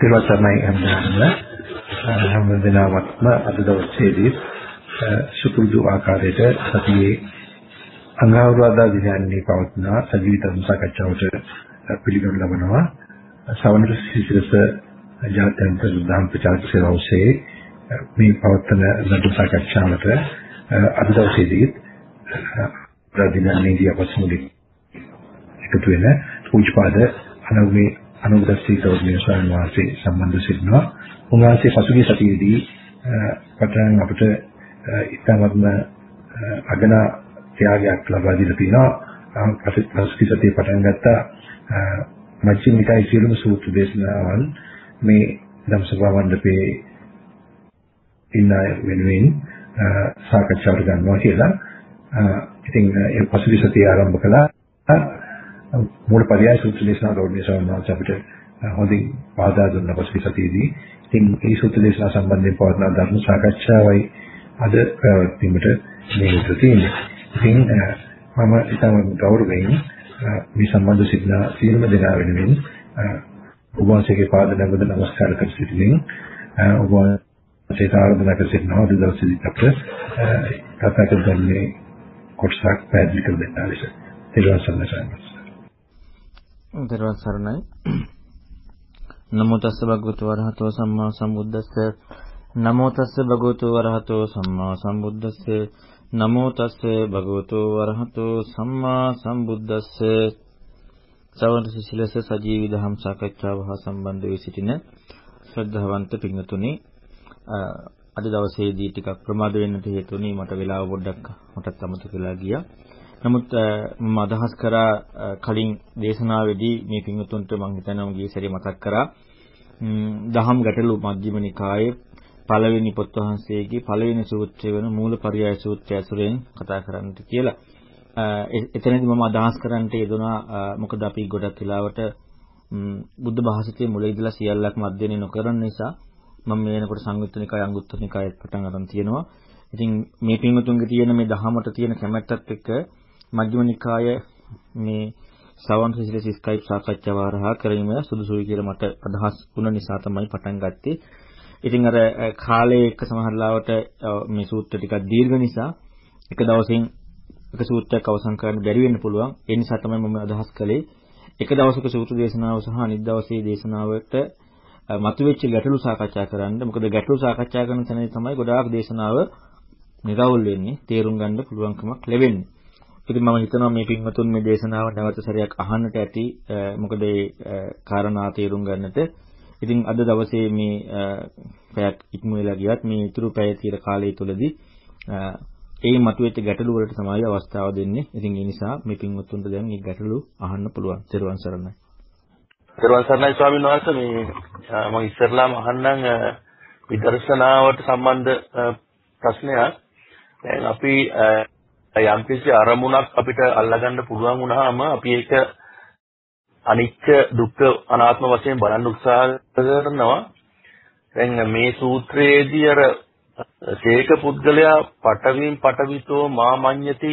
දෙවසමයි හැමදාම. හැම දිනවත්ම අද දවසේදී සුපුරුදු ආකාරයට සතියේ අංගවරවාදා දිනන්නේ පවත්න සජීවී ධර්ම සාකච්ඡාවට පිළිගනු ලබනවා. සවන සිසිලස ජාත්‍යන්තර දහම් ප්‍රචාරක සේවාවේ මේ පවත්වන ධර්ම සාකච්ඡාවට අද දවසේදී ප්‍රතිඥානීය අපසමුදි එකතු වෙන පූජ්‍යපාද අනුගේ අනුග්‍රහී ගෞරවනීය ස්වාමීන් වහන්සේ සම්බන්ධ සිටිනවා. උන්වහන්සේ පසුගිය සතියේදී පටන් අපිට ඉතාමත්ම අගන ත්‍යාගයක් ලබා දීලා තිනවා. පසුගිය සතියේ පටන් ගත්ත මජ්ක්‍ධිම නිකායේ සියලුම සූත්‍ර දේශනාවන් මේ ධම්සභා මණ්ඩපයේ ඉන්න වෙනුවෙන් සාකච්ඡාවට ගන්නවා කියලා. ඉතින් ඒ පසුගිය සතියේ ආරම්භ කළා මූල පරයය සූත්‍ර දේශනා ගෞරවනීය ස්වාමීන් වහන්සේ අපිට හොඳින් පාදා දුන්න පසුගිය සතියේදී ඉතින් මේ සූත්‍ර දේශනා සම්බන්ධයෙන් පවත්වන ධර්ම සාකච්ඡාවයි අද පැවැත්වීමට නියමිත තියෙන්නේ. ඉතින් මම ඉතාම ගෞරවයෙන් මේ සම්බන්ධ සිටින සියලුම දෙනා වෙනුවෙන් ඔබ වහන්සේගේ පාද නමද නමස්කාර කර සිටිනින් ඔබ වහන්සේට ආරාධනා කර සිටිනවා අද දවසේදී අපිට කතා කරන්නේ කොටසක් පැහැදිලි කර දෙන්න ආවිස. ඊළඟ සම්මතයි. දරවන් සරණයි. නමෝ තස්ස භගවතු වරහතෝ සම්මා සම්බුද්දස්ස නමෝ තස්ස භගවතු වරහතෝ සම්මා සම්බුද්දස්ස නමෝ තස්ස භගවතු වරහතෝ සම්මා සම්බුද්දස්ස සවන සිසිලස සජීවී දහම් සාකච්ඡාව හා සම්බන්ධ වී සිටින ශ්‍රද්ධාවන්ත පින්වතුනි අද දවසේදී ටිකක් ප්‍රමාද වෙන්නට හේතුණී මට වෙලාව පොඩ්ඩක් මටත් අමතක වෙලා ගියා. නමුත් මම අදහස් කරා කලින් දේශනාවේදී මේ පින්වතුන්ට මම හිතනවා ගිය සැරේ මතක් කරා දහම් ගැටළු මධ්‍යම නිකායේ පළවෙනි පොත් වහන්සේගේ පළවෙනි සූත්‍රය වන මූලපරියාය සූත්‍රය ඇසුරෙන් කතා කරන්නට කියලා. එතනදී මම අදහස් කරන්නට යෙදුනා මොකද අපි ගොඩක් වෙලාවට බුද්ධ භාෂිතයේ මුල ඉඳලා සියල්ලක්ම අධ්‍යයනය නොකරන නිසා මම මේ වෙනකොට සංයුත්ත නිකාය අංගුත්තර නිකායත් පටන් ගන්න තියෙනවා. ඉතින් මේ පින්වතුන්ගේ තියෙන මේ දහමට තියෙන කැමැත්තත් එක්ක මජ්ක්‍ධිම නිකාය මේ සවන් සිසිලස ස්කයිප් සාකච්ඡාව හරහා කරගෙන සුදුසුයි කියලා මට අදහස් වුණ නිසා තමයි පටන් ගත්තේ. ඉතින් අර කාලයේ එක සමහරලාවට මේ සූත්‍ර ටිකක් දීර්ඝ නිසා එක දවසින් එක සූත්‍රයක් අවසන් කරන්න බැරි වෙන්න පුළුවන්. ඒ නිසා තමයි මම අදහස් කළේ එක දවසක සූත්‍ර දේශනාව සහ අනිත් දවසේ දේශනාවට මතුවෙච්ච ගැටලු සාකච්ඡා කරන්න. මොකද ගැටලු සාකච්ඡා කරන තැනදී තමයි ගොඩාක් දේශනාව නිරවුල් වෙන්නේ, තේරුම් ගන්න පුළුවන්කමක් ලැබෙන්නේ. ඉතින් මම හිතනවා මේ පින්වතුන් මේ දේශනාව නැවත සැරයක් අහන්නට ඇති. මොකද ඒ කාරණා තේරුම් ගන්නට. ඉතින් අද දවසේ මේ පැයක් ඉක්ම වෙලා ගියත් මේ ඉතුරු පැය తీර කාලය තුලදී ඒ මතුවෙච්ච ගැටලු වලට තමයි අවස්ථාව දෙන්නේ. ඉතින් ඒ නිසා මේ පින්වත්තුන්ට දැන් මේ ගැටලු අහන්න පුළුවන්. ත්වන් සරණයි. ත්වන් සරණයි ස්වාමීන් වහන්සේ මේ මම ඉස්සරලාම අහන්නම් විදර්ශනාවට සම්බන්ධ ප්‍රශ්නයක්. දැන් අපි යම්කිසි අරමුණක් අපිට අල්ලගන්න පුළුවන් වුණාම අපි ඒක අනිත්‍ය දුක්ඛ අනාත්ම වශයෙන් බලන්න උත්සාහ කරනවා. දැන් මේ සූත්‍රයේදී අර සේක පුද්ගලයා පටවින් පටවිතෝ මාමඤ්ඤති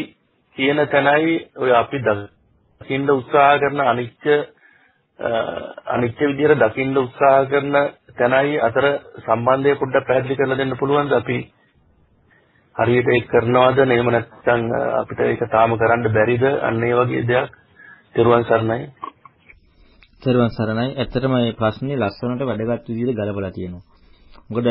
කියන තැනයි ඔය අපි දකින්න උත්සාහ කරන අනිත්‍ය අනිත්‍ය විදිහට දකින්න උත්සාහ කරන තැනයි අතර සම්බන්ධය පොඩ්ඩක් පැහැදිලි කරලා දෙන්න පුළුවන්ද අපි හරියට ඒක කරනවද නේම නැත්නම් අපිට ඒක තාම කරන්න බැරිද? අන්න ඒ වගේ දෙයක්. තෙරුවන් සරණයි. තෙරුවන් සරණයි. ඇත්තටම මේ ප්‍රශ්නේ ලස්සනට වැඩගත් විදිහට ගලපලා තියෙනවා. මොකද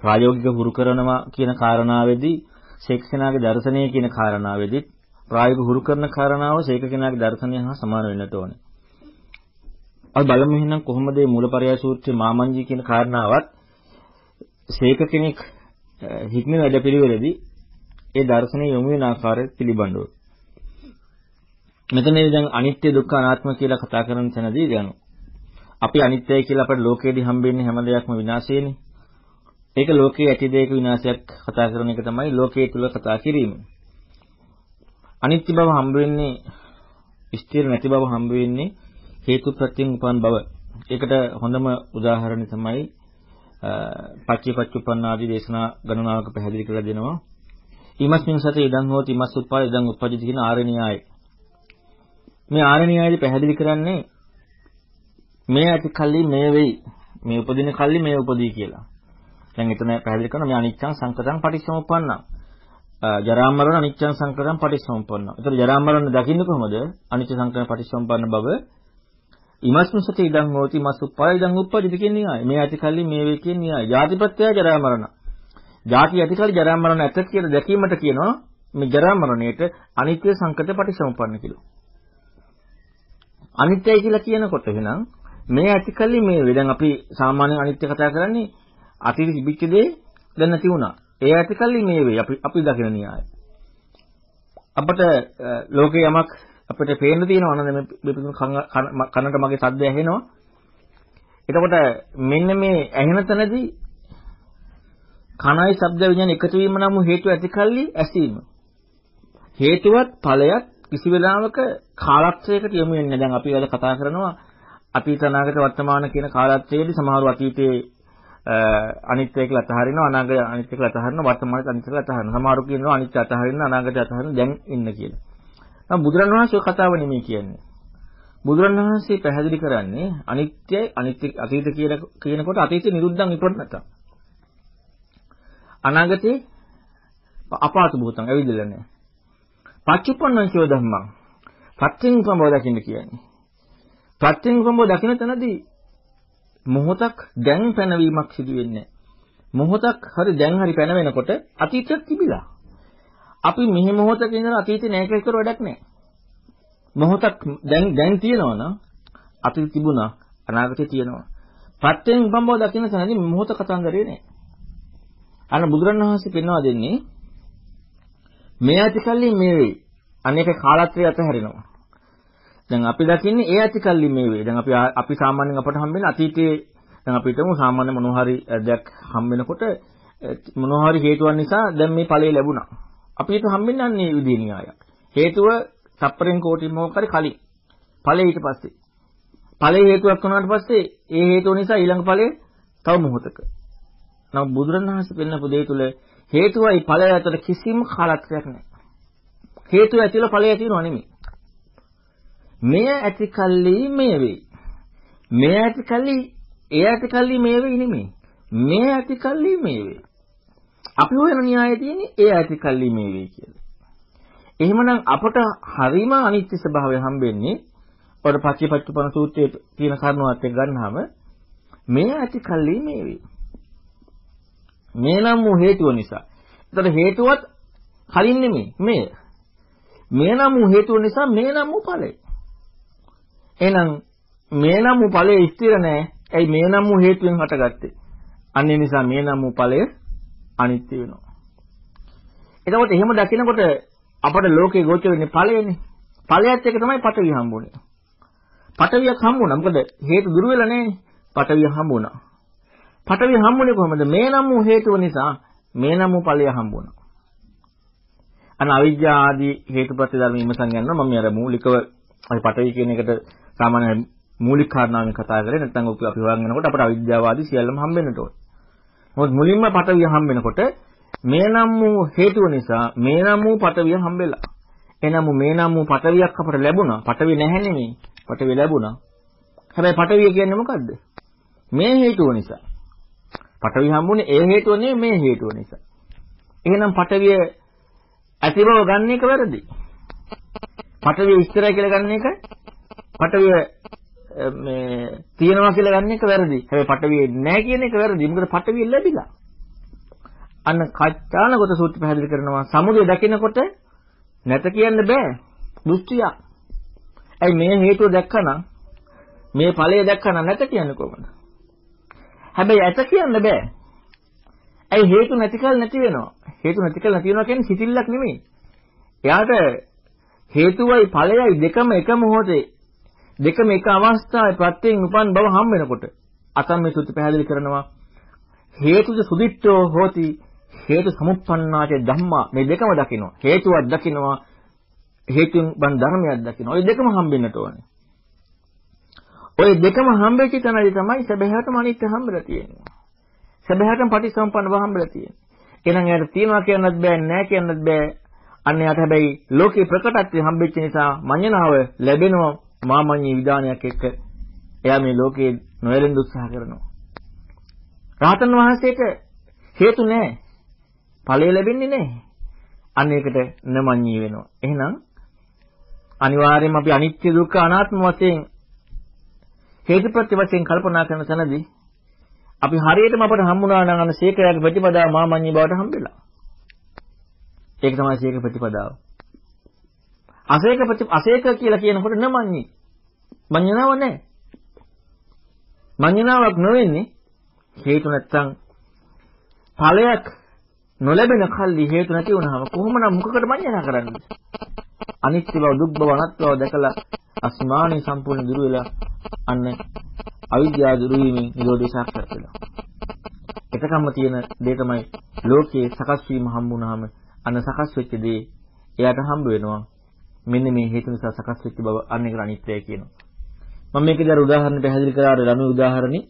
ප්‍රායෝගික හුරු කරනවා කියන කාරණාවේදී ශේක්ෂණාගේ දර්ශනය කියන කාරණාවේදී ප්‍රායෝගික හුරු කරන කාරණාව ශේක කෙනාගේ දර්ශනය හා සමාන වෙන්නට ඕනේ. අපි බලමු එහෙනම් කොහොමද මේ මූලපරයය සූත්‍රයේ මාමංජී කියන කාරණාවත් ශේක කෙනෙක් හික්මන වැඩපිළිවෙලදී ඒ දර්ශනය යොමු වෙන ආකාරය පිළිබඳව. මෙතනදී දැන් අනිත්‍ය දුක්ඛ අනාත්ම කියලා කතා කරන තැනදී දැන් අපි අනිත්‍යයි කියලා අපේ ලෝකයේදී හම්බෙන්නේ හැම දෙයක්ම විනාශයනේ. ඒක ලෝකයේ ඇති දෙයක විනාශයක් කතා කරන එක තමයි ලෝකයේ තුල කතා කිරීම. අනිත්‍ය බව හම්බ වෙන්නේ ස්ථිර නැති බව හම්බ වෙන්නේ හේතු ප්‍රත්‍යයෙන් උපන් බව. ඒකට හොඳම උදාහරණය තමයි පච්චේපච්චුප්පන්න ආදී දේශනා ගණනාවක පැහැදිලි කරලා දෙනවා. ඊමස්මින් සත ඉදං හෝති ඉමස් උප්පාය ඉදං උප්පජිත කියන ආරණ්‍යයයි. මේ ආරණ්‍යයයි පැහැදිලි කරන්නේ මේ ඇති කල්ලි මේ වෙයි. මේ උපදින කල්ලි මේ උපදී කියලා. දැන් එතන පැහැදිලි කරනවා මේ අනිච්චං සංකතං පටිච්චසමුප්පන්නං. ජරා මරණ අනිච්චං සංකතං පටිච්චසමුප්පන්නං. ඒතර ජරා මරණ දකින්න කොහොමද? අනිච්ච සංකතං පටිච්චසමුප්පන්න බව ඉමස්මසති ඉදං හෝති මසුප්පය ඉදං උප්පදිත කියන න්‍යාය. මේ ඇති කල්ලි මේ වේ කියන න්‍යාය. ජාතිපත්‍ය ජරා මරණ. ජාති ඇති කල්ලි ජරා මරණ ඇත කියලා දැකීමට කියනවා මේ ජරා මරණයට අනිත්‍ය සංකත පටිච්චසමුප්පන්න කියලා. අනිත්‍යයි කියලා කියනකොට එහෙනම් මේ ඇතිකල්ලි මේ වේ. දැන් අපි සාමාන්‍යයෙන් අනිත්‍ය කතා කරන්නේ අතීත තිබිච්ච දේ දැන් නැති වුණා. ඒ ඇතිකල්ලි මේ වේ. අපි අපි දකින න්‍යාය. අපිට ලෝකේ යමක් අපිට පේන්න තියෙනවා නේද මේ කනට මගේ සද්ද ඇහෙනවා. එතකොට මෙන්න මේ ඇහෙන තැනදී කනයි ශබ්ද විඥාන එකතු වීම නම් හේතු ඇතිකල්ලි ඇසීම. හේතුවත් ඵලයක් කිසි වෙලාවක කාලත්‍රයකට යොමු වෙන්නේ දැන් අපි අද කතා කරනවා අතීත අනාගත වර්තමාන කියන කාලත්‍රයේදී සමහරව අතීතයේ අනිත්‍ය කියලා අතහරිනවා අනාගත අනිත්‍ය කියලා අතහරිනවා වර්තමානයේ අනිත්‍ය කියලා අතහරිනවා සමහරු කියනවා අනිත්‍ය අතහරින්න අනාගත අතහරින්න දැන් ඉන්න කියලා. නම් බුදුරණවහන්සේ ඔය කතාව නෙමෙයි කියන්නේ. බුදුරණවහන්සේ පැහැදිලි කරන්නේ අනිත්‍යයි අනිත්‍ය අතීත කියලා කියනකොට අතීත නිරුද්ධං විපරිණතං. අනාගතේ අපාත භූතං ඇවිදලා නැහැ. පච්චුප්පන්නං චෝ ධම්මං. පත්‍යෙන් උපමව දකින්න කියන්නේ. පත්‍යෙන් උපමව දකින්න තැනදී මොහොතක් දැන් පැනවීමක් සිදු වෙන්නේ මොහොතක් හරි දැන් හරි පැන වෙනකොට අතීතයක් තිබිලා. අපි මෙහි මොහොතක ඉඳලා අතීතේ නැහැ කියලා කර වැඩක් නැහැ. මොහොතක් දැන් දැන් තියෙනවා නම් අතීත තිබුණා අනාගතේ තියෙනවා. පත්‍යෙන් උපමව දකින්න තැනදී මොහොත කතන්දරේ නැහැ. අන්න බුදුරණවහන්සේ පෙන්වා දෙන්නේ මේ ඇතිකල්ලි මේ වෙයි. අනේක කාලත්‍රය අතහැරෙනවා. දැන් අපි දකින්නේ ඒ ඇතිකල්ලි මේ වෙයි. දැන් අපි අපි සාමාන්‍යයෙන් අපට හම්බෙන අතීතයේ දැන් අපි හිතමු සාමාන්‍ය මොනවා හරි දෙයක් හම් වෙනකොට මොනවා හරි හේතුවක් නිසා දැන් මේ ඵලය ලැබුණා. අපි හිත හම්බෙන්නේ අන්නේ විදිහේ න්‍යායක්. හේතුව තප්පරෙන් කෝටින් මොකක් හරි කලින්. ඵලය ඊට පස්සේ. ඵලය හේතුවක් වුණාට පස්සේ ඒ හේතුව නිසා ඊළඟ ඵලය තව මොහොතක. නමුත් බුදුරණවහන්සේ පෙන්නපු දේ තුල හේතුවයි ඵලය අතර කිසිම කාලත්‍රයක් නැහැ. හේතුව ඇතිවල ඵලය ඇතිවෙනව නෙමෙයි. මෙය ඇති කල්ලි මේ වෙයි. මෙය ඇති කල්ලි එය ඇති කල්ලි මේ වෙයි නෙමෙයි. මෙය ඇති කල්ලි මේ වෙයි. අපි හොයන න්‍යායය තියෙන්නේ ඒ ඇති කල්ලි මේ වෙයි කියලා. එහෙමනම් අපට හරිම අනිත්‍ය ස්වභාවය හම්බෙන්නේ ඔර පච්චේපච්චුපන සූත්‍රයේ තියෙන කරුණාවත් එක්ක ගන්නාම මේ ඇති කල්ලි මේ වෙයි. මේ නම් වූ හේතුව නිසා. එතකොට හේතුවත් කලින් නෙමෙයි මේ. මේ නම් වූ හේතුව නිසා මේ නම් වූ ඵලය. එහෙනම් මේ නම් වූ ඵලය ස්ථිර නැහැ. ඇයි මේ නම් වූ හේතුවෙන් හටගත්තේ? අන්න ඒ නිසා මේ නම් වූ ඵලය අනිත්‍ය වෙනවා. එතකොට එහෙම දකිනකොට අපට ලෝකේ ගෝචර වෙන්නේ ඵලයනේ. ඵලයත් එක තමයි පටවිය හම්බුනේ. පටවියක් හම්බුණා. මොකද හේතු දුර වෙලා නැහැනේ. පටවිය හම්බුණා. පටවිය හම්බුනේ කොහොමද? මේ නම් වූ හේතුව නිසා මේ නම් වූ ඵලය හම්බුණා. අන අවිජ්ජා ආදී හේතුපත්‍ය ධර්ම විමසන් යනවා මම අර මූලිකව අපි පටවි කියන එකට සාමාන්‍ය මූලික කාරණාවෙන් කතා කරේ නැත්නම් ඔක අපි හොයන් යනකොට අපට අවිද්‍යාවාදී සියල්ලම හම්බෙන්නට ඕන. මොකද මුලින්ම පටවිය හම්බෙනකොට මේ නම් වූ හේතුව නිසා මේ නම් වූ පටවිය හම්බෙලා. එනම මේ නම් වූ පටවියක් අපට ලැබුණා. පටවිය නැහැ නෙමෙයි. පටවිය ලැබුණා. හැබැයි පටවිය කියන්නේ මොකද්ද? මේ හේතුව නිසා. පටවිය හම්බුනේ ඒ හේතුව නෙමෙයි මේ හේතුව නිසා. එහෙනම් පටවිය ඇති බව ගන්න එක වැරදි. පටවිය ඉස්තරයි කියලා ගන්න එක පටවිය මේ තියනවා කියලා ගන්න එක වැරදි. හැබැයි පටවිය නැහැ කියන එක වැරදි. මොකද පටවිය ලැබිලා. අන්න කච්චානගත සූත්‍ර පැහැදිලි කරනවා සමුදය දකිනකොට නැත කියන්න බෑ. දෘෂ්ටිය. ඇයි මේ හේතුව දැක්කනම් මේ ඵලය දැක්කනම් නැත කියන්නේ කොහොමද? හැබැයි ඇත කියන්න බෑ. ඇයි හේතු නැතිකල් නැති වෙනවා. හේතු නැතිකල් නැති වෙනවා කියන්නේ සිතිල්ලක් නෙමෙයි. එයාට හේතුවයි ඵලයයි දෙකම එක මොහොතේ දෙකම එක අවස්ථාවේ ප්‍රත්‍යයෙන් උපන් බව හම් වෙනකොට අසම්මේ සුත්ති පැහැදිලි කරනවා හේතුද සුදිට්ඨෝ හෝති හේතු සමුප්පන්නාච ධම්මා. මේ දෙකම දකිනවා. හේතුවක් දකිනවා හේතුන් බන් ධර්මයක් දකිනවා. ඔය දෙකම හම්බෙන්නට ඕනේ. ඔය දෙකම හම්බෙච්ච තැනදී තමයි සැබෑවටම අනිත්‍ය හම්බලා තියෙන්නේ. සැබෑවටම පටිසම්පන්නව හම්බලා තියෙන්නේ. එහෙනම් එයාට තියනවා කියන්නත් බෑ නෑ කියන්නත් බෑ. අන්න යට හැබැයි ලෝකේ ප්‍රකටත්වය හම්බෙච්ච නිසා මඤ්ඤණාව ලැබෙනවා. මාමඤ්ඤී විධානයක් එක්ක. එයා මේ ලෝකේ නොයලෙන්න උත්සාහ කරනවා. රහතන් වහන්සේට හේතු නැහැ. ඵලය ලැබෙන්නේ නැහැ. අන්න ඒකට නමඤ්ඤී වෙනවා. එහෙනම් අනිවාර්යයෙන්ම අපි අනිත්‍ය දුක්ඛ අනාත්ම වශයෙන් හේතුප්‍රත්‍ය වශයෙන් කල්පනා කරන තැනදී අපි හරියටම අපට හම්බුණා නම් අන්න සීකරයාගේ ප්‍රතිපදාව මාමඤ්ඤී බවට හම්බෙලා. ඒක තමයි සීක ප්‍රතිපදාව. අසේක ප්‍රති අසේක කියලා කියනකොට නමඤ්ඤී. මඤ්ඤණාව නැහැ. මඤ්ඤණාවක් නොවෙන්නේ හේතු නැත්තම් ඵලයක් නොලැබෙන කල්ලි හේතු නැති වුනහම කොහොමනම් මුඛකට මඤ්ඤණා කරන්නේ? අනිත්‍ය බව දුක් බව අනාත්ම බව දැකලා අස්මානී සම්පූර්ණ දුරු වෙලා අන්න අවිද්‍යාව දුරු වීමෙන් නිරෝධය සාක්ෂාත් වෙනවා. එතකම්ම තියෙන දේ තමයි ලෝකයේ සකස් වීම හම්බුනහම අන්න සකස් වෙච්ච දේ එයාට හම්බ වෙනවා. මෙන්න මේ හේතු නිසා සකස් වෙච්ච බව අන්න ඒක අනිත්‍යයි කියනවා. මම මේකේ අර උදාහරණ පැහැදිලි කරා අර ළමයි උදාහරණේ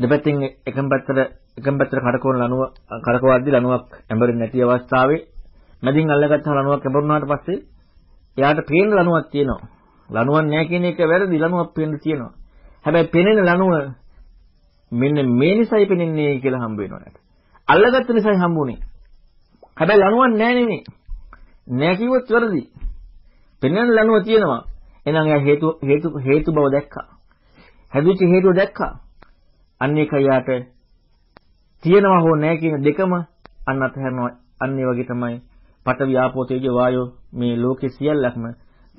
දෙපැත්තෙන් එකම පැත්තට එකම පැත්තට කඩකවන ලණුව කඩකවද්දි ලණුවක් ඇඹරෙන්නේ නැති අවස්ථාවේ මැදින් අල්ලගත්ත ලණුවක් ඇඹරුණාට පස්සේ එයාට පේන ලණුවක් තියෙනවා. ලණුවක් නැහැ කියන එක වැරදි ලණුවක් පේන්න තියෙනවා. හැබැයි පෙනෙන ලණුව මෙන්න මේ නිසයි පෙනෙන්නේ කියලා හම්බ වෙනවා නේද? අල්ලගත්ත නිසයි හම්බුනේ. හැබැයි ලණුවක් නැහැ නෙමෙයි. නැහැ කිව්වොත් වැරදි. පෙනෙන ලණුව තියෙනවා. එහෙනම් එයා හේතු හේතු හේතු බව දැක්කා. හැදුච්ච හේතුව දැක්කා. අන්න ඒක යාට තියෙනවා හෝ නැහැ කියන දෙකම අන්න අතහැරනවා. අන්න ඒ වගේ තමයි පඨවි ආපෝ තේජෝ වායෝ මේ ලෝකේ සියල්ලක්ම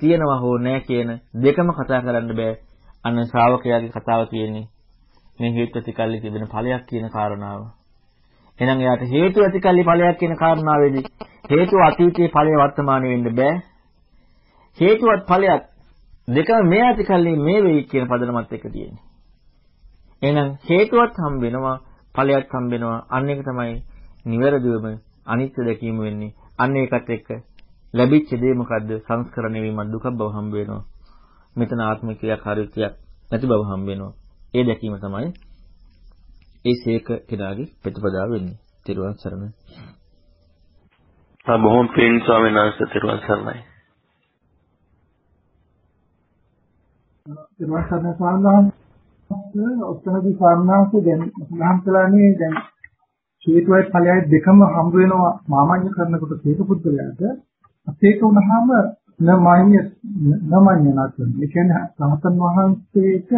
තියෙනවා හෝ නැහැ කියන දෙකම කතා කරන්න බෑ. අන්න ශ්‍රාවකයාගේ කතාව තියෙන්නේ මේ හේතු ඇතිකල්ලි තිබෙන ඵලයක් කියන කාරණාව. එහෙනම් එයාට හේතු ඇතිකල්ලි ඵලයක් කියන කාරණාවේදී හේතුව අතීතයේ ඵලය වර්තමානයේ වෙන්න බෑ. හේතුවත් ඵලයක් දෙකම මේ ඇතිකල්ලි මේ වෙයි කියන පදනමත් එක තියෙන්නේ. එහෙනම් හේතුවත් හම්බ වෙනවා ඵලයක් හම්බ වෙනවා. අන්න එක තමයි නිවැරදිවම අනිත්‍ය දැකීම වෙන්නේ. අන්න ඒකත් එක්ක ලැබිච්ච දේ මොකද්ද? සංස්කරණය වීම දුක බව හම්බ වෙනවා. මෙතන ආත්ම ක්‍රියාකාරීත්වයක් නැති බව හම්බ වෙනවා. ඒ දැකීම තමයි ඒ සීක කෙනාගේ ප්‍රතිපදාව වෙන්නේ. තිරුවන් සරණයි. ආ බොහොම පින් ස්වාමීන් වහන්සේ තිරුවන් සරණයි. තිරුවන් සරණයි ස්වාමීන් වහන්සේ. ඔතනදී ස්වාමීන් වහන්සේ දැන් සඳහන් කළානේ දැන් හේතුවයි ඵලයයි දෙකම හම්බ වෙනවා මාමඤ්ඤ කරනකොට හේතු පුද්ගලයාට. ඒක වුණාම නමඤ්ඤ නමඤ්ඤ නැත්නම් ඒ කියන්නේ සමතන් වහන්සේට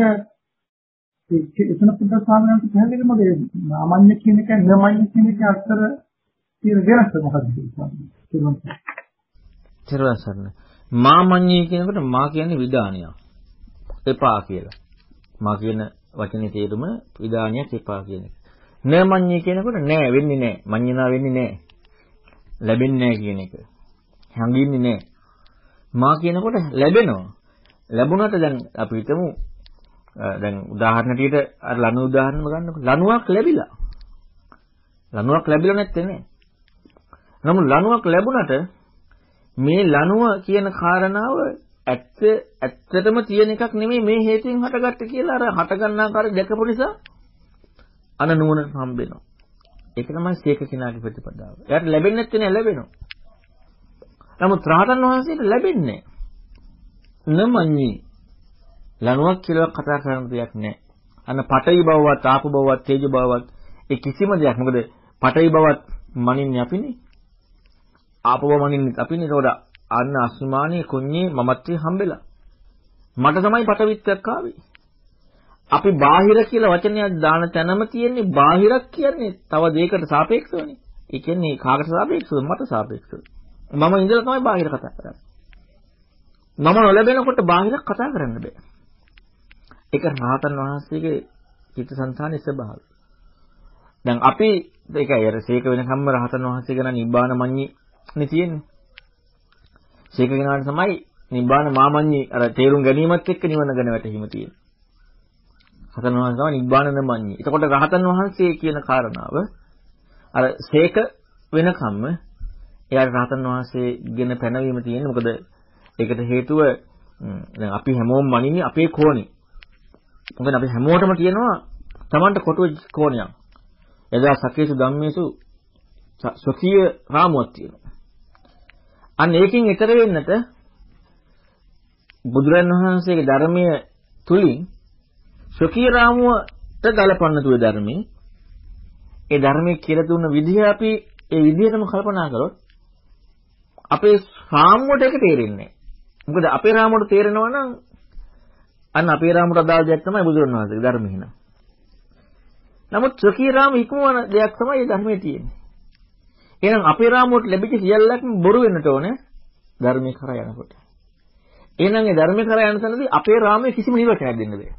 ඒක එතන පුද්ගල ස්වාමීන් වහන්සේ පැහැදිලි මොකද මාමඤ්ඤ කියන එක නමඤ්ඤ කියන එක අතර තියෙන වෙනස මොකක්ද කියන්නේ තිරුවසරණ මාමඤ්ඤී කියනකොට මා කියන්නේ විදානියක් එපා කියලා මා කියන වචනේ තේරුම විදානියක් එපා කියන එක නමඤ්ඤී කියනකොට නෑ වෙන්නේ නෑ. මඤ්ඤණා වෙන්නේ නෑ. ලැබෙන්නේ නෑ කියන එක. හංගින්නේ නෑ. මා කියනකොට ලැබෙනවා. ලැබුණාට දැන් අපි හිතමු දැන් උදාහරණටියට අර ලණු උදාහරණම ගන්නකො. ලණුවක් ලැබිලා. ලණුවක් ලැබිලා නැත්තේ නේ. නමුත් ලණුවක් ලැබුණට මේ ලණුව කියන කාරණාව ඇත්ත ඇත්තටම තියෙන එකක් නෙමෙයි මේ හේතුවෙන් හටගත්ත කියලා අර හට ගන්නාකාරය දැකපු නිසා අන නුවණ හම්බ වෙනවා. ඒක තමයි සීක කෙනාගේ ප්‍රතිපදාව. එයාට ලැබෙන්නේ නැත්නම් නෑ ලැබෙනවා. නමුත් රහතන් වහන්සේට ලැබෙන්නේ නමඤ්ඤි. ලණුවක් කියලා කතා කරන දෙයක් නෑ. අන්න පටවි බවවත් ආපු බවවත් තේජ බවවත් ඒ කිසිම දෙයක්. මොකද පටවි බවත් මනින්නේ අපිනේ. ආපු බව මනින්නේ අපිනේ. ඒතකොට අන්න අස්මානී කුඤ්ඤේ මමත්වයේ හම්බෙලා. මට තමයි පටවිත්‍යක් ආවේ. අපි බාහිර කියලා වචනයක් දාන තැනම තියෙන්නේ බාහිරක් කියන්නේ තව දෙයකට සාපේක්ෂවනේ. ඒ කියන්නේ කාකට සාපේක්ෂවද මට සාපේක්ෂව. මම ඉඳලා තමයි බාහිර කතා කරන්නේ. මම නොලැබෙනකොට බාහිරක් කතා කරන්න බෑ. ඒක රහතන් වහන්සේගේ චිත්තසංතානයේ ස්වභාවය. දැන් අපි ඒකයි අර සීක වෙනකම්ම රහතන් වහන්සේ ගැන නිබ්බාන මඤ්ඤිනේ තියෙන්නේ. සීක කෙනාට තමයි නිබ්බාන මාමඤ්ඤි අර තේරුම් ගැනීමත් එක්ක නිවන ගැන වැටහීම තියෙන්නේ. රහතන් වහන්සේ තමයි නිබ්බාන නමඤ්ඤි. එතකොට රහතන් වහන්සේ කියන කාරණාව අර සේක වෙනකම්ම එයාට රහතන් වහන්සේගෙන පැනවීම තියෙන්නේ. මොකද ඒකට හේතුව දැන් අපි හැමෝම මනින්නේ අපේ කෝණේ. මොකද අපි හැමෝටම තියෙනවා Tamanට කොටු කෝණයක්. එදා සකේසු ධම්මේසු සොකීය රාමුවක් තියෙනවා. අන්න ඒකෙන් ඈතර වෙන්නට බුදුරන් වහන්සේගේ ධර්මයේ තුලින් ස්වකීය රාමුව ගලපන්න තුවේ ධර්මයේ ඒ ධර්මයේ කියලා දුන්න විදිහ අපි ඒ විදිහටම කල්පනා කරොත් අපේ රාමුවට ඒක තේරෙන්නේ මොකද අපේ රාමුවට තේරෙනවා නම් අන්න අපේ රාමුවට අදාළ දෙයක් තමයි බුදුරණවහන්සේගේ ධර්මය හිනා. නමුත් ස්වකීය රාම ඉක්මවන දෙයක් තමයි මේ ධර්මයේ තියෙන්නේ. එහෙනම් අපේ රාමුවට ලැබිච්ච සියල්ලක්ම බොරු වෙන්නට ඕනේ ධර්මයේ කරා යනකොට. එහෙනම් ඒ ධර්මයේ කරා යන තැනදී අපේ රාමයේ කිසිම නිර්වචනයක් දෙන්න බෑ.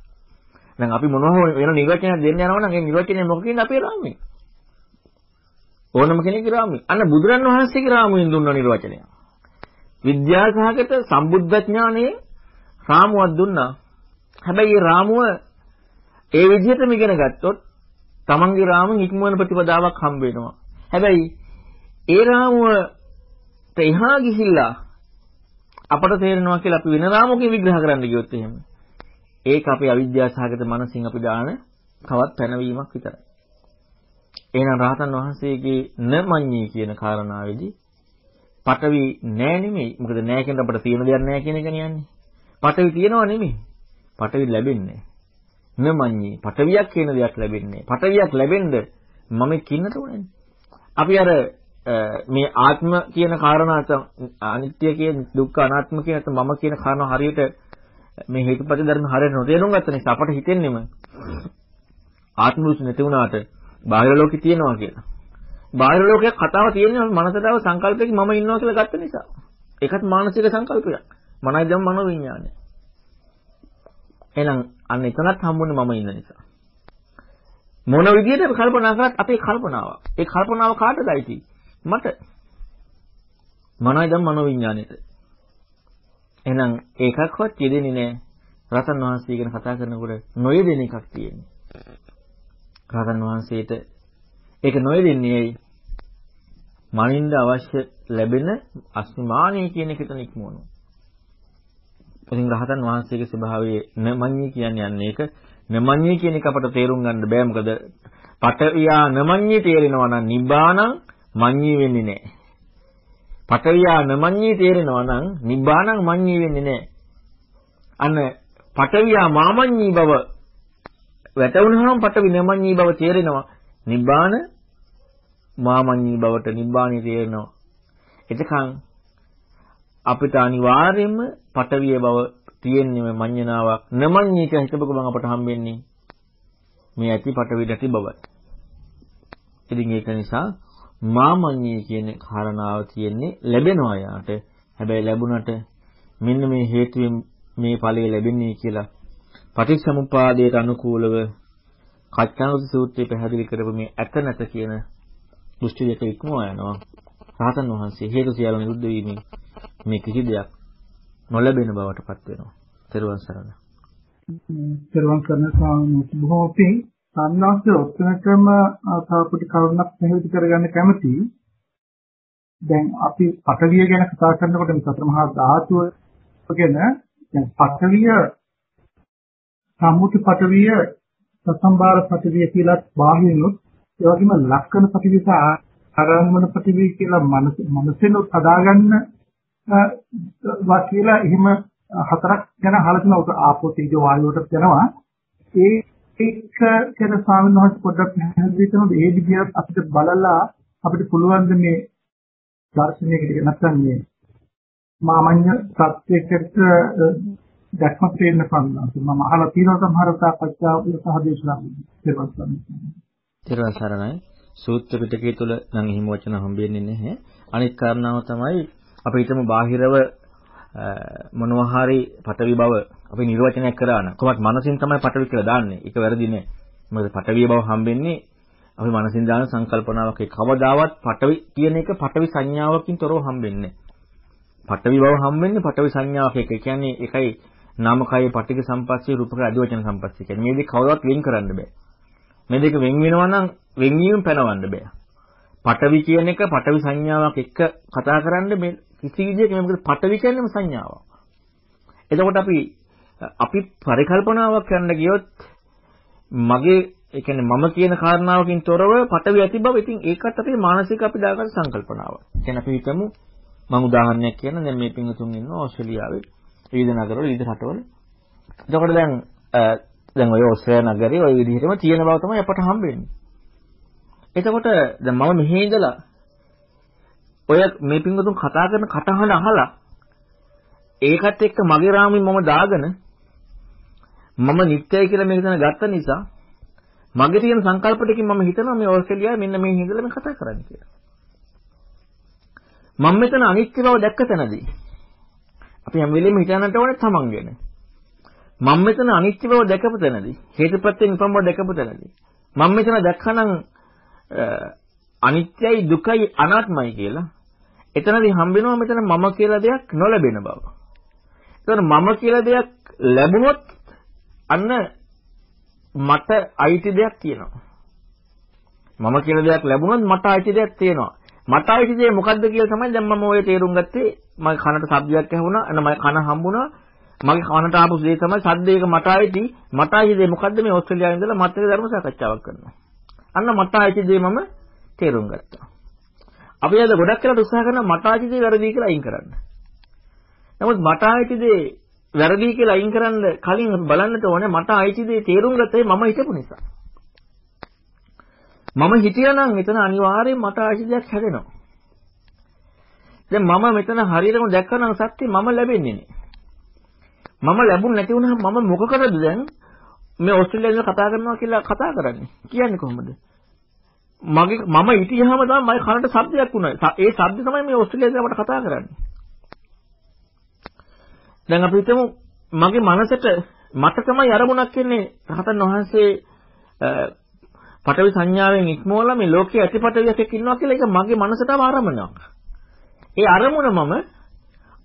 දැන් අපි මොනවා හෝ වෙන නිර්වචනයක් දෙන්න යනවා නම් ඒ නිර්වචනය මොකකින්ද අපේ රාමයේ? ඕනම කෙනෙකුගේ රාමුවෙන්. අන්න බුදුරන් වහන්සේගේ රාමුවෙන් දුන්න නිර්වචනය. විද්‍යාසහගත සම්බුද්ධ ඥානයේ රාමුවක් දුන්නා. හැබැයි මේ රාමුව ඒ විදිහටම ඉගෙන ගත්තොත් තමන්ගේ රාමුවෙන් ඉක්මවන ප්‍රතිපදාවක් හම්බ වෙනවා. හැබැයි ඒ රාමුවට එහා ගිහිල්ලා අපට තේරෙනවා කියලා අපි වෙන රාමුවකින් විග්‍රහ කරන්න ගියොත් එහෙම ඒක අපේ අවිද්‍යාසහගත මනසින් අපි දාන තවත් පැනවීමක් විතරයි. එහෙනම් රහතන් වහන්සේගේ නමඤ්ඤී කියන කාරණාවේදී පටවි නෑ නෙමෙයි. මොකද නෑ කියන අපිට තියෙන දෙයක් නෑ කියන එක කියන්නේ. පටවි තියෙනව නෙමෙයි. පටවි ලැබෙන්නේ. නමඤ්ඤී. පටවියක් කියන දෙයක් ලැබෙන්නේ. පටවියක් ලැබෙන්න මම කින්නට ඕනේ. අපි අර මේ ආත්ම කියන කාරණාත අනිත්‍ය කියන දුක්ඛ අනාත්ම කියන මම කියන කාරණා හරියට මේ හේතුපති ධර්ම හරියට නොතේරුම් ගත්ත නිසා අපට හිතෙන්නේම ආත්ම දෘෂ්ටි නැති වුණාට බාහිර ලෝකේ තියෙනවා කියලා. බාහිර ලෝකයක් කතාව තියෙන්නේ මනසටව සංකල්පයක මම ඉන්නවා කියලා ගත්ත නිසා. ඒකත් මානසික සංකල්පයක්. මනයි දැන් මනෝ විඥානය. එහෙනම් අන්න එතනත් හම්බුනේ මම ඉන්න නිසා. මොන විදිහට කල්පනා කරත් අපේ කල්පනාව. ඒ කල්පනාව කාටද අයිති? මට. මනයි දැන් මනෝ විඥානෙට. එහෙනම් ඒකක්වත් යෙදෙන්නේ නැහැ. රතන් වහන්සේ ගැන කතා කරනකොට නොයෙදෙන එකක් තියෙන්නේ. රහතන් වහන්සේට ඒක නොයෙදින්නේ ඇයි? මනින්ද අවශ්‍ය ලැබෙන අස්මානීය කියන එක එතන ඉක්මවනවා. ඉතින් රහතන් වහන්සේගේ ස්වභාවය නමඤ්ඤී කියන්නේ යන්නේ ඒක නමඤ්ඤී කියන එක අපට තේරුම් ගන්න බෑ මොකද පටවියා නමඤ්ඤී තේරෙනවා නම් නිබ්බාණං මඤ්ඤී වෙන්නේ නැහැ. පටවියා නමඤ්ඤී තේරෙනවා නම් නිබ්බාණං මඤ්ඤී වෙන්නේ නැහැ. අන්න පටවියා මාමඤ්ඤී බව වැටුණාම පට විනමඤ්ඤී බව තේරෙනවා. නිබ්බාන මාමඤ්ඤී බවට නිබ්බාණී තේරෙනවා. එතකන් අපිට අනිවාර්යයෙන්ම පටවිය බව තියෙන්නේ මඤ්ඤණාවක්. නමඤ්ඤී කියන හිතපු ගමන් අපට හම්බෙන්නේ මේ ඇති පටවි නැති බවයි. ඉතින් ඒක නිසා මාමඤ්ඤී කියන කාරණාව තියෙන්නේ ලැබෙනවා යාට. හැබැයි ලැබුණට මෙන්න මේ හේතුවෙන් මේ ඵලය ලැබෙන්නේ කියලා පටිච්චසමුපාදයට අනුකූලව කච්චානුති සූත්‍රයේ පැහැදිලි කරපු මේ ඇත නැත කියන දෘෂ්ටි දෙක ඉක්මවා යනවා. රහතන් වහන්සේ හේතු සියල්ල නිරුද්ධ වීමෙන් මේ කිසි දෙයක් නොලැබෙන බවට පත් වෙනවා. තෙරුවන් සරණයි. තෙරුවන් සරණ ස්වාමීන් බොහෝ පිං සම්නාස්ස ඔක්කොනටම තාපුටි කරුණක් පැහැදිලි කරගන්න කැමතියි. දැන් අපි පටවිය ගැන කතා කරනකොට මේ සතර මහා ධාතුව ගැන දැන් පටවිය සම්මුති පටවිය සසම්බාර පටවිය කියලා බාහිරිනුත් ඒ වගේම ලක්කන පටවිය සහ ආරම්භන පටවිය කියලා මනස මනසෙනුත් හදාගන්න වා කියලා එහෙම හතරක් ගැන අහලා තියෙනවා ආපෝ තේජෝ වායුවට යනවා ඒ එක කියන ස්වාමීන් වහන්සේ පොඩ්ඩක් පැහැදිලි කරනවා ඒ විදිහට අපිට බලලා අපිට පුළුවන් මේ දර්ශනයකට නැත්නම් මේ මාමඤ්ඤ සත්‍යයකට දැක්මක් තේන්න පන්නාස මම අහලා තියෙනවා සමහර සාකච්ඡා සහදේශනා දෙනවා. සරණයි. සූත්‍ර පිටකයේ තුල නම් එහෙම වචන හම්බෙන්නේ නැහැ. අනිත් කාරණාව තමයි අපි හිතමු බාහිරව මොනවා හරි පටවි බව අපි නිර්වචනය කරා නම් කොහොමද මනසින් තමයි පටවි කියලා දාන්නේ. ඒක වැරදි නෑ. මොකද පටවිය බව හම්බෙන්නේ අපි මනසින් දාන සංකල්පනාවක් ඒ කවදාවත් පටවි කියන එක පටවි සංඥාවකින් තොරව හම්බෙන්නේ පටවි බව හම්බෙන්නේ පටවි සංඥාවක් එක. ඒ කියන්නේ ඒකයි නාමකය පටික සම්පස්සේ රූපක අධිවචන සම්පස්සේ කියන්නේ මේ දෙක කවදාවත් වෙන් කරන්න බෑ. මේ දෙක වෙන් වෙනවා නම් වෙන්වීම පැනවන්න බෑ. පටවි කියන එක පටවි සංඥාවක් එක්ක කතා කරන්න මේ කිසි විදිහක මේක පටවි කියන්නේම සංඥාවක්. එතකොට අපි අපි පරිකල්පනාවක් කරන්න ගියොත් මගේ ඒ කියන්නේ මම කියන කාරණාවකින් තොරව පටවි ඇති බව ඉතින් ඒකත් අපේ මානසික අපි දාගන්න සංකල්පනාවක්. කියන්නේ අපි හිතමු මම උදාහරණයක් කියන දැන් මේ පින්තුන් ඉන්නවා ඕස්ට්‍රේලියාවේ විවිධ නගරවල විවිධ රටවල. එතකොට දැන් දැන් ඔය ඕස්ට්‍රේලියා නගරේ ওই විදිහටම තියෙන බව තමයි අපට හම්බෙන්නේ. එතකොට දැන් මම මෙහි ඉඳලා ඔය මේ පින්වතුන් කතා කරන කටහඬ අහලා ඒකත් එක්ක මගේ රාමුවෙන් මම දාගෙන මම නිත්‍යයි කියලා මේක දැන ගත්ත නිසා මගේ තියෙන සංකල්ප ටිකකින් මම හිතනවා මේ ඕස්ට්‍රේලියාවේ මෙන්න මේ හිඳලා මේ කතා කරන්නේ කියලා. මම මෙතන අනිත්‍ය බව දැක්ක තැනදී අපි හැම වෙලෙම හිතන්නට ඕනේ තමන් ගැන. මම මෙතන අනිත්‍ය බව දැකපු තැනදී හේතුප්‍රත්‍යයෙන් උපම බව දැකපු තැනදී මම මෙතන දැක්කනම් අනිත්‍යයි දුකයි අනාත්මයි කියලා එතනදී හම්බෙනවා මෙතන මම කියලා දෙයක් නොලැබෙන බව. එතකොට මම කියලා දෙයක් ලැබුණොත් අන්න මට අයිති දෙයක් තියෙනවා. මම කියලා දෙයක් ලැබුණොත් මට අයිති දෙයක් තියෙනවා. මට අයිති දේ මොකද්ද කියලා තමයි දැන් මම ඔය තේරුම් ගත්තේ. මගේ කනට ශබ්දයක් ඇහුණා. අන්න මගේ කන හම්බුණා. මගේ කනට ආපු දේ තමයි ශබ්දයක මට අයිති. මට අයිති දේ මොකද්ද මේ ඕස්ට්‍රේලියාවේ ඉඳලා මත් එක්ක ධර්ම සාකච්ඡාවක් කරනවා. අන්න මට අයිති දේ මම තේරුම් ගත්තා. අපි අද ගොඩක් වෙලාට උත්සාහ කරනවා මට අයිති දේ වැරදි කියලා අයින් කරන්න. නමුත් මට අයිති දේ වැරදි කියලා අයින් කරන්න කලින් බලන්නට ඕනේ මට අයිති දේ තේරුම් ගත්තේ මම හිතපු නිසා. මම හිතියනම් එතන අනිවාර්යෙන් මට අයිති දෙයක් හැදෙනවා. දැන් මම මෙතන හරියටම දැක්කනම් සත්‍ය මම ලැබෙන්නේ නේ. මම ලැබුණ නැති වුණාම මම මොකකටද දැන් මේ ඕස්ට්‍රේලියාවේ කතා කරනවා කියලා කතා කරන්නේ? කියන්නේ කොහොමද? මගේ මම හිටියාම තමයි මගේ කනට ශබ්දයක් වුණා. ඒ ශබ්ද තමයි මේ ඕස්ට්‍රේලියාවේ අපට කතා කරන්නේ. දැන් අපි හිතමු මගේ මනසට මට තමයි අරමුණක් එන්නේ රහතන් වහන්සේ පටවි සංඥාවෙන් ඉක්මවලා මේ ලෝකයේ ඇතිපටවියක් ඉන්නවා කියලා ඒක මගේ මනසටම ආරම්භණයක්. ඒ අරමුණ මම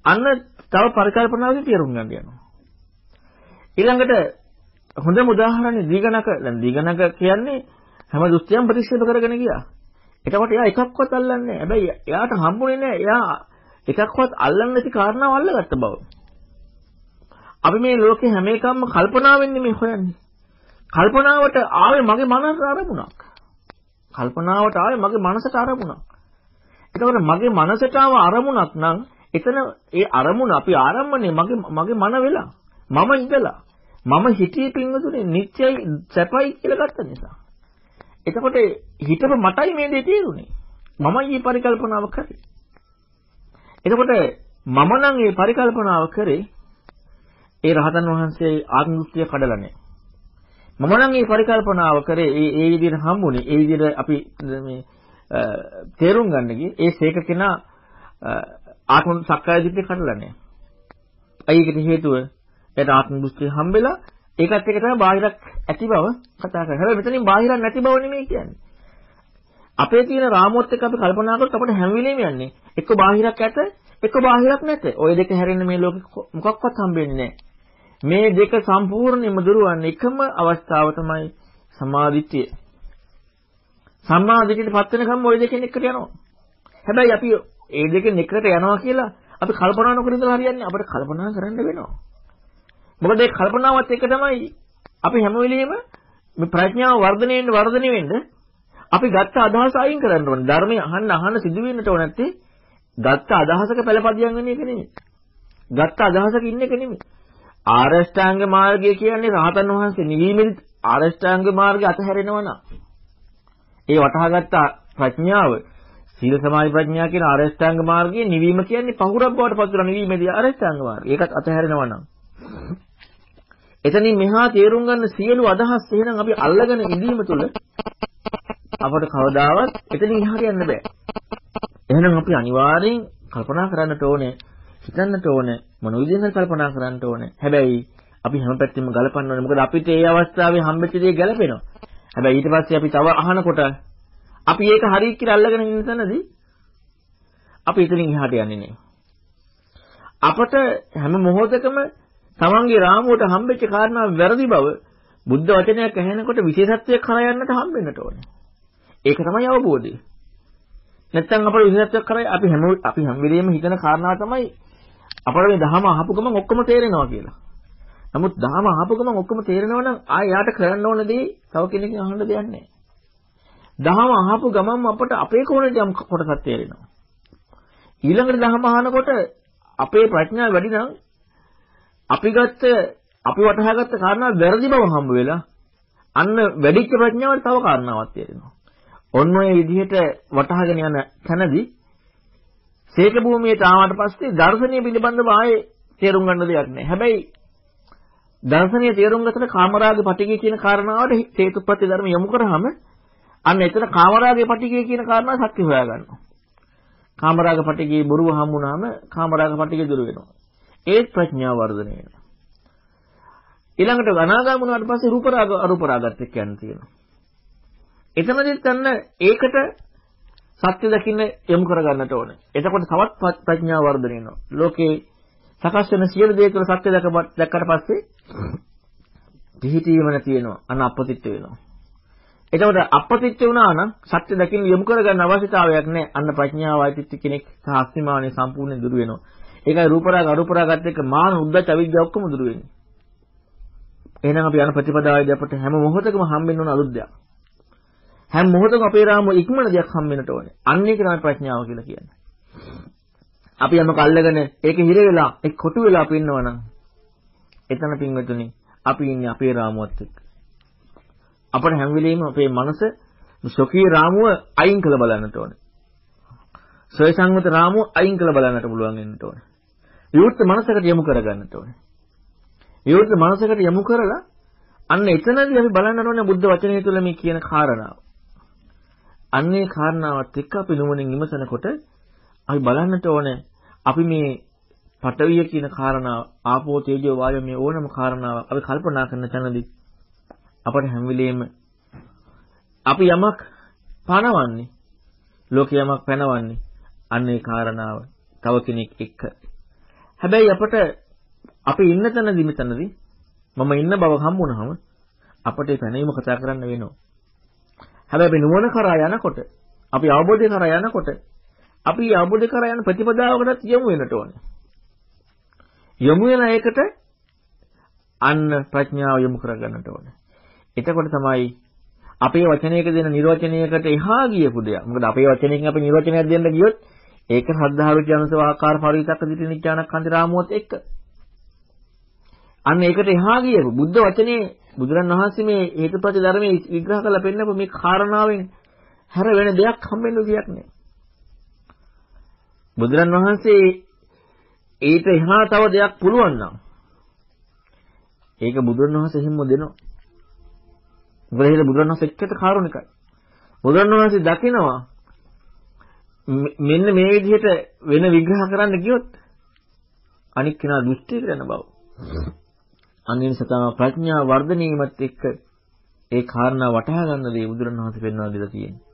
අන්න තව පරිකල්පනාවකින් තේරුම් ගන්න යනවා. ඊළඟට හොඳම උදාහරණේ දීගණක දැන් දීගණක කියන්නේ හැම දෘෂ්ටියක්ම ප්‍රතික්ෂේප කරගෙන ගියා. එතකොට එයා එකක්වත් අල්ලන්නේ නැහැ. හැබැයි එයාට හම්බුනේ නැහැ. එයා එකක්වත් අල්ලන්නේ නැති කාරණාව අල්ලගත්ත බව. අපි මේ ලෝකේ හැම එකක්ම කල්පනාවෙන්නේ මේ හොයන්නේ. කල්පනාවට ආවේ මගේ මනසට අරමුණක්. කල්පනාවට ආවේ මගේ මනසට අරමුණක්. එතකොට මගේ මනසට ආව අරමුණක් නම් එතන ඒ අරමුණ අපි ආරම්භනේ මගේ මගේ මන වෙලා. මම ඉඳලා. මම හිතේ පින්වතුනේ නිත්‍යයි සැපයි කියලා ගත්ත නිසා. එතකොට හිතප මටයි මේ දේ තේරුනේ. මමයි මේ පරිකල්පනාව කරේ. එතකොට මම නම් මේ පරිකල්පනාව කරේ ඒ රහතන් වහන්සේ ආත්ම දෘෂ්ටිය කඩලා නැහැ. මම නම් මේ පරිකල්පනාව කරේ ඒ ඒ විදිහට හම්බුනේ ඒ විදිහට අපි මේ තේරුම් ගන්න ගියේ ඒ සීක කෙනා ආත්ම සක්කාය දිට්ඨිය කඩලා නැහැ. අයි ඒකට හේතුව එයාට ආත්ම දෘෂ්ටිය හම්බෙලා ඒකත් එක තමයි බාහිරක් ඇති බව කතා කරන්නේ. හැබැයි මෙතනින් බාහිරක් නැති බව නෙමෙයි කියන්නේ. අපේ තියෙන රාමුවත් එක්ක අපි කල්පනා කරොත් අපිට හැම වෙලෙම යන්නේ එක්ක බාහිරක් ඇත එක්ක බාහිරක් නැත. ওই දෙක හැරෙන්න මේ ලෝකෙ මොකක්වත් හම්බෙන්නේ නැහැ. මේ දෙක සම්පූර්ණයෙන්ම දුරවන්නේ එකම අවස්ථාව තමයි සමාධිත්‍ය. සම්මාදිටියට පත් වෙනකම් ওই දෙකෙන් එකට යනවා. හැබැයි අපි ඒ දෙකෙන් එකට යනවා කියලා අපි කල්පනා නොකර ඉඳලා හරියන්නේ අපිට කල්පනා කරන්න වෙනවා. මොකද ඒ කල්පනාවත් එක තමයි අපි හැම වෙලෙම මේ ප්‍රඥාව වර්ධනය වෙන්න වර්ධනය වෙන්න අපි ගත්ත අදහස අයින් කරන්න ඕනේ. ධර්මයේ අහන්න අහන්න සිදු වෙන්නට ඕන නැත්තේ ගත්ත අදහසක පළපදියම් වෙන එක නෙමෙයි. ගත්ත අදහසක ඉන්න එක නෙමෙයි. ආරෂ්ඨාංග මාර්ගය කියන්නේ රහතන් වහන්සේ නිවීමෙදි ආරෂ්ඨාංග මාර්ගය අතහැරෙනවා නම් ඒ වටහාගත්ත ප්‍රඥාව සීල සමාධි ප්‍රඥා කියන ආරෂ්ඨාංග මාර්ගයේ නිවීම කියන්නේ පහුරක් බවට පත් කරන නිවීමේදී ආරෂ්ඨාංග මාර්ගය. ඒකත් අතහැරෙනවා නම් එතනින් මෙහා තේරුම් ගන්න සියලු අදහස් එහෙනම් අපි අල්ලගෙන ඉඳීම තුළ අපට කවදාවත් එතනින් එහාට යන්න බෑ. එහෙනම් අපි අනිවාර්යෙන් කල්පනා කරන්නට ඕනේ හිතන්නට ඕනේ මොන විදිහෙන්ද කල්පනා කරන්නට ඕනේ. හැබැයි අපි හැම පැත්තෙම ගලපන්න ඕනේ. මොකද අපිට ඒ අවස්ථාවේ හම්බෙච්ච දේ ගැලපෙනවා. හැබැයි ඊට පස්සේ අපි තව අහනකොට අපි ඒක හරිය කියලා අල්ලගෙන ඉන්න තැනදී අපි ඉතින් එහාට යන්නේ නැහැ. අපට හැම මොහොතකම තමන්ගේ රාමුවට හම්බෙච්ච කාරණා වැරදි බව බුද්ධ වචනයක් ඇහෙනකොට විශේෂත්වයක් කරා යන්නට හම්බෙන්නට ඕනේ. ඒක තමයි අවබෝධය. නැත්තම් අපේ විශේෂත්වයක් කරා අපි හැම අපි හැම වෙලෙම හිතන කාරණාව තමයි අපට මේ දහම අහපු ගමන් ඔක්කොම තේරෙනවා කියලා. නමුත් දහම අහපු ගමන් ඔක්කොම තේරෙනවා නම් ආය යාට කරන්න ඕන දේ තව කෙනෙක්ගෙන් අහන්න දෙයක් නැහැ. දහම අහපු ගමන් අපට අපේ කෝණයට යම් කොටසක් තේරෙනවා. ඊළඟට දහම අහනකොට අපේ ප්‍රඥාව වැඩි නම් අපි ගත්ත අපි වටහාගත්ත කාරණා වැරදි බව හම්බ වෙලා අන්න වැඩිච්ච ප්‍රඥාවට තව කාරණාවක් තියෙනවා. ඔන්න ඔය විදිහට වටහාගෙන යන තැනදී සීක භූමියට ආවට පස්සේ දර්ශනීය පිළිබඳව ආයේ තේරුම් ගන්න දෙයක් නැහැ. හැබැයි දර්ශනීය තේරුම් ගත්තට කාමරාග පටිගය කියන කාරණාවට හේතුප්‍රත්‍ය ධර්ම යොමු කරාම අන්න එතන කාමරාගේ පටිගය කියන කාරණාව සත්‍ය හොයා ගන්නවා. කාමරාග පටිගයේ බොරුව හම්බුනාම කාමරාග පටිගය දුර වෙනවා. ඒත් ප්‍රඥාව වර්ධනය වෙනවා. ඊළඟට අනාගාම වුණාට පස්සේ රූප රාග අරූප රාගත් එක්ක යන්න තියෙනවා. එතනදිත් අන්න ඒකට සත්‍ය දකින්න යොමු කරගන්නට ඕනේ. එතකොට තවත් ප්‍රඥාව වර්ධනය වෙනවා. ලෝකේ සකස් වෙන සියලු දේ තුළ සත්‍ය දැක්කට පස්සේ පිහිටීම නැති වෙනවා. අන්න අපතිත්ව වෙනවා. එතකොට අපතිත්ව වුණා නම් සත්‍ය දකින්න යොමු කරගන්න අවශ්‍යතාවයක් නැහැ. අන්න ප්‍රඥාව අයිතිත්‍ය කෙනෙක් සහ අස්මිමානේ සම්පූර්ණයෙන් දුරු වෙනවා. ඒකයි රූපරාග අරූපරාගත් එක්ක මාන උද්දච්ච අවිද්‍යාව ඔක්කොම දුරු වෙන්නේ. එහෙනම් අපි යන ප්‍රතිපදාවේදී අපිට හැම මොහොතකම හම්බෙන්න ඕන අලුත් දෙයක්. හැම මොහොතකම අපේ රාමුව ඉක්මන දෙයක් හම්බෙන්නට ඕනේ. අන්න ඒක තමයි ප්‍රඥාව කියලා කියන්නේ. අපි යමක අල්ලගෙන ඒක හිර වෙලා ඒක කොටු වෙලා අපි ඉන්නවනම් එතන පින්වතුනි අපි ඉන්නේ අපේ රාමුවත් එක්ක. අපිට හැම වෙලෙම අපේ මනස සොකී රාමුව අයින් කළ බලන්නට ඕනේ. සොය සංගත රාමුව අයින් කළ බලන්නට පුළුවන් වෙන්නට ඕනේ. විවෘත මනසකට යොමු කරගන්නට ඕනේ. විවෘත මනසකට යොමු කරලා අන්න එතනදී අපි බලන්න ඕනේ බුද්ධ වචනය තුළ මේ කියන කාරණාව. අන්නේ කාරණාවත් එක්ක අපි නුවණින් විමසනකොට අපි බලන්නට ඕනේ අපි මේ පටවිය කියන කාරණාව ආපෝ තේජෝ වායෝ මේ ඕනම කාරණාව අපි කල්පනා කරන තැනදී අපට හැම වෙලෙම අපි යමක් පනවන්නේ ලෝකේ යමක් පැනවන්නේ අන්නේ කාරණාව තව කෙනෙක් එක්ක හැබැයි අපට අපි ඉන්න තැනදී මෙතනදී මම ඉන්න බව හම්බුනහම අපට ඒ පැනීම කතා කරන්න වෙනවා හැබැයි අපි නුවණ කරා යනකොට අපි අවබෝධය කරා යනකොට අපි අවබෝධ කරා යන ප්‍රතිපදාවකටත් යමු වෙනට ඕනේ. යමු වෙන එකට අන්න ප්‍රඥාව යොමු කරගන්නට ඕනේ. එතකොට තමයි අපේ වචනයක දෙන නිර්වචනයකට එහා ගියපු දෙයක්. මොකද අපේ වචනයකින් අපි නිර්වචනයක් දෙන්න ගියොත් ඒක ශ්‍රද්ධාව ඥානසව ආකාර පරිවිතක්ක දිටි නිඥානක් කන්ති රාමුවත් එක්ක. අන්න ඒකට එහා ගියපු බුද්ධ වචනේ බුදුරන් වහන්සේ මේ හේතුප්‍රති ධර්මයේ විග්‍රහ කරලා පෙන්නපු මේ කාරණාවෙන් හැර වෙන දෙයක් හම්බෙන්න විදියක් නෑ. බුදුරන් වහන්සේ ඊට එහා තව දෙයක් පුළුවන් නම් ඒක බුදුරන් වහන්සේ හිම්ම දෙනවා. මොකද ඒක බුදුරන් වහන්සේ එක්කත කාරුණිකයි. බුදුරන් වහන්සේ දකිනවා මෙන්න මේ විදිහට වෙන විග්‍රහ කරන්න ගියොත් අනික් කෙනා දෘෂ්ටි කරන බව. අනිත් නිසා ප්‍රඥා වර්ධනීයමත් එක්ක ඒ කාරණා වටහා ගන්න දේ බුදුරණවහන්සේ පෙන්වා දීලා තියෙනවා.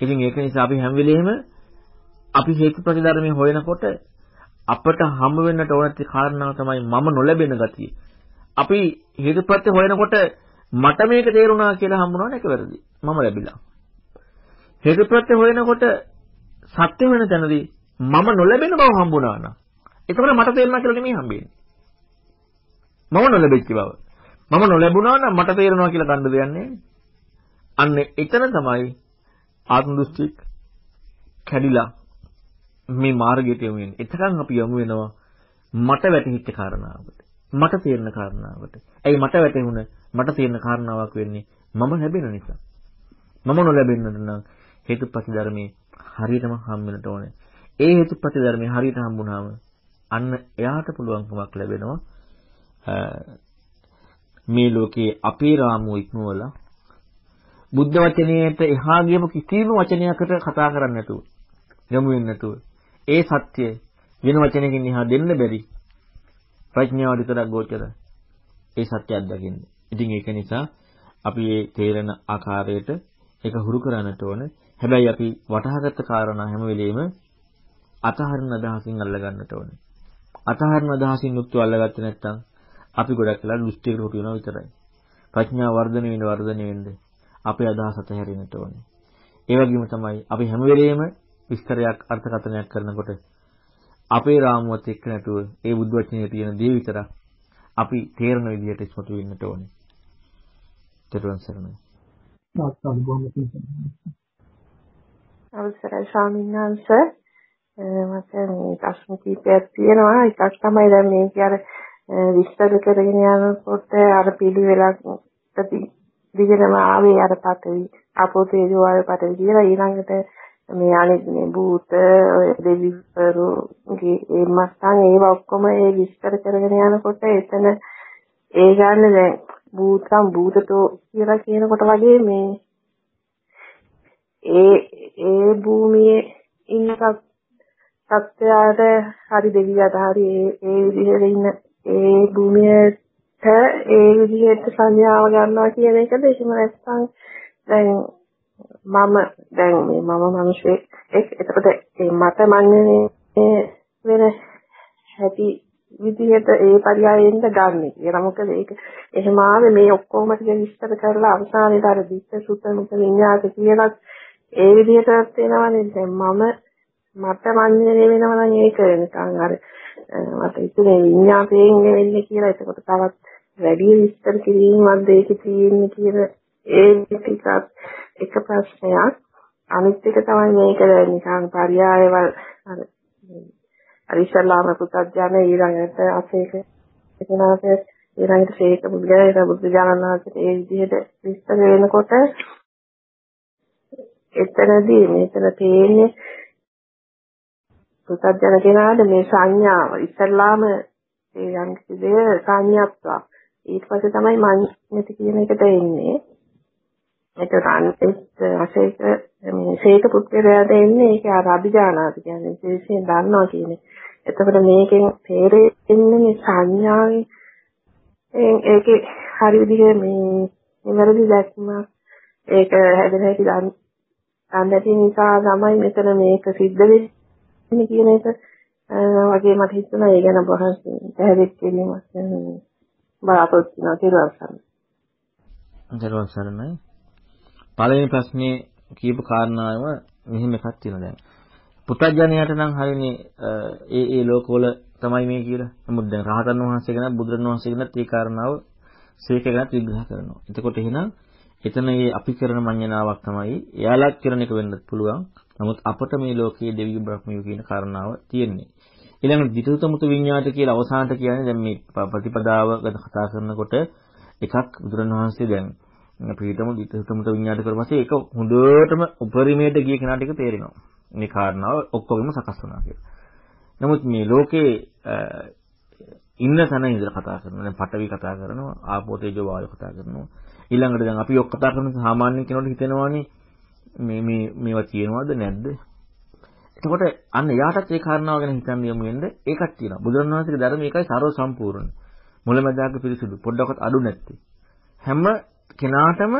ඉතින් ඒක නිසා අපි හැම වෙලෙම අපි හේතු ප්‍රතිධර්මයේ හොයනකොට අපට හම්බ වෙන්නට ඕන කාරණාව තමයි මම නොලැබෙන ගතිය. අපි හේතුප්‍රත්‍ය හොයනකොට මට මේක තේරුණා කියලා හම්බුනවනේ ඒක වැරදි. මම ලැබිලා. හේතුප්‍රත්‍ය හොයනකොට සත්‍ය වෙන තැනදී මම නොලැබෙන බව හම්බුණා නම් එතකොට මට තේරුණා කියලා නෙමෙයි හම්බෙන්නේ. මම නොලැබෙච්ච බව. මම නොලැබුණා නම් මට තේරෙනවා කියලා ගන්න දෙයක් නැහැ. අන්න එතන තමයි ආත්ම දෘෂ්ටික් කැඩිලා මේ මාර්ගයට යමු වෙන්නේ. එතකන් අපි යමු වෙනවා මට වැටහිච්ච කාරණාවකට. මට තේරෙන කාරණාවකට. ඇයි මට වැටහුණ මට තේරෙන කාරණාවක් වෙන්නේ මම ලැබෙන නිසා. මම නොලැබෙන්නට නම් හේතුප්‍රති ධර්මයේ හරියටම හම් වෙනට ඕනේ. ඒ හේතුප්‍රති ධර්මයේ හරියට හම්බුනාම අන්න එයාට පුළුවන්කමක් ලැබෙනවා මේ ලෝකේ අපේ රාමුව ඉක්මවලා බුද්ධ වචනයට එහා ගියම කිසිම වචනයකට කතා කරන්නේ නැතුව යමු වෙන්නේ නැතුව ඒ සත්‍ය වෙන වචනයකින් එහා දෙන්න බැරි ප්‍රඥාව විතරක් ගෝචර ඒ සත්‍ය අත්දකින්න. ඉතින් ඒක නිසා අපි මේ තේරෙන ආකාරයට ඒක හුරු කරන්නට ඕන. හැබැයි අපි වටහාගත්ත කාරණා හැම වෙලෙම අතහරින අදහසින් අල්ලගන්නට ඕනේ. අතහරින අදහසින් යුක්තව අල්ලගත්තේ නැත්නම් අපි ගොඩක් වෙලා දෘෂ්ටියකට හොටු වෙනවා විතරයි. ප්‍රඥාව වර්ධනය වෙන වර්ධනය වෙන්නේ අපේ අදහස අතහැරෙන්නට ඕනේ. ඒ වගේම තමයි අපි හැම වෙලෙම විස්තරයක් අර්ථකථනයක් කරනකොට අපේ රාමුවත් එක්ක නැතුව ඒ බුද්ධ වචනේ තියෙන දේ විතරක් අපි තේරෙන විදිහට ඉස්මතු වෙන්නට ඕනේ. ඊට සරණයි. අවසරයි ස්වාමීන් වහන්සේ. මට මේ ප්‍රශ්න කීපයක් තියෙනවා. එකක් තමයි දැන් මේක අර විස්තර කරගෙන යනකොට අර පිළිවෙලක් දිගටම ආවේ අර පතවි අපෝ තේජෝ ආවේ පතවි කියලා. ඊළඟට මේ අනිත් මේ භූත ඔය දෙවිවරුගේ ඒ මස්සන් ඒවා ඔක්කොම ඒ විස්තර කරගෙන යනකොට එතන ඒ ගන්න දැන් භූතම් භූතතෝ කියලා කියනකොට වගේ මේ ඒ ඒ භූමියේ ඉන්න සත්‍යයට හරි දෙවියට හරි ඒ ඒ විදිහට ඉන්න ඒ භූමියට ඒ විදිහට සංඥාව ගන්නවා කියන එකද එහෙම නැත්නම් දැන් මම දැන් මේ මම මිනිස්සෙක් එතකොට ඒ මට මන්නේ වෙන හැටි විදිහට ඒ පරියායෙන්ද ගන්න කියලා. මොකද ඒක එහෙම ආවේ මේ ඔක්කොම ටික විස්තර කරලා අවසානයේදී අර දිස්ස සුත මුත විඤ්ඤාත කියලා ඒ විදිහටත් වෙනවනේ. දැන් මම මට මන්නේ වෙනවා නම් ඒක නිකන් අර මට ඉතින් විඤ්ඤාතයෙන් වෙන්නේ කියලා. එතකොට තවත් වැඩි විස්තර කිරීමක්ද ඒකේ තියෙන්නේ කියලා ඒ ටිකත් එක ප්‍රශ්නයක්. අනිත් එක තමයි මේක නිකන් පරියායවල් අර අර ඉස්සල්ලාම පුතඥ ඊළඟට අසේක එතනට ඊළඟට ශේක බුද්ධයාට බුද්ධ ඥානනාථට ඒ විදිහට විස්තර වෙනකොට එතනදී මෙතන තියෙන්නේ පුතඥ කෙනාට මේ සංඥාව. ඉස්සල්ලාම ඒ යම් කිසි දෙය සංඥාත්වා ඊට පස්සේ තමයි මන් නැති කියන එකට එන්නේ. ඒකට අනිත් අශේක මේ ශේක පුත්‍රයාට එන්නේ ඒක අර අභිජානාති කියන්නේ විශේෂයෙන් දන්නවා කියන්නේ. එතකොට මේකෙන් තේරෙන්නේ මේ සංඥාවේ ඒකේ හරි විදිහේ මේ නිවැරදි දැක්ම ඒක හැදෙන හැටි දන්න නැති නිසා තමයි මෙතන මේක සිද්ධ වෙන්නේ කියන එක වගේ මට හිතුණා ඒ ගැන බොහොම පැහැදිලි කිරීමක් බලාපොරොත්තු වෙනවා කියලා සරණයි. දරුවන් සරණයි. පළවෙනි ප්‍රශ්නේ කියපු කාරණාව මෙහෙම එකක් තියෙනවා දැන්. පුතඥයාට නම් හරිනේ ඒ ඒ ලෝකවල තමයි මේ කියලා. නමුත් දැන් රහතන් වහන්සේ ගැන බුදුරන් වහන්සේ ගැනත් ඒ කාරණාව ශේක ගැනත් විග්‍රහ කරනවා. එතකොට එහෙනම් එතන මේ අපි කරන මඤ්ඤණාවක් තමයි එයාලත් කරන එක වෙන්නත් පුළුවන්. නමුත් අපට මේ ලෝකයේ දෙවියෝ බ්‍රහ්මියෝ කියන කාරණාව තියෙන්නේ. ඊළඟට ditthutumutu විඤ්ඤාත කියලා අවසානට කියන්නේ දැන් මේ ප්‍රතිපදාව ගැන කතා කරනකොට එකක් බුදුරණවහන්සේ දැන් පිටම ditthutumutu විඤ්ඤාත කරපස්සේ ඒක හොඳටම උපරිමයට ගිය කෙනාට ඒක තේරෙනවා. මේ කාරණාව ඔක්කොගෙම සකස් වුණා කියලා. නමුත් මේ ලෝකේ ඉන්න තැන ඉඳලා කතා කරනවා. දැන් පටවි කතා කරනවා, ආපෝ තේජෝ වායු කතා කරනවා. ඊළඟට දැන් අපි ඔක් කතා කරන සාමාන්‍ය කෙනෙකුට හිතෙනවානේ මේ මේ මේවා තියෙනවද නැද්ද? එතකොට අන්න එයාටත් ඒ කාරණාව ගැන හිතන්න යමු වෙන්න ඒකක් තියෙනවා. බුදුරණවහන්සේගේ ධර්ම ඒකයි ਸਰව සම්පූර්ණ. මුලැමැදාක පිරිසුදු පොඩ්ඩක්වත් අඩු නැත්තේ. හැම කෙනාටම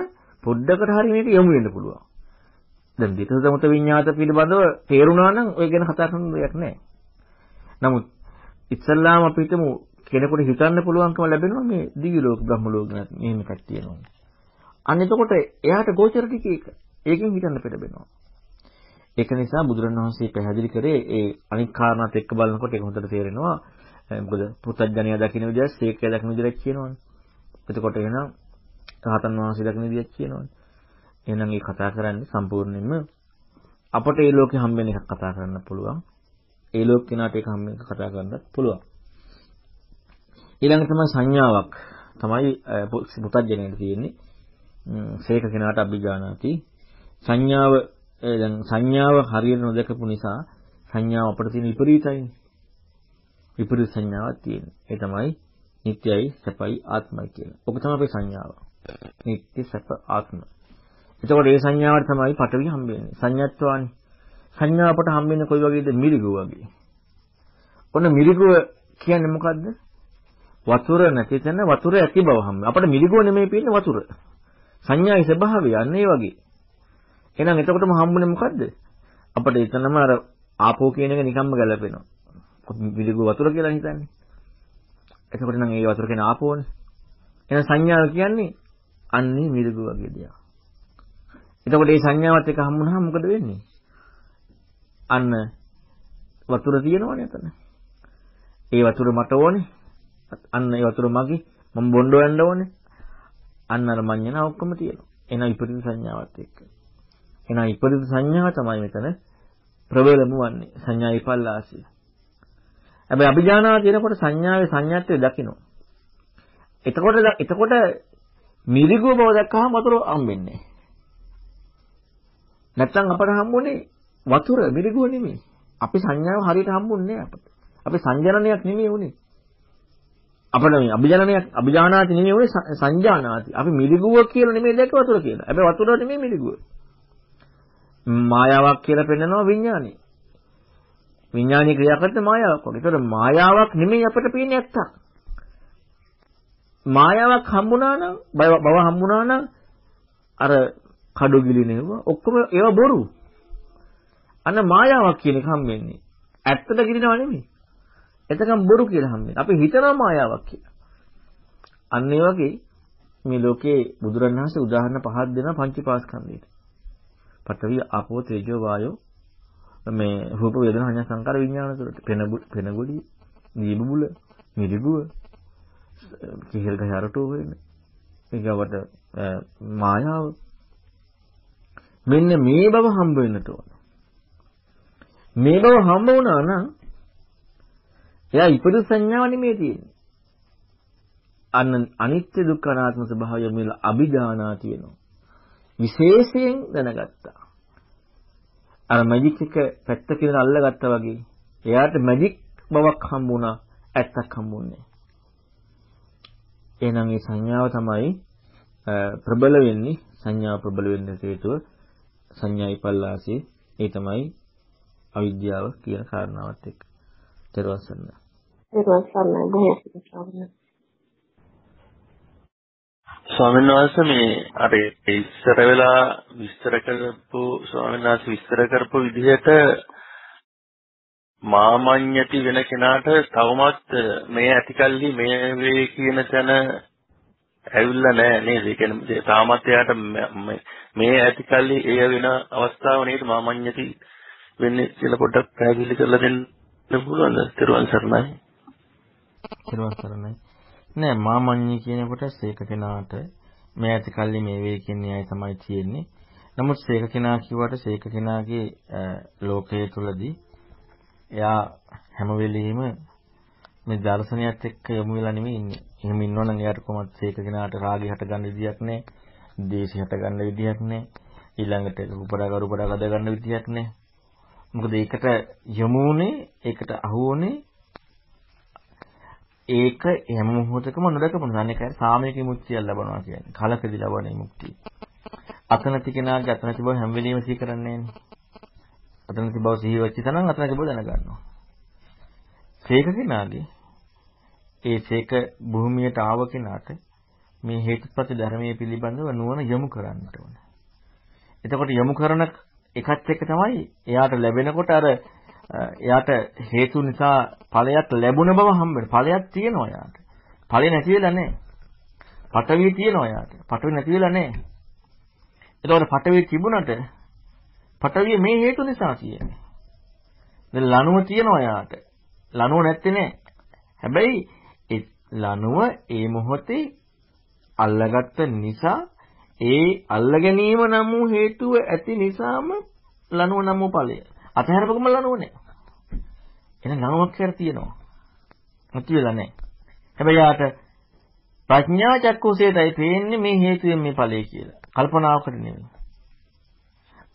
පොඩ්ඩකට හරි මේක යමු වෙන්න පුළුවන්. දැන් විතසමුත විඤ්ඤාත පිළිබඳව තේරුණා නම් ඔය ගැන කතා කරන්න දෙයක් නැහැ. නමුත් ඉස්සල්ලාම අපි හිතමු කෙනෙකුට හිතන්න පුළුවන්කම ලැබෙනවා මේ දිව්‍ය ලෝක බ්‍රහ්ම ලෝක ගැන මෙහෙම එකක් තියෙනවා. අන්න එතකොට එයාට ගෝචර ටික ඒක. ඒකෙන් හිතන්න පෙළඹෙනවා. ඒක නිසා බුදුරණවහන්සේ පැහැදිලි කරේ ඒ අනික් කාරණාත් එක්ක බලනකොට ඒක හොඳට තේරෙනවා. මොකද පුතඥය දකින්න විදිහට ශේකය දකින්න විදිහට කියනවනේ. එතකොට එහෙනම් රහතන් වහන්සේ දකින්න විදිහට කියනවනේ. එහෙනම් ඒ කතා කරන්නේ සම්පූර්ණයෙන්ම අපට ඒ ලෝකේ හම්බෙන එකක් කතා කරන්න පුළුවන්. ඒ ලෝක කෙනාට ඒක හම්බෙන එක කතා කරන්නත් පුළුවන්. ඊළඟ තමයි සංඥාවක්. තමයි පුතඥයට තියෙන්නේ. ශේක කෙනාට අභිජානාති. සංඥාව දැන් සංඥාව හරියට නොදකපු නිසා සංඥාව අපිට තියෙන විපරීතයිනේ. විපරීත සංඥාවක් තියෙනවා. ඒ තමයි නිට්ටයයි සැපයි ආත්මයි කියලා. ඔක තමයි අපේ සංඥාව. නිට්ටය සැප ආත්ම. එතකොට මේ සංඥාවට තමයි පටවි හම්බෙන්නේ. සංඥාත්වානේ. සංඥාව අපට හම්බෙන්නේ කොයි වගේද? මිරිගුව වගේ. ඔන්න මිරිගුව කියන්නේ මොකද්ද? වතුර නැති තැන වතුර ඇති බව හම්බ. අපිට මිරිගුව නෙමෙයි පේන්නේ වතුර. සංඥායි ස්වභාවය අන්න ඒ වගේ. එහෙනම් එතකොටම හම්බුනේ මොකද්ද? අපිට එතනම අර ආපෝ කියන එක නිකම්ම ගැලපෙනවා. මිරිගුව වතුර කියලා හිතන්නේ. එතකොට නම් ඒ වතුර කියන ආපෝනේ. එහෙනම් සංඥාව කියන්නේ අන්නේ මිරිගුව වගේ දෙයක්. එතකොට මේ සංඥාවත් එක්ක හම්බුනහම මොකද වෙන්නේ? අන්න වතුර තියෙනවනේ එතන. ඒ වතුර මට ඕනේ. අන්න ඒ වතුර මගේ. මම බොණ්ඩ යන්න ඕනේ. අන්න අර මඤ්ඤණ ඔක්කොම තියෙනවා. එන විපරිත සංඥාවත් එක්ක. එන විපරිත සංඥාව තමයි මෙතන ප්‍රබලම වන්නේ. සංඥා විපල්ලාසිය. හැබැයි අභිජානාති වෙනකොට සංඥාවේ සංඥාත්වය දකින්න. එතකොට එතකොට මිරිගුව බව දැක්කහම වතුර හම්බෙන්නේ නැත්තම් අපට හම්බුනේ වතුර මිරිගුව නෙමෙයි. අපි සංඥාව හරියට හම්බුන්නේ අපට. අපි සංජනනයක් නෙමෙයි උනේ. අපිට මේ අභිජනනයක් අභිජානාති නෙමෙයි උනේ සංජානාති. අපි මිරිගුව කියලා නෙමෙයි දැක්ක වතුර කියලා. හැබැයි වතුර නෙමෙයි මිරිගුව. මායාවක් කියලා පෙන්නනවා විඥානේ. විඥානීය ක්‍රියාකරන මායාවක් වගේ. ඒතර මායාවක් නෙමෙයි අපිට පේන්නේ ඇත්තක්. මායාවක් හම්බුණා නම් බව හම්බුණා නම් අර කඩු ගිලිනෙව ඔක්කොම ඒවා බොරු. අන්න මායාවක් කියන එක හම්බෙන්නේ. ඇත්තට ගිලිනව නෙමෙයි. එතකම් බොරු කියලා හම්බෙන්නේ. අපි හිතනවා මායාවක් කියලා. අන්න ඒ වගේ මේ ලෝකේ බුදුරණවහන්සේ උදාහරණ පහක් දෙනවා පංචපාස්කන්ධයට. පඨවි ආපෝ තේජෝ වායෝ මේ රූප වේදනා සංඥා සංකාර විඥාන තුළට පෙන පෙනගොඩි දීබුබුල මිරිගුව කිහිල් ගහ අරටෝ වෙන්නේ ඒකවට මායාව මෙන්න මේ බව හම්බ වෙන්නට ඕන මේ බව හම්බ වුණා නම් එයා ඉපදු සංඥාව නෙමෙයි තියෙන්නේ. අන්න අනිත්‍ය දුක්ඛ අනාත්ම ස්වභාවය මෙල අභිජානාති වෙනවා විශේෂයෙන් දැනගත්තා. අර මැජික් එක පැත්තකින් අල්ලගත්තා වගේ. එයාට මැජික් බවක් හම්බුණා ඇත්තක් හම්බුන්නේ එහෙනම් මේ සංඥාව තමයි ප්‍රබල වෙන්නේ. සංඥාව ප්‍රබල වෙන්න හේතුව සංඥායි පල්ලාසේ ඒ තමයි අවිද්‍යාව කියන කාරණාවත් එක්ක. ඊට පස්සේ. ඊට පස්සේ බොහෝ ස්වාමීන් වහන්සේ මේ අර ඉස්සර වෙලා විස්තර කරපු ස්වාමීන් වහන්සේ විස්තර කරපු විදිහට මාමඤ්ඤති වෙන කෙනාට තවමත් මේ ඇතිකල්ලි මේ වේ කියන තැන ඇවිල්ලා නැහැ නේද? ඒ කියන්නේ තාමත් එයාට මේ ඇතිකල්ලි එය වෙන අවස්ථාව නේද මාමඤ්ඤති වෙන්නේ කියලා පොඩ්ඩක් පැහැදිලි කරලා දෙන්න පුළුවන්ද? ත්‍රිවන් සරණයි. ත්‍රිවන් සරණයි. නෑ මාමඤ්ඤී කියනකොට සීක කෙනාට මේ ඇති කල්ලි මේ වේ කියන්නේ අය තමයි තියෙන්නේ. නමුත් සීක කෙනා කිව්වට සීක කෙනාගේ ලෝකයේ තුලදී එයා හැම වෙලෙම මේ දර්ශනයත් එක්ක යොමු වෙලා නෙමෙයි ඉන්නේ. එහෙම ඉන්නවනම් එයාට කොහොමද සීක කෙනාට රාගය හට ගන්න විදියක් නැහැ. දේශය හට ගන්න විදියක් නැහැ. ඊළඟට රූපරාග රූපරාග හද ගන්න විදියක් නැහැ. මොකද ඒකට යොමු උනේ ඒකට අහු උනේ ඒක හැම මොහොතකම නොදකපු නිසානේ සාමයක මුක්තිය ලැබනවා කියන්නේ. කලකදී ලබන මුක්තිය. අතනති කෙනාගේ අතනති බව හැම වෙලෙම සිහි කරන්නේ නැහැ. අතනති බව සිහි වෙච්ච තනන් අතනති බව දැනගන්නවා. සීක කෙනාගේ ඒ සීක භූමියට ආව කෙනාට මේ හේතුප්‍රති ධර්මයේ පිළිබඳව නුවණ යොමු කරන්නට ඕන. එතකොට යොමු කරන එකත් එක්ක තමයි එයාට ලැබෙනකොට අර එයාට හේතු නිසා ඵලයක් ලැබුණ බව හම්බෙන්නේ. ඵලයක් තියෙනවා එයාට. ඵලෙ නැති වෙලා නැහැ. පටවිය තියෙනවා එයාට. පටවිය නැති වෙලා නැහැ. එතකොට පටවිය තිබුණට පටවිය මේ හේතු නිසා කියන්නේ. දැන් ලණුව තියෙනවා එයාට. ලණුව නැත්තේ නෑ. හැබැයි ඒ ලණුව ඒ මොහොතේ අල්ලගත්ත නිසා ඒ අල්ල ගැනීම නම් වූ හේතුව ඇති නිසාම ලණුව නම් වූ ඵලය. අතහැරපගම ලණුව නෑ. එහෙනම් නාමයක් කියලා තියෙනවා. නැති වෙලා නැහැ. හැබැයි යාට ප්‍රඥා චක්කුසේටයි පේන්නේ මේ හේතුවෙන් මේ ඵලය කියලා. කල්පනාවකට නෙවෙයි.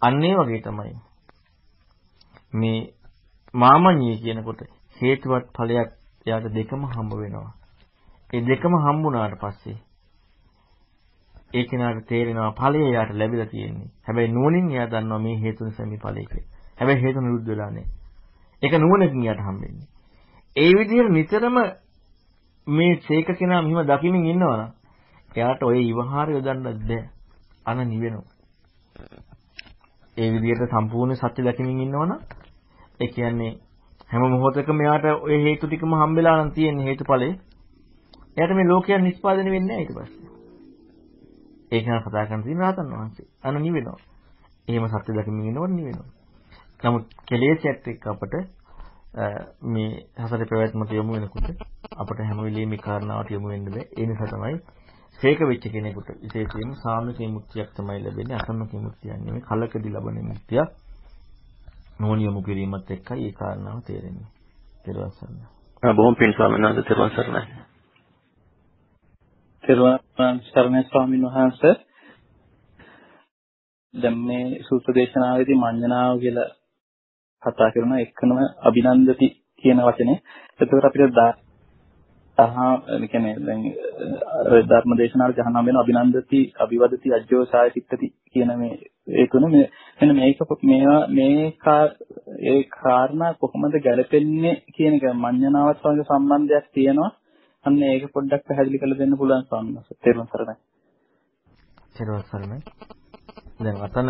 අන්න ඒ වගේ තමයි. මේ මාමඤ්ඤී කියනකොට හේතුවත් ඵලයක් එයාට දෙකම හම්බ වෙනවා. ඒ දෙකම හම්බුණාට පස්සේ ඒ කෙනාට තේරෙනවා ඵලය එයාට ලැබිලා තියෙන්නේ. හැබැයි නුවණින් එයා දන්නවා මේ හේතු නිසා මේ ඵලය කියලා. හැබැයි හේතු නිරුද්ධ වෙලා නැහැ. ඒක නුවණකින් යට හම්බෙන්නේ. ඒ විදිහට නිතරම මේ ශේක කෙනා මෙහිම දකිමින් ඉන්නවනම් එයාට ওই ඉවහාර යොදන්න බැහැ. අන නිවෙනවා. ඒ විදිහට සම්පූර්ණ සත්‍ය දැකමින් ඉන්නවනම් ඒ කියන්නේ හැම මොහොතකම එයාට ওই හේතු ටිකම හම්බෙලා නම් තියෙන හේතුඵලේ එයාට මේ ලෝකයන් නිස්පාදනය වෙන්නේ නැහැ ඊට පස්සේ. ඒක නම් කතා කරන තියෙන රහතන් වහන්සේ. අන නිවෙනවා. එහෙම සත්‍ය දැකමින් ඉන්නකොට නිවෙනවා. නමුත් කෙලෙසත් එක්ක අපට මේ හසරේ පැවැත්මට යොමු වෙනකොට අපට හැම වෙලෙම මේ කාරණාවට යොමු වෙන්න බෑ. ඒ නිසා තමයි ශේක වෙච්ච කෙනෙකුට විශේෂයෙන්ම සාමික විමුක්තියක් තමයි ලැබෙන්නේ. අසම්මික විමුක්තියක් නෙමෙයි කලකදී ලබන විමුක්තියක්. නෝනියමු කිරීමත් එක්කයි ඒ කාරණාව තේරෙන්නේ. ඊට පස්සේ බොහොම පින් ස්වාමීන් වහන්සේ තෙරුවන් සරණයි. තෙරුවන් සරණයි ස්වාමීන් වහන්සේ. දැන් මේ සූත්‍ර දේශනාවේදී මඤ්ඤණාව කියලා කතා කරන එකනම අභිනන්දති කියන වචනේ. එතකොට අපිට තහා කියන්නේ දැන් ධර්ම දේශනාවල ජහනම් වෙන අභිනන්දති අභිවදති අජ්ජෝසාය සික්තති කියන මේ ඒ තුන මේ මෙන්න මේක මේවා මේ ඒ කාරණා කොහොමද ගැලපෙන්නේ කියන එක මඤ්ඤණාවත් සමග සම්බන්ධයක් තියෙනවා. අන්න ඒක පොඩ්ඩක් පැහැදිලි කරලා දෙන්න පුළුවන් ස්වාමීන් වහන්සේ. තේරුම් සරණයි. තේරුම් සරණයි. දැන් අතන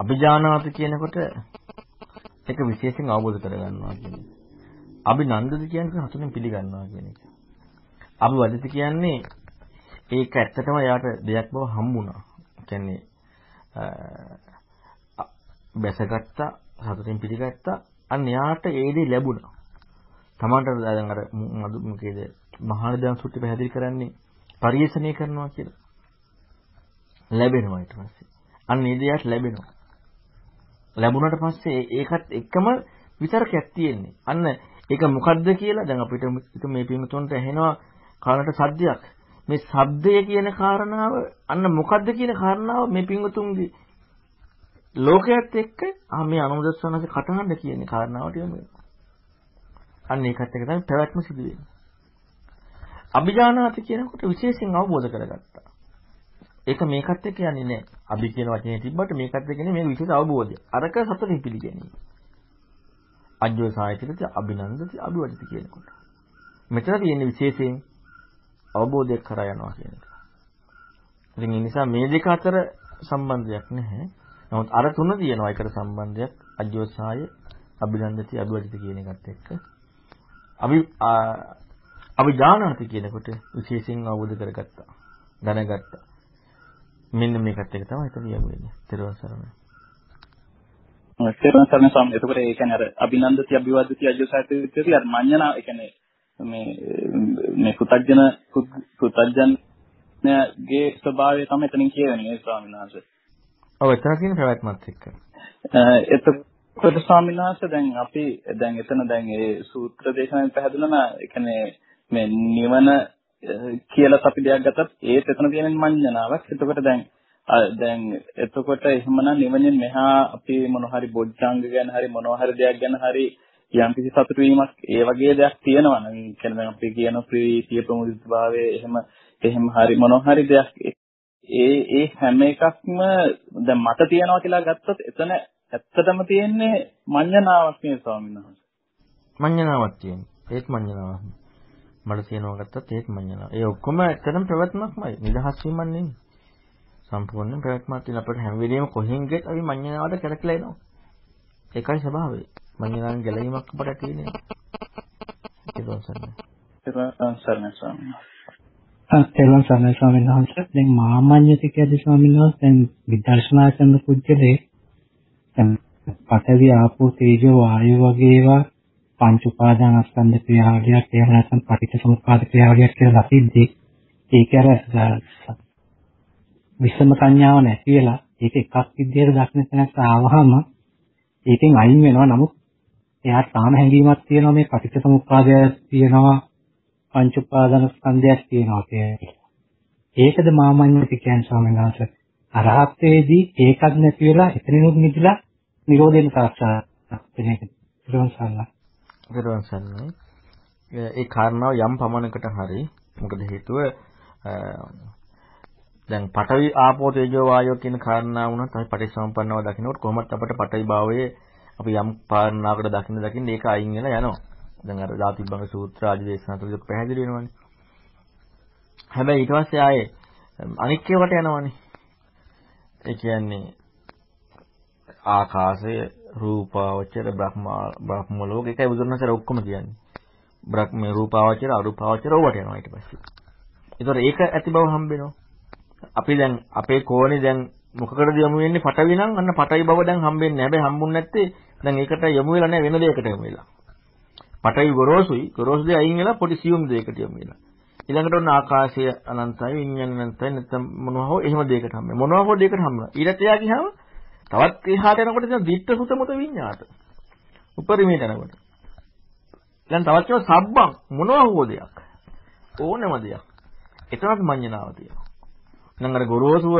අභිජානාති කියනකොට ඒක විශේෂයෙන් අවබෝධ කරගන්නවා කියන්නේ අභිනන්දති කියන්නේ හතුලින් පිළිගන්නවා කියන එක අභිවදිත කියන්නේ ඒක ඇත්තටම යාට දෙයක් බව හම්බුණා. කියන්නේ බැසගත්තා සතුටින් පිළිගත්තා අන්න යාට ඒ දේ ලැබුණා. තමන්ට දැන් අර මදු මොකේද මහානදන් සුට්ටි පැහැදිලි කරන්නේ පරිේශණය කරනවා කියලා. ලැබෙනවා ඊට පස්සේ. අන්න ඒ දෙයට ලැබෙනවා. ලැබුණාට පස්සේ ඒකත් එක්කම විතරකයක් තියෙන්නේ. අන්න ඒක මොකද්ද කියලා දැන් අපිට මේ පින්තුන්ට ඇහෙනවා කනට සද්දයක්. මේ ශබ්දය කියන කාරණාව අන්න මොකද්ද කියන කාරණාව මේ පින්වතුන්ගේ ලෝකයේත් එක්ක ආ මේ අනුමුදස්සනසේ කටහඬ කියන කාරණාවට යමු. අන්න ඒකත් එක්ක තමයි පැවැත්ම සිදු වෙන්නේ. අභිජානාති කියනකොට විශේෂයෙන් අවබෝධ කරගත්තා. ඒක මේකත් එක්ක යන්නේ නැහැ. අභි කියන වචනේ තිබ්බට මේකත් එක්ක නේ මේ විශේෂ අවබෝධය. අරක සතරින් පිළිගැනීම. අජ්ජෝ සායතිකති අභිනන්දති අභිවදිත කියනකොට. මෙතන තියෙන විශේෂයෙන් අවබෝධයක් කරා යනවා කියන එක. ඉතින් ඒ නිසා මේ දෙක අතර සම්බන්ධයක් නැහැ. නමුත් අර තුන තියෙනවා එකට සම්බන්ධයක් අජ්ජෝසාය අභිනන්දති අභිවදිත කියන එකත් එක්ක. අපි අපි ඥානාති කියනකොට විශේෂයෙන් අවබෝධ කරගත්තා. දැනගත්තා. මෙන්න මේකත් එක තමයි එතන යමු වෙන්නේ. ත්‍රිවංශ සරණයි. තේරුම් ගන්න සම් එතකොට ඒ කියන්නේ අර අභිනන්දති අභිවදති අජෝසායති විතරයි අර මඤ්ඤණා ඒ කියන්නේ මේ මේ පුතඥන පුතඥගේ ස්වභාවය තමයි එතනින් කියවෙන්නේ ස්වාමීන් වහන්සේ. ඔව් එතන තියෙන පැවැත්මත් එක්ක. එතකොට ස්වාමීන් වහන්සේ දැන් අපි දැන් එතන දැන් ඒ සූත්‍ර දේශනාවෙන් පැහැදිලිවම ඒ කියන්නේ මේ නිවන කියලා අපි දෙයක් ගත්තත් ඒත් එතන තියෙන මඤ්ඤණාවක්. එතකොට දැන් දැන් එතකොට එහෙමනම් නිවනෙන් මෙහා අපි මොන හරි බොජ්ජංග ගැන හරි මොනවා හරි දෙයක් ගැන හරි යම් කිසි සතුට වීමක් ඒ වගේ දෙයක් තියෙනවා නම් කියන්නේ දැන් අපි කියන ප්‍රීතිය ප්‍රමුදිතභාවය එහෙම එහෙම හරි මොනවා හරි දෙයක් ඒ ඒ හැම එකක්ම දැන් මට තියනවා කියලා ගත්තොත් එතන ඇත්තටම තියෙන්නේ මඤ්ඤණාවක් නේ ස්වාමීන් වහන්සේ. මඤ්ඤණාවක් තියෙන්නේ. ඒත් මඤ්ඤණාවක්. මට තියනවා ගත්තත් ඒත් මඤ්ඤණාව. ඒ ඔක්කොම ඇත්තටම ප්‍රවත්මක්මයි. නිදහස් වීමක් නෙමෙයි. සම්පූර්ණ ප්‍රවත්මක් තියෙන අපිට හැම වෙලෙම කොහෙන් ගියත් අපි මඤ්ඤණාවට කැරකලා එනවා. ඒකයි ස්වභාවය. මඤ්ඤණාන් ගැලීමක් අපට තියෙන්නේ. ඒක සරණයි. ඒක සරණයි ස්වාමීන් තෙරුවන් සරණයි ස්වාමීන් වහන්සේ දැන් මාමඤ්ඤති කියදී ස්වාමීන් වහන්සේ දැන් විදර්ශනා කරන පුද්ගලේ දැන් පඨවි ආපෝ තේජෝ වායෝ වගේ ඒවා පංච උපාදානස්කන්ධ ක්‍රියාවලියක් එහෙම නැත්නම් පටිච්චසමුප්පාද ක්‍රියාවලියක් කියලා ලකිද්දී ඒක අර විසම සංඥාව නැති වෙලා ඒක එකක් විදිහට දක්න තැනට ආවහම ඒකෙන් අයින් වෙනවා නමුත් එයාට තාම හැඟීමක් තියෙනවා මේ පටිච්චසමුප්පාදයක් තියෙනවා පංච උපාදාන ස්කන්ධයක් තියෙනවා කියලා. ඒකද මාමඤ්ඤති කියන්නේ ස්වාමීන් වහන්සේ. අරහත්ත්වයේදී ඒකක් නැති වෙලා එතනිනුත් නිදිලා නිරෝධයෙන් සාක්ෂාත් වෙන එක. ඊළඟ සල්ලා. ඒ කාරණාව යම් පමණකට හරි මොකද හේතුව දැන් පඨවි ආපෝ තේජෝ වායෝ කියන කාරණා වුණත් අපි පටිච්චසමුප්පන්නව දකින්නකොට කොහොමත් අපිට පඨවි භාවයේ අපි යම් පාරණාවකට දකින්න දකින්න ඒක අයින් වෙලා යනවා. දැන් අර ධාතිබ්බංග සූත්‍ර ආදී දේශනා තුලක පැහැදිලි වෙනවනේ. හැබැයි ඊට පස්සේ ආයේ අනික් ඒවාට යනවනේ. ඒ කියන්නේ ආකාශය, රූපාවචර, බ්‍රහ්මා, බ්‍රහ්ම ලෝක එකයි බුදුරණසර ඔක්කොම කියන්නේ. බ්‍රහ්ම රූපාවචර, අරූපාවචර ඕවට යනවා ඊට පස්සේ. ඒතකොට ඒක ඇති බව හම්බෙනවා. අපි දැන් අපේ කෝණේ දැන් මොකකටද යමු වෙන්නේ පටවි නම් අන්න පටවි බව දැන් හම්බෙන්නේ නැහැ. හැබැයි හම්බුන්නේ නැත්තේ දැන් ඒකට යමු වෙලා නැහැ වෙන දෙයකට යමු වෙලා. පටවි ගොරෝසුයි ගොරෝසු දෙය අයින් වෙලා පොඩි සියුම් දෙයකට යමු වෙලා. ඊළඟට ඔන්න ආකාශය අනන්තයි විඤ්ඤාණ අනන්තයි නැත්නම් මොනවා හෝ එහෙම දෙයකට හම්බ වෙනවා. මොනවා හෝ දෙයකට හම්බ වෙනවා. ඊට එයා ගියාම තවත් එහාට යනකොට දැන් දිට්ඨ සුත මුත විඤ්ඤාත. උපරිමයට යනකොට. දැන් තවත් කියනවා සබ්බං මොනවා හෝ දෙයක්. ඕනම දෙයක්. එතනත් මඤ්ඤණාව තියෙනවා. නම් අර ගොරෝසුව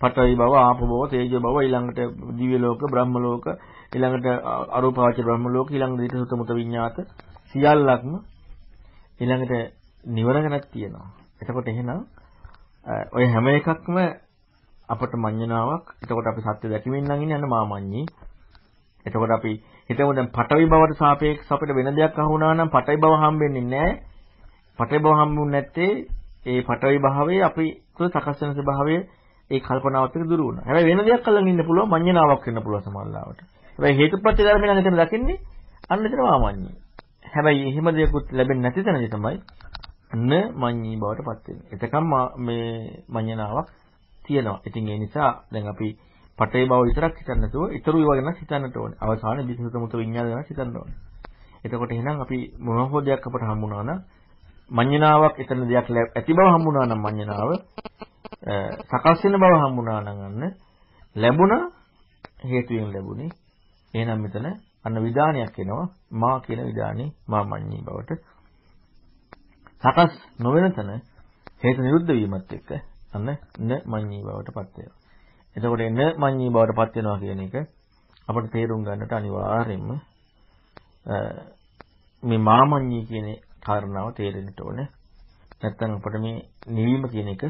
පඨවි භව, ආපෝ භව, තේජෝ භව, ඊළඟට දිව්‍ය ලෝක, බ්‍රහ්ම ලෝක, ඊළඟට අරූපාවචර බ්‍රහ්ම ලෝක, ඊළඟට ඊට සුත මුත විඤ්ඤාත සියල්ලක්ම ඊළඟට නිවන ගැනක් තියෙනවා. එතකොට එහෙනම් ඔය හැම එකක්ම අපට මඤ්ඤණාවක්. එතකොට අපි සත්‍ය දැකීමෙන් නම් ඉන්නේ අන්න මාමඤ්ඤී. එතකොට අපි හිතමු දැන් පටවි බවට සාපේක්ෂව අපිට වෙන දෙයක් අහුණා නම් පටවි බව හම්බෙන්නේ නැහැ. පටවි බව හම්බුනේ නැත්තේ ඒ පටවි භාවයේ අපි තුළ සකස් වෙන ස්වභාවය ඒ කල්පනාවත් එක්ක දුරු වුණා. හැබැයි වෙන දෙයක් අල්ලගෙන ඉන්න පුළුවන් මඤ්ඤණාවක් වෙන්න පුළුවන් සමහරවිට. හැබැයි හේතුප්‍රත්‍ය ධර්මයෙන් නම් එතන දකින්නේ අන්න එතන වාමඤ්ඤී. හැබැයි එහෙම දෙයක්වත් ලැබෙන්නේ නැති තැනදී තමයි න මඤ්ඤී බවට පත් වෙන්නේ. එතකම් මේ මඤ්ඤණාවක් තියෙනවා. ඉතින් ඒ නිසා දැන් අපි පටේ බව විතරක් හිතන්න නැතුව ඊතරු ඒවා ගැන හිතන්නට ඕනේ. අවසානයේ විසුත මුත විඤ්ඤාණ ගැන හිතන්න ඕනේ. එතකොට එහෙනම් අපි මොන හෝ දෙයක් අපට හම්බුණා නම් මඤ්ඤණාවක් එතන දෙයක් ඇති බව හම්බුණා නම් මඤ්ඤණාව සකස් වෙන බව හම්බුණා නම් අන්න ලැබුණා හේතුයෙන් ලැබුණේ. එහෙනම් මෙතන අන්න විධානයක් එනවා මා කියන විධානේ මා මඤ්ඤී බවට. සකස් නොවන තැන හේතු නිරුද්ධ වීමත් එක්ක අන්න න මඤ්ඤී බවට පත් වෙනවා. එතකොට න මඤ්ඤී බවට පත් වෙනවා කියන එක අපිට තේරුම් ගන්නට අනිවාර්යයෙන්ම මේ මාමඤ්ඤී කියන කාරණාව තේරෙන්න ඕනේ. නැත්නම් අපිට මේ නිවීම කියන එක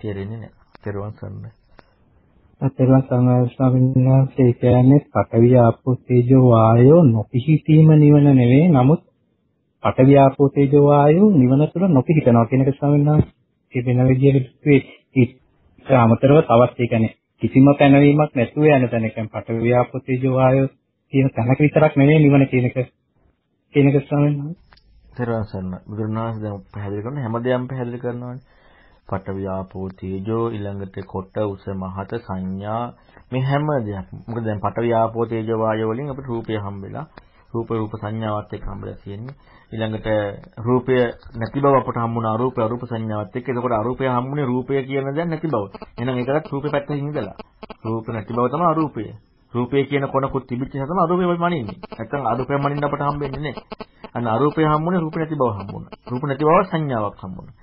තේරෙන්නේ නැහැ. තේරුවන් සරණයි. තේරුවන් සරණයි ස්වාමීන් වහන්සේ කියන්නේ පඨවි ආපෝ තේජෝ වායෝ නොපිහිටීම නිවන නෙවෙයි. නමුත් පඨවි ආපෝ තේජෝ වායෝ නිවන තුළ නොපිහිටනවා කියන එක ස්වාමීන් වහන්සේ ඒ වෙන විදිහට ඊට අමතරව තවත් ඒ කියන්නේ කිසිම පැනවීමක් නැතුව යන තැන කියන්නේ පඨවි ආපෝ තේජෝ වායෝ කියන තැනක විතරක් නෙවෙයි නිවන කියන එක කියන එක ස්වාමීන් වහන්සේ තේරුවන් සරණයි. බුදුරණාහි දැන් පැහැදිලි කරන හැමදේම පැහැදිලි කරනවානේ. පඨවි ආපෝ තේජෝ ඊළඟට කොට උස මහත සංඥා මේ හැම දෙයක්. මොකද දැන් පඨවි ආපෝ තේජෝ වායෝ වලින් අපිට රූපය හම්බෙලා රූප රූප සංඥාවත් එක්ක හම්බෙලා තියෙන්නේ. ඊළඟට රූපය නැති බව අපට හම්බුණා අරූප අරූප සංඥාවත් එක්ක. එතකොට අරූපය හම්බුනේ රූපය කියන දේ නැති බව. එහෙනම් ඒකත් රූපේ පැත්තකින් ඉඳලා. රූප නැති බව තමයි අරූපය. රූපය කියන කොනකුත් තිබිච්ච නිසා තමයි අරූපය මනින්නේ. නැත්නම් අරූපය මනින්න අපට හම්බෙන්නේ නැහැ. අන්න අරූපය හම්බුනේ රූප නැති බව හම්බුණා. රූප නැති බව සංඥාවක් හම්බුණා.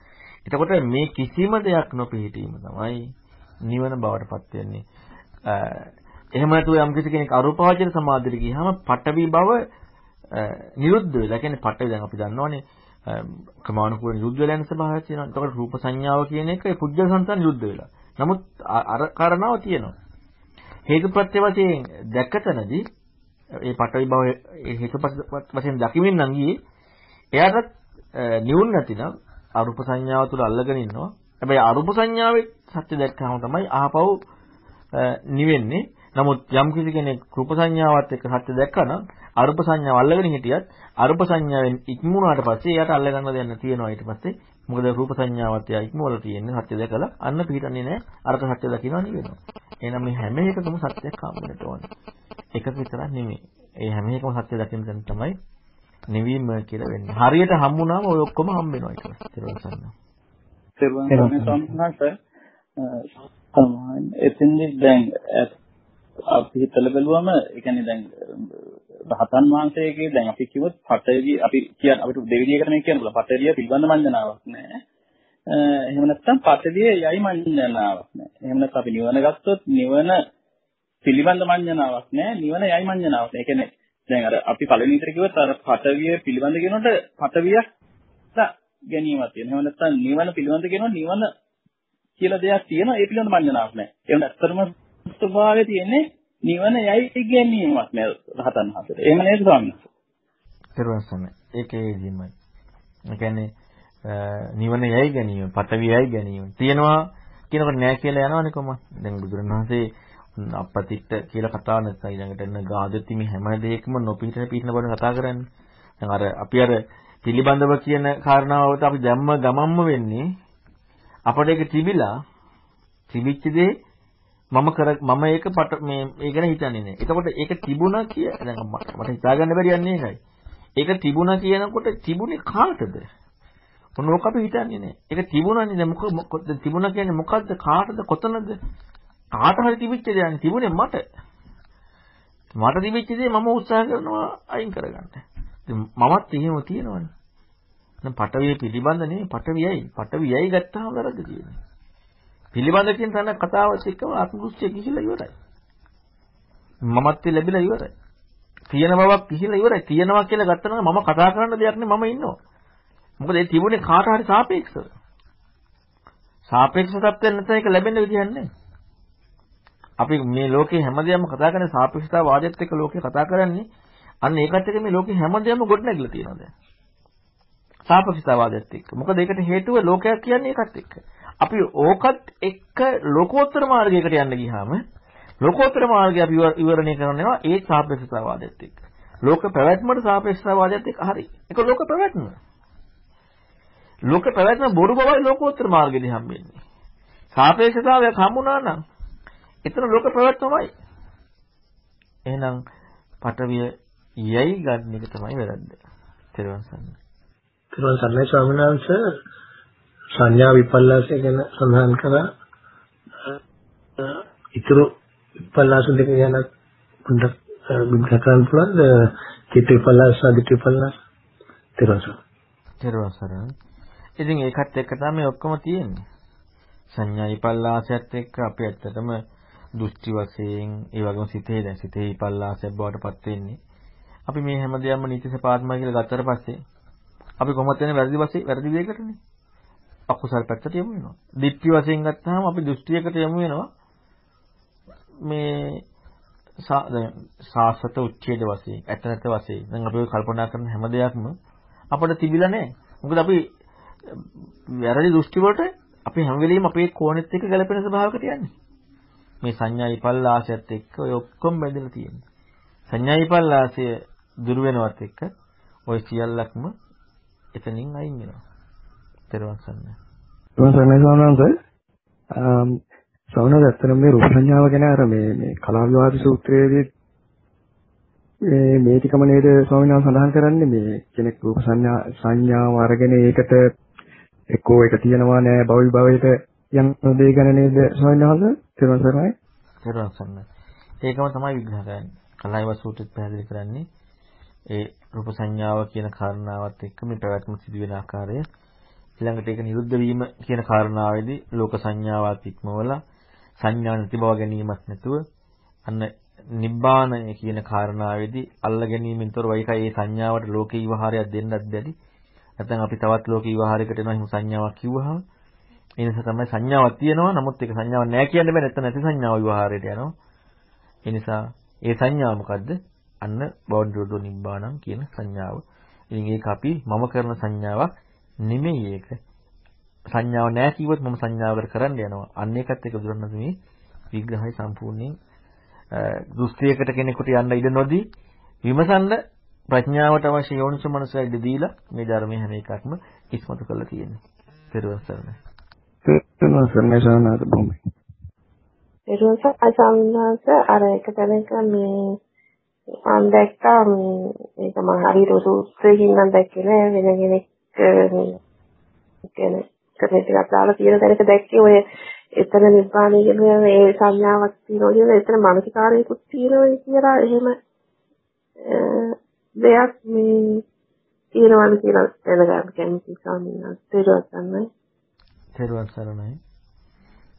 එතකොට මේ කිසිම දෙයක් නොපිහිටීම තමයි නිවන බවට පත් වෙන්නේ. එහෙම නැතුව යම් කිසි කෙනෙක් අරූපාවචර සමාධියට ගියහම පටවි බව නිරුද්ධ වෙලා. කියන්නේ පටවි දැන් අපි දන්නවනේ ක්‍රමානුකූල නිරුද්ධ වෙලා යන ස්වභාවයක් තියෙනවා. එතකොට රූප සංඥාව කියන එක ඒ පුජ්‍ය සංසාර නිරුද්ධ වෙලා. නමුත් අර කාරණාව තියෙනවා. හේතුප්‍රත්‍ය වශයෙන් දැක්කතනදී ඒ පටවි බව හේතුප්‍රත්‍ය වශයෙන් දකිමින් නම් ගියේ එයාටත් නිවුන් නැතිනම් අරුප සංඥාව තුළ අල්ලගෙන ඉන්නවා. හැබැයි අරුප සංඥාවේ සත්‍ය දැක්කම තමයි ආපහු නිවෙන්නේ. නමුත් යම් කිසි කෙනෙක් රූප සංඥාවත් එක්ක සත්‍ය දැක්කනම් අරුප සංඥාව අල්ලගෙන හිටියත් අරුප සංඥාවෙන් ඉක්මුණාට පස්සේ එයාට අල්ලගන්න දෙයක් තියෙනවා ඊට පස්සේ. මොකද රූප සංඥාවත් එයා ඉක්මවල තියෙන්නේ සත්‍ය දැකලා අන්න පිටින්නේ නැහැ. අරක සත්‍ය දකින්නවා නෙවෙනවා. එහෙනම් මේ හැම එකකම සත්‍යයක් හම්බෙන්නට ඕනේ. එකක විතරක් නෙමෙයි. ඒ හැම එකම සත්‍ය දකින්න තමයි නිවීම කියලා වෙන්නේ. හරියට හම්බුනාම ඔය ඔක්කොම හම්බ වෙනවා ඊට පස්සේ. ඊට පස්සේ. සර්වඥ සම්මාස එතෙන්දී දැන් අපි හිතලා බැලුවම ඒ කියන්නේ දැන් රහතන් වහන්සේගේ දැන් අපි කිව්වොත් පටවිය අපි කියන අපිට දෙවිදියකට මේ කියන්න පුළුවන් පටවිය පිළිබඳ මඤ්ඤණාවක් නෑ. එහෙම නැත්නම් පටවිය යයි මඤ්ඤණාවක් නෑ. එහෙම නැත්නම් අපි නිවන ගත්තොත් නිවන පිළිබඳ මඤ්ඤණාවක් නෑ. නිවන යයි මඤ්ඤණාවක්. ඒ කියන්නේ දැන් අර අපි පළවෙනි විතර කිව්වොත් අර පටවිය පිළිබඳ කියනකොට පටවියක් ගැනීමක් තියෙනවා. එහෙම නැත්නම් නිවන පිළිබඳ කියනවා නිවන කියලා දෙයක් තියෙනවා. ඒ පිළිබඳ මඤ්ඤණාවක් නෑ. ඒ වුණත් අත්‍තරම ස්වභාවය තියෙන්නේ නිවන යයි ගැනීමක් නෑ රහතන් වහන්සේට. එහෙම නේද ස්වාමීන් වහන්සේ? පෙරවසන ඒකේදීමයි. ඒ කියන්නේ නිවන යයි ගැනීම, පටවිය යයි ගැනීම. තියනවා කියනකොට නෑ කියලා යනවනේ කොහොමද? දැන් බුදුරණවහන්සේ අපපතිත්ත කියලා කතා නැත්නම් ඊළඟට එන්න ගාදති මේ හැම දෙයකම නොපිහිටන පිහිටන බව කතා කරන්නේ. දැන් අර අපි අර පිළිබඳව කියන කාරණාවට අපි දැම්ම ගමම්ම වෙන්නේ අපිට ඒක තිබිලා තිබිච්ච දේ මම කර මම ඒක පට මේ ඒ ගැන හිතන්නේ නැහැ. එතකොට ඒක තිබුණා කිය දැන් මට හිතාගන්න බැරි යන්නේ ඒකයි. ඒක තිබුණා කියනකොට තිබුණේ කාටද? මොනෝක අපි හිතන්නේ නැහැ. ඒක තිබුණානේ දැන් මොකද තිබුණා කියන්නේ මොකද්ද කාටද කොතනද? කාට හරි තිබිච්ච දෙයක් තිබුණේ මට. මට තිබිච්ච දේ මම උත්සාහ කරනවා අයින් කරගන්න. මමත් එහෙම තියෙනවනේ. දැන් පටවිය පිළිබඳ නෙමෙයි පටවියයි. පටවියයි ගත්තාම වැරද්ද තියෙන්නේ. පිළිබඳ කියන තැන කතාවත් එක්කම ආත්ම දෘෂ්ටිය කිහිලා ඉවරයි. මමත්වයේ ලැබිලා ඉවරයි. තියෙන බවක් කිහිලා ඉවරයි. තියෙනවා කියලා ගත්තම මම කතා කරන්න දෙයක් නෙමෙයි මම ඉන්නවා. මොකද ඒ තිබුණේ කාට හරි සාපේක්ෂව. සාපේක්ෂ තත්ත්වයක් නැත්නම් ඒක ලැබෙන්න විදිහක් නැහැ. අපි මේ ලෝකේ හැමදේම කතා කරන්නේ සාපේක්ෂතාව වාදයට එක්ක ලෝකේ කතා කරන්නේ අන්න ඒකත් එක්ක මේ ලෝකේ හැමදේම ගොඩනැගිලා තියෙනවා දැන්. සාපේක්ෂතාව වාදයට එක්ක. මොකද ඒකට හේතුව ලෝකයක් කියන්නේ ඒකත් එක්ක. අපි ඕකත් එක්ක ලෝකෝත්තර මාර්ගයකට යන්න ගියාම ලෝකෝත්තර මාර්ගය අපි විවරණය කරනවා ඒ සාපේක්ෂතාව වාදයට එක්ක. ලෝක පැවැත්මට සාපේක්ෂතාව වාදයට එක්ක හරි. ඒක ලෝක පැවැත්ම. ලෝක පැවැත්ම බොරු බවයි ලෝකෝත්තර මාර්ගෙදී හම්බෙන්නේ. සාපේක්ෂතාවයක් හම්බුණා නම් එතන ලෝක පැවැත්මමයි. එහෙනම් පටවිය යයි ගන්න එක තමයි වැරද්ද. තෙරුවන් සරණයි. තෙරුවන් සරණයි ස්වාමීන් වහන්සේ සංඥා විපල්ලාසය ගැන සඳහන් කරා. ඊතුරු විපල්ලාස දෙක ගැන පොඩ්ඩක් විග්‍රහ කරන්න පුළුවන්ද? චිත්ත විපල්ලාස, අදිට විපල්ලාස. තෙරුවන් සරණයි. තෙරුවන් සරණයි. ඉතින් ඒකත් එක්ක තමයි ඔක්කොම තියෙන්නේ. සංඥා විපල්ලාසයත් එක්ක අපි ඇත්තටම දෘෂ්ටි වශයෙන් ඒ වගේම සිතේ දැන් සිතේ විපල්ලාසයක් බවට පත් වෙන්නේ. අපි මේ හැමදේම නීති සපාත්මය කියලා ගත්තට පස්සේ අපි කොහොමද වෙන්නේ වැරදි වශයෙන් වැරදි දෙයකටනේ. අකුසල් පැත්තට යමු වෙනවා. දිට්ඨි වශයෙන් ගත්තාම අපි දෘෂ්ටියකට යමු වෙනවා. මේ දැන් සාසත උච්ඡේද වශයෙන් ඇත්ත නැත්ත වශයෙන් දැන් අපි කල්පනා කරන හැම දෙයක්ම අපිට තිබිලා නැහැ. මොකද අපි වැරදි දෘෂ්ටි වලට අපි හැම වෙලෙම අපේ කෝණෙත් එක්ක ගැලපෙන ස්වභාවයකට යන්නේ. මේ සංඥා විපල්ලාසයත් එක්ක ඔය ඔක්කොම බැඳලා තියෙන්නේ. සංඥා විපල්ලාසය දුර වෙනවත් එක්ක ඔය සියල්ලක්ම එතනින් අයින් වෙනවා. ත්‍රිවන් සරණයි. ත්‍රිවන් සරණයි. අම් සෝනන්ත ඇත්තටම මේ රූප සංඥාව ගැන අර මේ මේ කලාව විවාද සූත්‍රයේදී මේ මේ ටිකම නේද ස්වාමීන් වහන්සේ සඳහන් කරන්නේ? මේ කෙනෙක් රූප සංඥා සංඥාව අරගෙන ඒකට එක්කෝ එක තියනවා නෑ භවි භවයට යන දේ ගැන නේද ස්වාමීන් වහන්සේ තේරුම් ගන්නයි තේරුම් ගන්නයි ඒකම තමයි විග්‍රහ කරන්නේ. කලයිව සූත්‍රෙත් පැහැදිලි කරන්නේ. ඒ රූප සංඥාව කියන කාරණාවත් එක්ක මේ පැවැත්ම සිදුවෙන ආකාරය ඊළඟට ඒක නිරුද්ධ වීම කියන කාරණාවේදී ලෝක සංඥාවත් ඉක්මවලා සංඥා නැති බව ගැනීමක් නැතුව අන්න නිබ්බානය කියන කාරණාවේදී අල්ල ගැනීමෙන් තොරව ඒකයි ඒ සංඥාවට ලෝකේ විවහාරයක් දෙන්නත් බැරි. නැත්නම් අපි තවත් ලෝකේ විවහාරයකට එනවා හිම සංඥාවක් කිව්වහම ඒ නිසා තමයි සංඥාවක් තියෙනවා. නමුත් ඒක සංඥාවක් නැහැ කියන්න බෑ. නැත්නම් නැති සංඥාව විවහාරයට යනවා. ඒ නිසා ඒ සංඥාව මොකද්ද? අන්න බෞද්ධ නිබ්බාණං කියන සංඥාව. ඉතින් ඒක අපි මම කරන සංඥාවක් නෙමෙයි ඒක. සංඥාව නැහැ කිව්වොත් මම සංඥාවකට කරන්න යනවා. අන්න ඒකත් එක දුරන්න මේ විග්‍රහය සම්පූර්ණයෙන් දෘෂ්ටියකට කෙනෙකුට යන්න ඉඩ නොදී විමසන්න ප්‍රඥාවට අවශ්‍ය යෝනිස මනසයි ඉඩ දීලා මේ ධර්මයේ හැම එකක්ම ඉස්මතු කරලා තියෙන්නේ. පෙරවන් සරණයි සරණයි බොම්බයි. පෙරවන් සරණයි අර එක තැනක මේ මම දැක්කා මේ ඒක මම හරියට සූත්‍රයෙන් නම් දැක්කේ නෑ වෙන කෙනෙක් කියන්නේ කෙනෙක් ටිකක් දාලා තියෙන තැනක දැක්කේ ඔය එතන නිබ්බාණය කියන මේ සංඥාවක් තියෙනවා කියන එතන මානසිකාරයකුත් තියෙනවා කියලා එහෙම දෙයක් මේ තියෙනවද කියලා දැනගන්න කැමති ස්වාමීන් වහන්සේ. දරුවත්න්නේ දරුවත් සරණයි.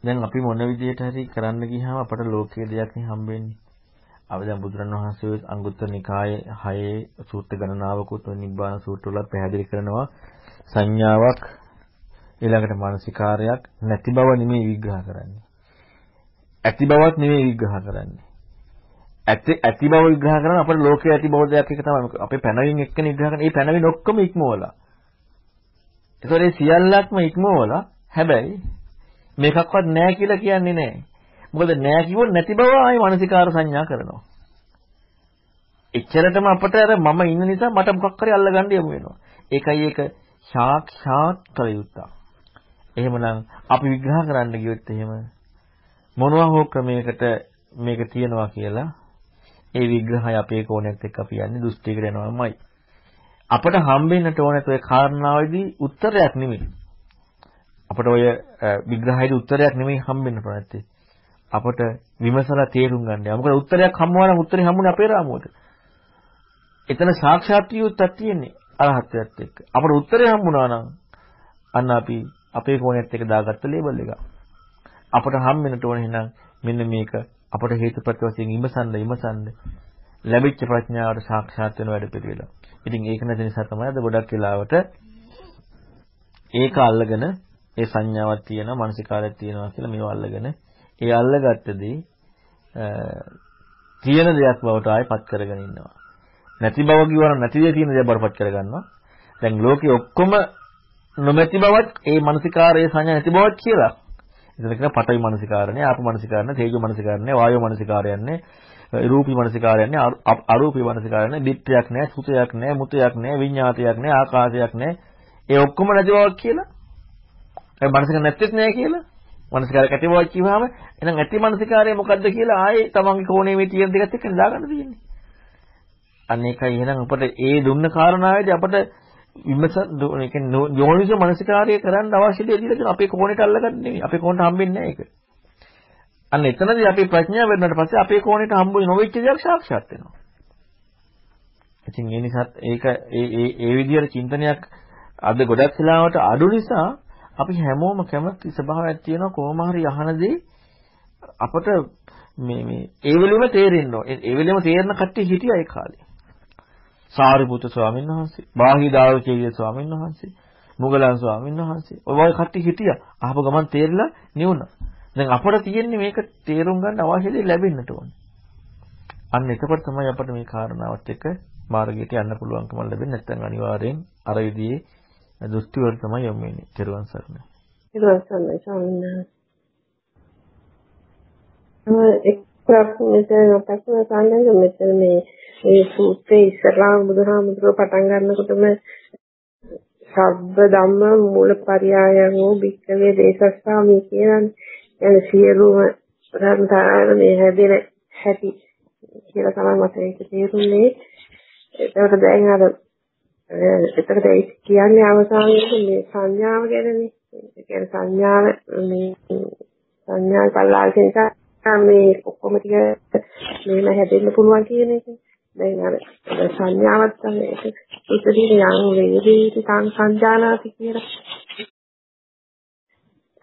දැන් අපි මොන විදිහට හරි කරන්න ගියාම අපට ලෝකයේ දෙයක් නේ හම්බෙන්නේ. අපි දැන් බුදුරණවහන්සේ අංගුත්තර නිකායේ 6 සූත්‍ර ගණනාවකුත් නිබ්බාන සූත්‍ර වල පැහැදිලි කරනවා සංඥාවක් ඊළඟට මානසිකාරයක් නැති බව නෙමෙයි විග්‍රහ කරන්නේ. ඇති බවත් නෙමෙයි විග්‍රහ කරන්නේ. ඇති ඇති බව විග්‍රහ කරන අපේ ලෝකයේ ඇති බව දෙයක් එක තමයි අපේ පැනවින් එක්කන විග්‍රහ කරන. මේ පැනවින් ඔක්කොම ඉක්මවලා. ඒතකොට මේ සියල්ලක්ම ඉක්මවලා හැබැයි මේකක්වත් නැහැ කියලා කියන්නේ නැහැ. මොකද නැහැ කිව්වොත් නැති බව ආයි මානසිකාර සංඥා කරනවා. එච්චරටම අපට අර මම ඉන්න නිසා මට මොකක් හරි අල්ලගන්න යමු වෙනවා. ඒකයි ඒක සාක්ෂාත් කළ යුත්තක්. එහෙමනම් අපි විග්‍රහ කරන්න ගියොත් එහෙම මොනවා හෝ ක්‍රමයකට මේක තියෙනවා කියලා ඒ විග්‍රහය අපේ කෝණයත් එක්ක අපි යන්නේ දෘෂ්ටියකට යනවාමයි. අපට හම්බෙන්නට ඕනත් ඔය කාරණාවේදී උත්තරයක් නෙමෙයි. අපට ඔය විග්‍රහයේදී උත්තරයක් නෙමෙයි හම්බෙන්න නැත්තේ. අපට විමසලා තේරුම් ගන්න. මොකද උත්තරයක් හම්බුනා නම් උත්තරේ හම්බුනේ අපේ රාමුවට. එතන සාක්ෂාත් වියුත්තක් තියෙන්නේ අරහත්ත්වයට එක්ක. අපට උත්තරේ හම්බුණා නම් අන්න අපි අපේ කෝණයත් එක්ක දාගත්ත ලේබල් එක. අපට හම් වෙනට ඕනේ එහෙනම් මෙන්න මේක අපට හේතුප්‍රත්‍ය වශයෙන් ඉමසන්න ඉමසන්න ලැබිච්ච ප්‍රඥාවට සාක්ෂාත් වෙන වැඩ පිළිවෙල. ඉතින් ඒක නැති නිසා තමයි අද ගොඩක් වෙලාවට ඒක අල්ලගෙන ඒ සංඥාවක් තියෙනවා මානසිකාරයක් තියෙනවා කියලා මේව අල්ලගෙන ඒ අල්ලගත්තදී තියෙන දෙයක් බවට ආයෙපත් කරගෙන ඉන්නවා. නැති බව කියවනම් නැති දේ තියෙන දේ බවටපත් කරගන්නවා. දැන් ලෝකේ ඔක්කොම නොමැති බවත් ඒ මානසිකාරයේ සංඥා නැති බවත් කියලා. එතන කියන පඨවි මානසිකාරණේ, ආප මානසිකාරණේ, තේජෝ මානසිකාරණේ, වායෝ මානසිකාරයන්නේ, රූපී මානසිකාරයන්නේ, අරූපී මානසිකාරයන්නේ, දිට්ඨියක් නැහැ, සුතයක් නැහැ, මුතයක් නැහැ, විඤ්ඤාතයක් නැහැ, ආකාශයක් නැහැ. ඒ ඔක්කොම නැති බවක් කියලා. ඒ මානසික නැත්තේත් නැහැ කියලා. මානසිකාරයක් ඇති බවක් කියවහම එහෙනම් ඇති මානසිකාරය මොකද්ද කියලා ආයේ තමන්ගේ කෝණේ මේ තියෙන දෙකත් එක්ක දාගන්න තියෙන්නේ. අන්න ඒකයි එහෙනම් අපිට ඒ දුන්න කාරණාවේදී අපිට විමස ඒ කියන්නේ යෝනිසෝ මනසිකාරය කරන්න අවශ්‍ය දේ දීලා තියෙනවා. අපේ කෝණයට අල්ලගන්න නෙමෙයි. අපේ කෝණයට හම්බෙන්නේ නැහැ ඒක. අන්න එතනදී අපේ ප්‍රඥාව වෙනාට පස්සේ අපේ කෝණයට හම්බුනේ නොවෙච්ච දේක් සාක්ෂාත් වෙනවා. ඉතින් ඒ නිසාත් ඒක ඒ ඒ ඒ විදිහට චින්තනයක් අද ගොඩක් වෙලාවට අඩු නිසා අපි හැමෝම කැමති ස්වභාවයක් තියෙනවා කොහොම හරි අහනදී අපට මේ මේ ඒ වෙලෙම තේරෙන්න ඕන. ඒ වෙලෙම තේරෙන කට්ටිය හිටියා ඒ කාලේ. සාරිපුත්‍ර ස්වාමීන් වහන්සේ, බාහිදාවචේය ස්වාමීන් වහන්සේ, මුගලන් ස්වාමීන් වහන්සේ. ඔය වගේ කට්ටිය හිටියා. අහපු ගමන් තේරිලා නිවුණා. දැන් අපට තියෙන්නේ මේක තේරුම් ගන්න අවශ්‍ය දේ ලැබෙන්නට ඕනේ. අන්න එතකොට තමයි අපිට මේ කාරණාවත් එක්ක මාර්ගයට යන්න පුළුවන්කම ලැබෙන්නේ. නැත්නම් අනිවාර්යෙන් අර විදිහේ දෘෂ්ටි වල තමයි යොමු වෙන්නේ. ත්‍රිවන් සරණයි. ත්‍රිවන් සරණයි ස්වාමීන් වහන්සේ. එක් ප්‍රශ්නයක් ප්‍රශ්න සාන්නංග මෙතන මේ මේ සූත්‍රයේ ඉස්සරහා බුදුහාමුදුරුවෝ පටන් ගන්නකොටම සබ්බ ධම්ම මූලපරියායෝ භික්ඛවේ දේශස්සාමි කියන්නේ එන සියලුම ධර්මතාවය මේ හැදෙන හැටි කියලා තමයි මට ඒක තේරුනේ ඒකට දැන් අර එතකොට ඒ කියන්නේ අවසානයේ මේ සංඥාව ගැනනේ ඒ කියන්නේ සංඥාව මේ සංඥා කල්ලාගෙන මේ ඔක්කොම ටික මේම හැදෙන්න පුළුවන් කියන එක. දැන් අර සංඥාවක් තමයි ඒක උත්තරීන යම් වේදීති සංසංජානාති කියලා.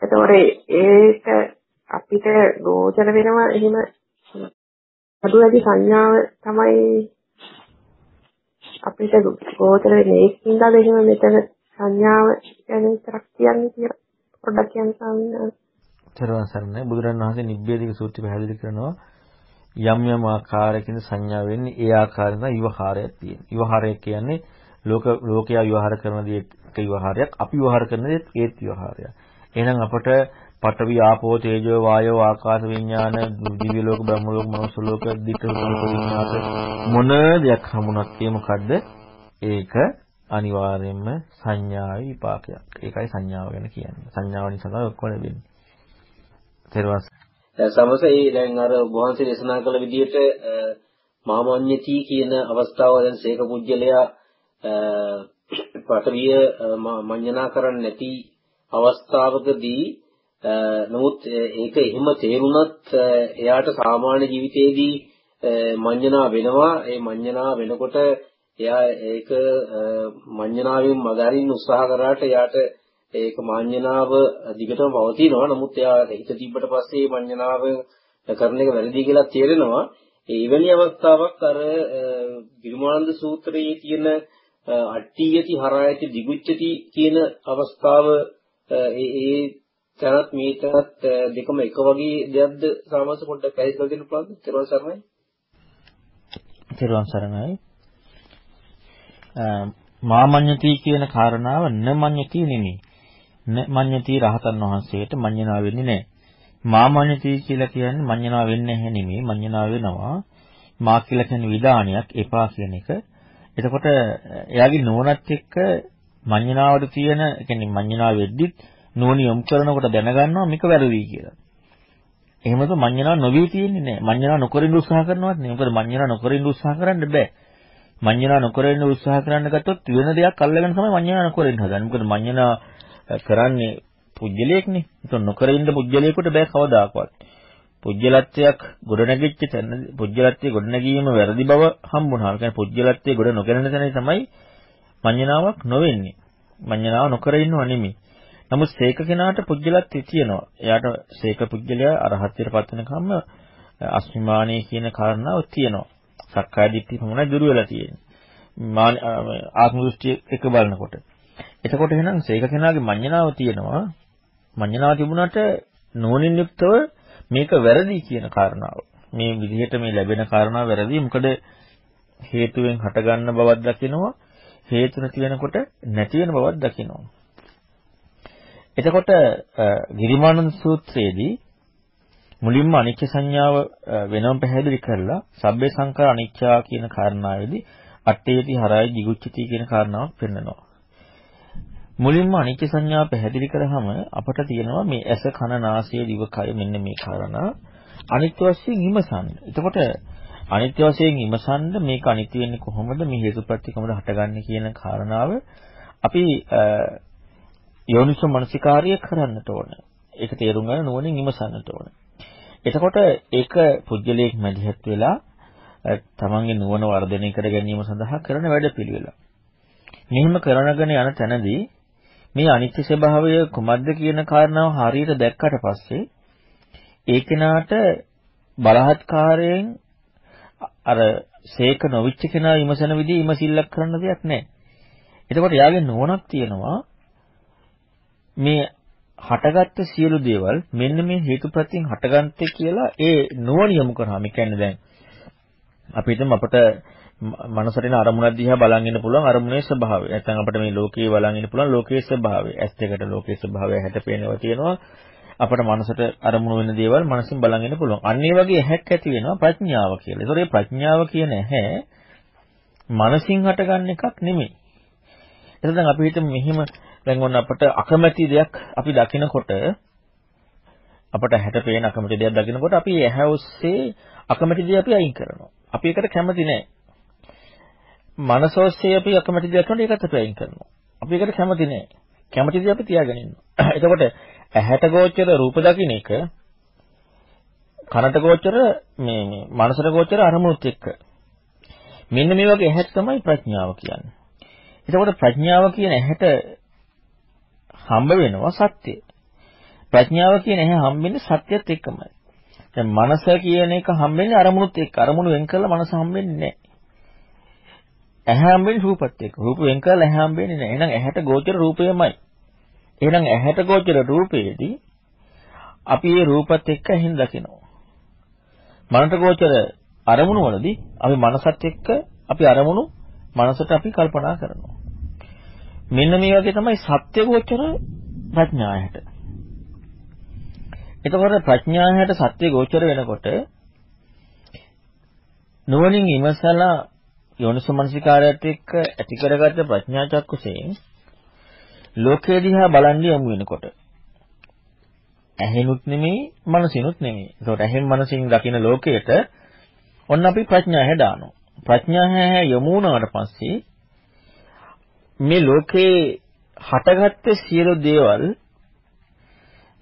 එතකොට ඒක අපිට ගෝචර වෙනවා එහෙම අඩු වැඩි සංඥාව තමයි අපිට ගෝචර වෙන්නේ ඒකින්දද එහෙම මෙතන සංඥාව ගැන විතරක් කියන්නේ කියලා පොඩ්ඩක් කියන්න ස්වාමීන් වහන්සේ. තරවන් සරණයි බුදුරණවහන්සේ නිබ්බේධික සූත්‍රය පැහැදිලි කරනවා යම් යම් ආකාරයකින් සංඥා වෙන්නේ ඒ ආකාරයෙන් තමයි විවහාරයක් තියෙන්නේ. විවහාරය කියන්නේ ලෝක ලෝකයා විවහාර කරන දේ එක විවහාරයක්, අපි විවහාර කරන දේත් ඒත් විවහාරයක්. එහෙනම් අපට පඨවි ආපෝ තේජෝ වායෝ ආකාශ විඥාන දිව්‍ය ලෝක බ්‍රහ්ම ලෝක මනුස්ස ලෝක දික්ක විඥාත මොන දෙයක් හමුණත් ඒ මොකද්ද? ඒක අනිවාර්යයෙන්ම සංඥාවේ විපාකයක්. ඒකයි සංඥාව ගැන කියන්නේ. සංඥාව නිසා තමයි ඔක්කොම ලැබෙන්නේ. ඊට සමස ඒ දැන් අර වහන්සේ දේශනා කළ විදිහට මාමඤ්ඤති කියන අවස්ථාව දැන් සේක පුජ්‍යලයා පටවිය මඤ්ඤණා කරන්නේ නැති අවස්ථාවකදී නමුත් ඒක එහෙම තේරුණත් එයාට සාමාන්‍ය ජීවිතයේදී මඤ්ඤණා වෙනවා ඒ මඤ්ඤණා වෙනකොට එයා ඒක මඤ්ඤණාවෙන් මගහරින්න උත්සාහ කරාට එයාට ඒක මාඤ්ඤනාව දිගටම පවතිනවා. නමුත් එයා හිත තිබ්බට පස්සේ මාඤ්ඤනාව කරන එක වැරදි කියලා තේරෙනවා. ඒ එවැනි අවස්ථාවක් අර ගිරිමානන්ද සූත්‍රයේ තියෙන අට්ඨියති හරායති දිගුච්ඡති කියන අවස්ථාව ඒ ඒ තනත් මේ තනත් දෙකම එක වගේ දෙයක්ද සාමාන්‍ය පොඩ්ඩක් පැහැදිලි කරන්න පුළුවන්ද? ත්‍රිවන් සරණයි. ත්‍රිවන් සරණයි. මාමඤ්ඤති කියන කාරණාව නමඤ්ඤති නෙමෙයි. මඤ්ඤති රහතන් වහන්සේට මඤ්ඤණා වෙන්නේ නැහැ. මා මඤ්ඤති කියලා කියන්නේ මඤ්ඤණා වෙන්නේ නැහැ නෙමෙයි මඤ්ඤණා වෙනවා. මා කියලා කියන්නේ විධානයක් එපා කියන එක. එතකොට එයාගේ නුවණත් එක්ක මඤ්ඤණාවට තියෙන කියන්නේ මඤ්ඤණා වෙද්දිත් නුවණ යොමු කරනකොට දැනගන්නවා මේක වැරදි කියලා. එහෙමද මඤ්ඤණා නොවී තියෙන්නේ නැහැ. මඤ්ඤණා නොකරින්න උත්සාහ කරනවත් නෙමෙයි. මොකද මඤ්ඤණා නොකරින්න උත්සාහ කරන්න බෑ. මඤ්ඤණා නොකරින්න උත්සාහ කරන්න ගත්තොත් වෙන දෙයක් අල්ලගෙන තමයි මඤ්ඤණා නොකරින්න හදන්නේ. මොකද මඤ්ඤණා කරන්නේ පුජ්‍යලයක්නේ. ඒක නොකර ඉන්න පුජ්‍යලයකට බෑ කවදාකවත්. පුජ්‍යලත්වයක් ගොඩනැගිච්ච තැන පුජ්‍යලත්වයේ ගොඩනැගීම වැරදි බව හම්බුණා. ඒ කියන්නේ පුජ්‍යලත්වයේ ගොඩ නොගැනෙන තැන තමයි මඤ්ඤණාවක් නොවෙන්නේ. මඤ්ඤණාව නොකර ඉන්නව නෙමෙයි. නමුත් සීක කෙනාට පුජ්‍යලත්වය තියෙනවා. එයාට සීක පුජ්‍යලයා අරහත්ත්වයට පත් වෙනකම්ම අස්මිමානී කියන කාරණාව තියෙනවා. සක්කාය දිට්ඨිය පමණයි දුර වෙලා තියෙන්නේ. ආත්ම දෘෂ්ටි එක බලනකොට. එතකොට එහෙනම් සීක කෙනාගේ මඤ්ඤණාව තියෙනවා. මඤ්ඤණාව තිබුණාට නෝනින් යුක්තව මේක වැරදි කියන කාරණාව. මේ විදිහට මේ ලැබෙන කාරණාව වැරදි. මොකද හේතුවෙන් හටගන්න බවක් දකිනවා. හේතු නැති වෙනකොට නැති වෙන බවක් දකිනවා. එතකොට ගිරිමානන්ද සූත්‍රයේදී මුලින්ම අනිච්ච සංඥාව වෙනම පැහැදිලි කරලා සබ්බේ සංඛාර අනිච්චා කියන කාරණාවේදී අට්ඨේති හරයි jigucchati කියන කාරණාවක් පෙන්නනවා. මුලින්ම අනිච්ච සංඥාව පැහැදිලි කරාම අපට තියෙනවා මේ ඇස කන නාසය දිව කය මෙන්න මේ කාරණා අනිත්‍ය වශයෙන් විමසන්න. එතකොට අනිත්‍ය වශයෙන් විමසන්න මේක අනිත්‍ය වෙන්නේ කොහොමද මේ හේතුප්‍රත්‍ය කොහොමද හටගන්නේ කියන කාරණාව අපි යෝනිසෝ මනසිකාර්ය කරන්නට ඕන. ඒක තේරුම් ගන්න නුවණින් විමසන්නට ඕන. එතකොට ඒක පුජ්‍යලයක් මැදිහත් වෙලා තමන්ගේ නුවණ වර්ධනය කර ගැනීම සඳහා කරන වැඩපිළිවෙල. මෙහිම කරනගෙන යන තැනදී මේ අනිත්‍ය ස්වභාවය කුමක්ද කියන කාරණාව හරියට දැක්කට පස්සේ ඒ කෙනාට බලහත්කාරයෙන් අර සේක නොවිච්ච කෙනා විමසන විදිහ විමසිල්ලක් කරන්න දෙයක් නැහැ. එතකොට යාගේ නුවණක් තියෙනවා මේ හටගත්ත සියලු දේවල් මෙන්න මේ හේතුප්‍රත්‍යයෙන් හටගන්තේ කියලා ඒ නුවණ යොමු කරාම කියන්නේ දැන් අපි හිතමු අපිට මනසට එන අරමුණක් දිහා බලන් ඉන්න පුළුවන් අරමුණේ ස්වභාවය. නැත්නම් අපිට මේ ලෝකයේ බලන් ඉන්න පුළුවන් ලෝකයේ ස්වභාවය. ඇස් දෙකට ලෝකයේ ස්වභාවය හැට පේනවා තියෙනවා. අපිට මනසට අරමුණු වෙන දේවල් මනසින් බලන් ඉන්න පුළුවන්. අන්න ඒ වගේ ඇහැක් ඇති වෙනවා ප්‍රඥාව කියලා. ඒතකොට මේ ප්‍රඥාව කියන ඇහැ මනසින් හටගන්න එකක් නෙමෙයි. එතකොට දැන් අපි හිතමු මෙහිම දැන් ඔන්න අපට අකමැති දෙයක් අපි දකිනකොට අපට හැට පේන අකමැති දෙයක් දකිනකොට අපි ඇහැ ඔස්සේ අකමැති දේ අපි අයින් කරනවා. අපි ඒකට කැමති නැහැ. මනස ඔස්සේ අපි අකමැති දෙයක් කරනකොට ඒකත් අපි අයින් කරනවා. අපි ඒකට කැමති නැහැ. කැමති දේ අපි තියාගෙන ඉන්නවා. එතකොට ඇහැට ගෝචර රූප දකින්න එක කනට ගෝචර මේ මේ මනසට ගෝචර අරමුණුත් එක්ක මෙන්න මේ වගේ ඇහක් තමයි ප්‍රඥාව කියන්නේ. එතකොට ප්‍රඥාව කියන ඇහැට හම්බ වෙනවා සත්‍ය. ප්‍රඥාව කියන ඇහැ හම්බෙන්නේ සත්‍යත් එක්කමයි. දැන් මනස කියන එක හම්බෙන්නේ අරමුණුත් එක්ක. අරමුණු වෙන් කරලා මනස හම්බෙන්නේ නැහැ. ඇහැ හම්බෙන්නේ රූපත් එක්ක. රූප වෙන් කරලා ඇහැ හම්බෙන්නේ නැහැ. එහෙනම් ඇහැට ගෝචර රූපයමයි. එහෙනම් ඇහැට ගෝචර රූපයේදී අපි මේ රූපත් එක්ක ඇහින් දකිනවා. මනට ගෝචර අරමුණු වලදී අපි මනසත් එක්ක අපි අරමුණු මනසට අපි කල්පනා කරනවා. මෙන්න මේ වගේ තමයි සත්‍ය ගෝචර ප්‍රඥායට. එතකොට ප්‍රඥායට සත්‍ය ගෝචර වෙනකොට නුවණින් ඉමසලා යෝනිසමනසිකාරයත් එක්ක ඇති කරගත්ත ප්‍රඥා චක්කුසයෙන් ලෝකයේ දිහා බලන් යමු වෙනකොට ඇහෙනුත් නෙමෙයි මනසිනුත් නෙමෙයි. ඒකට ඇහෙන් මනසින් දකින ලෝකයට ඔන්න අපි ප්‍රඥා හැදානවා. ප්‍රඥා හැ යමු වුණාට පස්සේ මේ ලෝකේ හටගත්ත සියලු දේවල්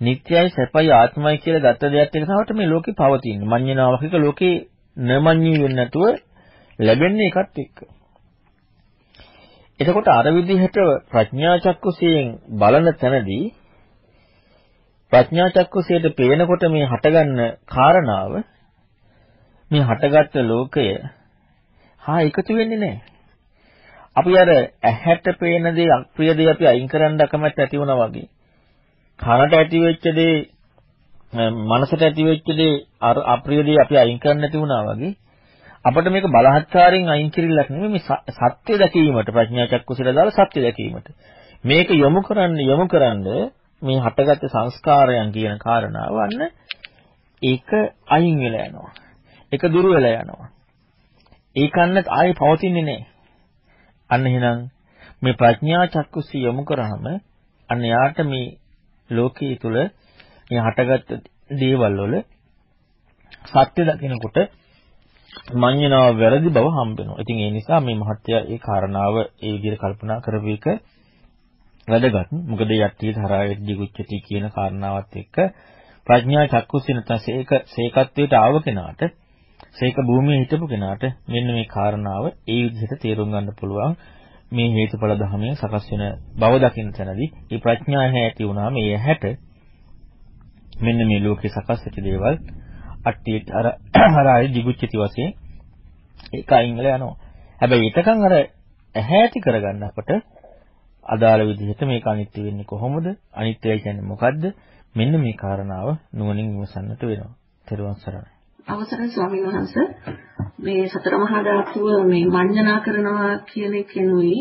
නිට්ටයයි සැපයි ආත්මයි කියලා ගත්ත දෙයක් එක තමයි මේ ලෝකේ පවතින්නේ. මඤ්ඤණාවක් එක ලෝකේ නමඤ්ඤී වෙන්නේ නැතුව ලැබෙන්නේ එකත් එක්ක. එතකොට අර විදිහට ප්‍රඥා චක්කුසයෙන් බලන තැනදී ප්‍රඥා චක්කුසයට පේනකොට මේ හටගන්න කාරණාව මේ හටගත්ත ලෝකය හා එකතු වෙන්නේ නැහැ. අපි අර ඇහැට පේන දේ අප්‍රිය දේ අපි අයින් කරන්න අකමැත්ත ඇති වුණා වගේ. කනට ඇති වෙච්ච දේ මනසට ඇති වෙච්ච දේ අර අප්‍රිය දේ අපි අයින් කරන්න නැති වුණා වගේ. අපිට මේක බලහත්කාරයෙන් අයින් කිරිල්ලක් නෙමෙයි මේ සත්‍ය දැකීමට ප්‍රඥා චක්කුසල දාලා සත්‍ය දැකීමට. මේක යොමු කරන්න යොමු කරන්න මේ හටගත්ත සංස්කාරයන් කියන කාරණාව අන්න ඒක අයින් වෙලා යනවා. ඒක දුර වෙලා යනවා. ඒකන්න ආයේ පවතින්නේ නැහැ. අන්න එහෙනම් මේ ප්‍රඥා චක්කුසි යොමු කරාම අන්න යාට මේ ලෝකයේ තුල මේ හටගත් දේවල් වල සත්‍ය දකිනකොට මඤ්ඤණාව වැරදි බව හම්බ වෙනවා. ඉතින් ඒ නිසා මේ මහත්ය ඒ කාරණාව ඒ විදිහට කල්පනා කරපු එක වැදගත්. මොකද යට්ටි ධරාවෙද්දි ගුච්චති කියන කාරණාවත් එක්ක ප්‍රඥා චක්කුසී නැත්නම් සේක සේකත්වයට ආව කෙනාට සේක භූමියේ හිටපු කෙනාට මෙන්න මේ කාරණාව ඒ විදිහට තේරුම් ගන්න පුළුවන් මේ හේතුඵල ධර්මයෙන් සකස් වෙන බව දකින්න තැනදී මේ ප්‍රඥාව ඇති වුණාම ඒ ඇහැට මෙන්න මේ ලෝකේ සකස් වෙච්ච දේවල් අට්ටියට අර අර ආයි jigucchati වශයෙන් ඒක අයින් වෙලා යනවා. හැබැයි ඊටකන් අර ඇහැ ඇති කරගන්න අපට අදාළ විදිහට මේක අනිත්‍ය වෙන්නේ කොහොමද? අනිත්‍යයි කියන්නේ මොකද්ද? මෙන්න මේ කාරණාව නුවණින් විමසන්නට වෙනවා. ත්‍රිවංශ සරණයි. අවසරයි ස්වාමීන් වහන්සේ. මේ සතර මහා ධාතුව මේ මඤ්ඤණා කරනවා කියන එකෙනුයි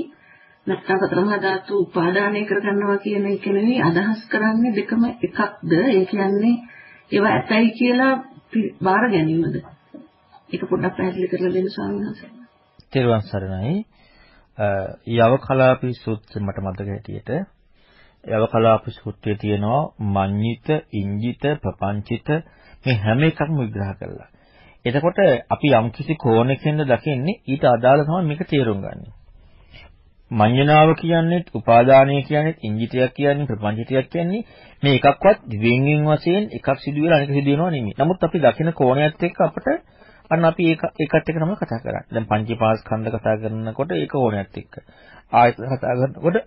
නැත්නම් සතර මහා ධාතු උපාදානය කරගන්නවා කියන එකෙනුයි අදහස් කරන්නේ දෙකම එකක්ද? ඒ කියන්නේ ඒවා ඇතයි කියලා බාර ගැනීමද? ඒක පොඩ්ඩක් පැහැදිලි කරලා දෙන්න ස්වාමීන් වහන්සේ. තෙරුවන් සරණයි. යවකලාපි සූත්‍රය මට මතක හැටියට යවකලාපි සූත්‍රයේ තියෙනවා මඤ්ඤිත ඉංජිත ප්‍රපංචිත මේ හැම එකක්ම විග්‍රහ කළා. එතකොට අපි යම්කිසි කෝණකින්ද දකින්නේ ඊට අදාළ තමයි මේක තේරුම් ගන්න. මඤ්ඤණාව කියන්නේ උපාදානය කියන්නේ ඉංජිතයක් කියන්නේ ප්‍රපංචිතයක් කියන්නේ මේ එකක්වත් වෙන්වෙන් වශයෙන් එකක් සිදු වෙලා අනික සිදු වෙනව නෙමෙයි. නමුත් අපි දකින කෝණයත් එක්ක අපිට අන්න අපි ඒක ඒකත් එක්ක තමයි කතා කරන්නේ. දැන් පංචීපාස්කන්ධ කතා කරනකොට ඒක කෝණයත් එක්ක. ආයතන කතා කරනකොට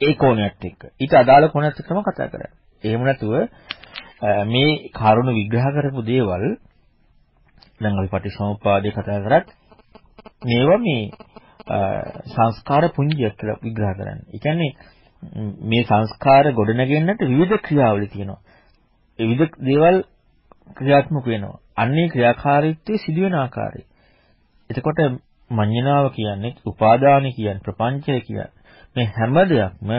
ඒ කෝණයත් එක්ක. ඊට අදාළ කෝණයත් එක්ක තමයි කතා කරන්නේ. එහෙම නැතුව මේ කරුණ විග්‍රහ කරපු දේවල් දැන් අපි පටිච්චසමුප්පාදේ කතා කරත් මේවා මේ සංස්කාර පුඤ්ජයක් කියලා විග්‍රහ කරන්නේ. ඒ කියන්නේ මේ සංස්කාර ගොඩනගෙන්නට විවිධ ක්‍රියාවලි තියෙනවා. ඒ විවිධ දේවල් ක්‍රියාත්මක වෙනවා. අන්නේ ක්‍රියාකාරීත්වයේ සිදුවෙන ආකාරය. එතකොට මඤ්ඤණාව කියන්නේ උපාදාන කියන්නේ ප්‍රපංචය කියන්නේ මේ හැම දෙයක්ම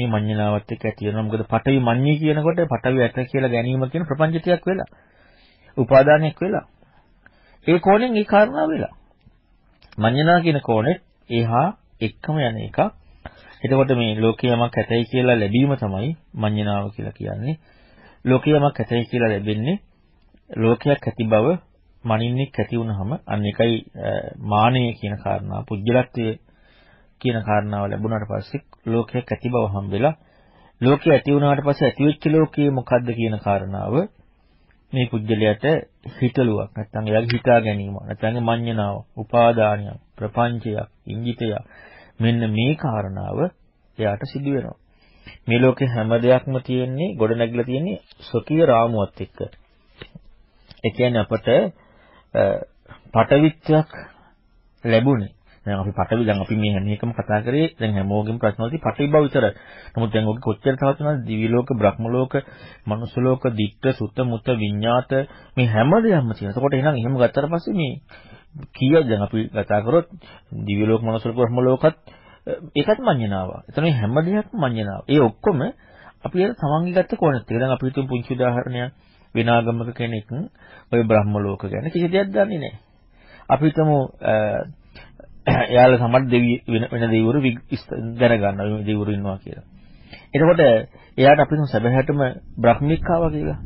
මේ මඤ්ඤණාවත් එක්ක ඇති වෙනවා. මොකද පඨවි මඤ්ඤී කියනකොට පඨවි ඇත කියලා ගැනීම කියන ප්‍රපංචතියක් වෙලා. උපාදානයක් වෙලා. ඒ කෝණයෙන් ඒ කාරණා වෙලා. මඤ්ඤණා කියන කෝණෙත් එහා එක්කම යන එක. එතකොට මේ ලෝකයමක් ඇතයි කියලා ලැබීම තමයි මඤ්ඤණාව කියලා කියන්නේ. ලෝකයමක් ඇතයි කියලා ලැබෙන්නේ ලෝකයක් ඇති බව මනින්නෙක් ඇති වුනහම අන්න එකයි මානය කියන කාරණා පුජ්‍යලත්වයේ කියන කාරණාව ලැබුණාට පස්සේ ලෝකයක් ඇති බව හම්බෙලා ලෝකය ඇති වුණාට පස්සේ ඇතිවෙච්ච ලෝකයේ මොකද්ද කියන කාරණාව මේ පුජ්‍යලයට හිතලුවක් නැත්නම් එයාගේ හිතා ගැනීම නැත්නම් මඤ්ඤණාව උපාදානිය ප්‍රපංචය ඉංගිතය මෙන්න මේ කාරණාව එයාට සිදු වෙනවා. මේ ලෝකේ හැම දෙයක්ම තියෙන්නේ ගොඩ නැගිලා තියෙන්නේ ස්වකීය රාමුවත් එක්ක. ඒ කියන්නේ අපට පටවිත්‍යක් ලැබුණේ. දැන් අපි පටවි දැන් අපි මේ හැම එකම කතා කරේ දැන් හැමෝගෙම ප්‍රශ්න වලදී පටවි බව විතරයි. නමුත් දැන් ඔක කොච්චර තවත් වෙනවද දිවි ලෝක, බ්‍රහ්ම ලෝක, මනුස්ස ලෝක, දිට්ඨ, සුත්ත, මුත්ත, විඤ්ඤාත මේ හැම දෙයක්ම තියෙනවා. එතකොට එහෙනම් එහෙම ගත්තට පස්සේ මේ කීයද දැන් අපි කතා කරොත් දිවි ලෝක, මනුස්ස ලෝක, බ්‍රහ්ම ලෝකත් ඒකත් මඤ්ඤණාව. එතන මේ හැම දෙයක්ම මඤ්ඤණාව. ඒ ඔක්කොම අපි අර තමන්ගේ ගත්ත කෝණෙත් එක. දැන් අපි හිතමු පුංචි උදාහරණයක් විනාගමක කෙනෙක් ඔය බ්‍රහ්ම ලෝක ගැන කිසි දෙයක් දන්නේ නැහැ. අපි හිතමු එයාලා සමහර දෙවි වෙන වෙන දෙවිවරු දැනගන්නවා මේ දෙවිවරු ඉන්නවා කියලා. එතකොට එයාට අපි සැබෑටම බ්‍රහ්මිකාව කියලා.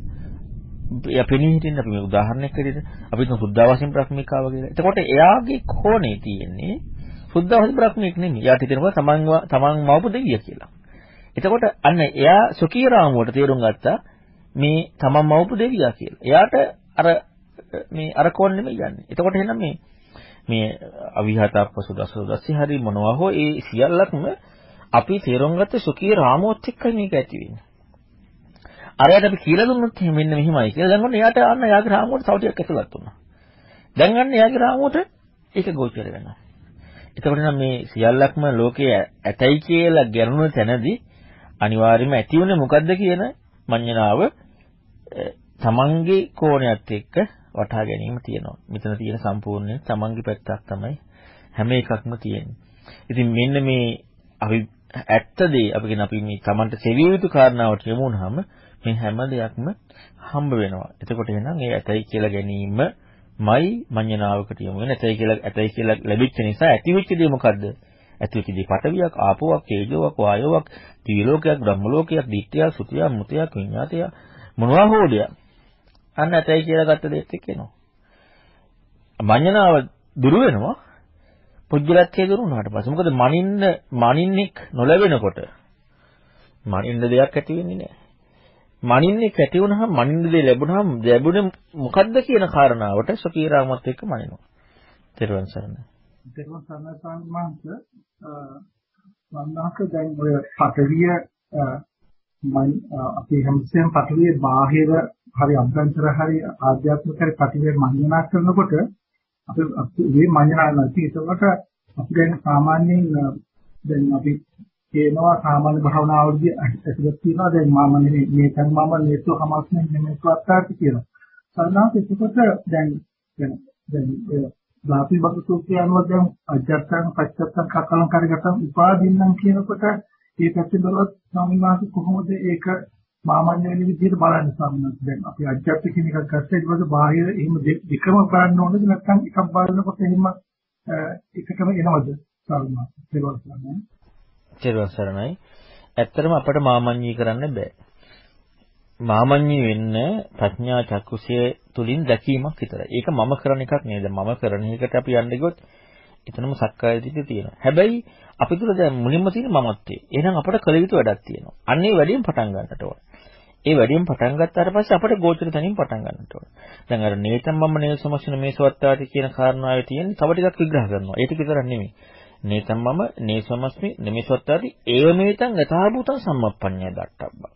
එයා පෙනී හිටින්න අපි මේ උදාහරණයක් විදිහට අපි හිතමු සුද්ධාවාසීන් බ්‍රහ්මිකාව කියලා. එතකොට එයාගේ කෝණේ තියෙන්නේ සුද්ධාවාසී බ්‍රහ්මික නෙමෙයි. එයාට හිතෙනවා තමන් තමන් මවපු දෙවිය කියලා. එතකොට අන්න එයා සුඛී රාමුවට තේරුම් ගත්තා මේ තමන් මවපු දෙවියා කියලා. එයාට අර මේ අර කෝණ නෙමෙයි යන්නේ. එතකොට එහෙනම් මේ මේ අවිහතප්පසු දසදසි හරි මොනවා හෝ ඒ සියල්ලක්ම අපි තේරුම් ගත්ත සුඛී රාමෝත් එක්කයි මේක ඇති වෙන්නේ. අරයට අපි කියලා දුන්නොත් මෙන්න මෙහිමයි කියලා දැන් ඔන්න එයාට අන්න යාගේ රාමුවට තව ටිකක් ඇතුළත් වුණා. දැන් අන්න යාගේ රාමුවට ඒක ගෝචර වෙනවා. එතකොට නම් මේ සියල්ලක්ම ලෝකයේ ඇතයි කියලා ගැනුණු තැනදී අනිවාර්යයෙන්ම ඇති වුණේ මොකද්ද කියන මඤ්ඤණාව තමන්ගේ කෝණයත් එක්ක වටහා ගැනීම තියෙනවා. මෙතන තියෙන සම්පූර්ණයෙන් තමන්ගේ පැත්තක් තමයි හැම එකක්ම තියෙන්නේ. ඉතින් මෙන්න මේ අපි ඇත්ත දේ අපි කියන අපි මේ තමන්ට සෙවිය යුතු කාරණාවට යමු වුනහම මේ හැම දෙයක්ම හම්බ වෙනවා. එතකොට එහෙනම් ඒ ඇතයි කියලා ගැනීම මයි මඤ්ඤණාවකට යමු වෙන ඇතයි කියලා ඇතයි කියලා ලැබිච්ච නිසා ඇතිවෙච්ච දේ මොකද්ද? ඇතිවෙච්ච දේ පටවියක්, ආපෝවක්, තේජෝවක්, වායෝවක්, දිව්‍ය ලෝකයක්, බ්‍රහ්ම ලෝකයක්, දිට්ඨියක්, සුතියක්, මුතයක්, විඤ්ඤාතයක් මොනවා හෝ දෙයක්. අන්න ඇතයි කියලා ගත්ත දෙයක් එක්ක එනවා. මඤ්ඤණාව දුරු වෙනවා. පුජ්‍යලත්වයේ දුරු වුණාට පස්සේ. මොකද මනින්න මනින්නෙක් නොලැබෙනකොට මනින්න දෙයක් ඇති වෙන්නේ නැහැ. මනින්නේ කැටි වුණාම මනින්න දේ ලැබුණාම ලැබුණේ මොකද්ද කියන කාරණාවට සොකීරාමත් එක්ක මනිනවා. තෙරුවන් සරණයි. තෙරුවන් සරණයි ස්වාමීන් වහන්සේ දැන් ඔය පතවිය මන් අපි හැමතිස්සෙම පතවිය බාහිර හරි අභ්‍යන්තර හරි ආධ්‍යාත්මික හරි පතවිය මන්‍යනා කරනකොට අපි මේ මන්‍යනා නැති ඒකට අපි දැන් සාමාන්‍යයෙන් දැන් අපි කියනවා සාමාන්‍ය භාවනාවලදී ඇතුළත් තියෙනවා දැන් මම මේ මේ තන් මම නේතු හමස්නේ නෙමෙයි වත්තාට කියනවා. සරණාත් එතකොට දැන් දැන් දැන් ධාතු බගතු කියනවා දැන් අජත්තං පච්චත්තං කකලං කරගතම් උපාදින්නම් කියනකොට ඒ පැත්තේ බලවත් ස්වාමීන් වහන්සේ කොහොමද ඒක මාමඤ්ඤ වෙන විදිහට බලන්න සම්මත දැන් අපි අජත්ත කියන එකක් ගත්තා ඊට පස්සේ බාහිර එහෙම දෙකම බලන්න ඕනද නැත්නම් එකක් බලනකොට එහෙම එකටම එනවද ස්වාමීන් වහන්සේ තෙරුවන් සරණයි. ඇත්තටම අපට මාමඤ්ඤී කරන්න බෑ. මාමඤ්ඤී වෙන්න ප්‍රඥා චක්කුසය තුලින් දැකීමක් විතරයි. ඒක මම කරන එකක් නේද? මම කරන එකට අපි යන්න ගියොත් එතනම සක්කාය දිට්ඨිය තියෙනවා. හැබැයි අපි තුල දැන් මුලින්ම තියෙන මමත්වයේ. එහෙනම් අපට කළ යුතු වැඩක් තියෙනවා. අන්න ඒ වැඩියෙන් පටන් ගන්නට ඕන. ඒ වැඩියෙන් පටන් ගත්තාට පස්සේ අපට ගෝචර තැනින් පටන් ගන්නට ඕන. දැන් අර නේතම් මම නේද සමස්න මේ සවත්තාටි කියන කාරණාවේ තියෙන තව ටිකක් විග්‍රහ කරනවා. ඒක විතරක් නෙමෙයි. නේතම් මම නේසමස්මි නෙමෙසොත්තාති ඒව මේතං යථාභූතං සම්මප්පඤ්ඤය දට්ටබ්බා.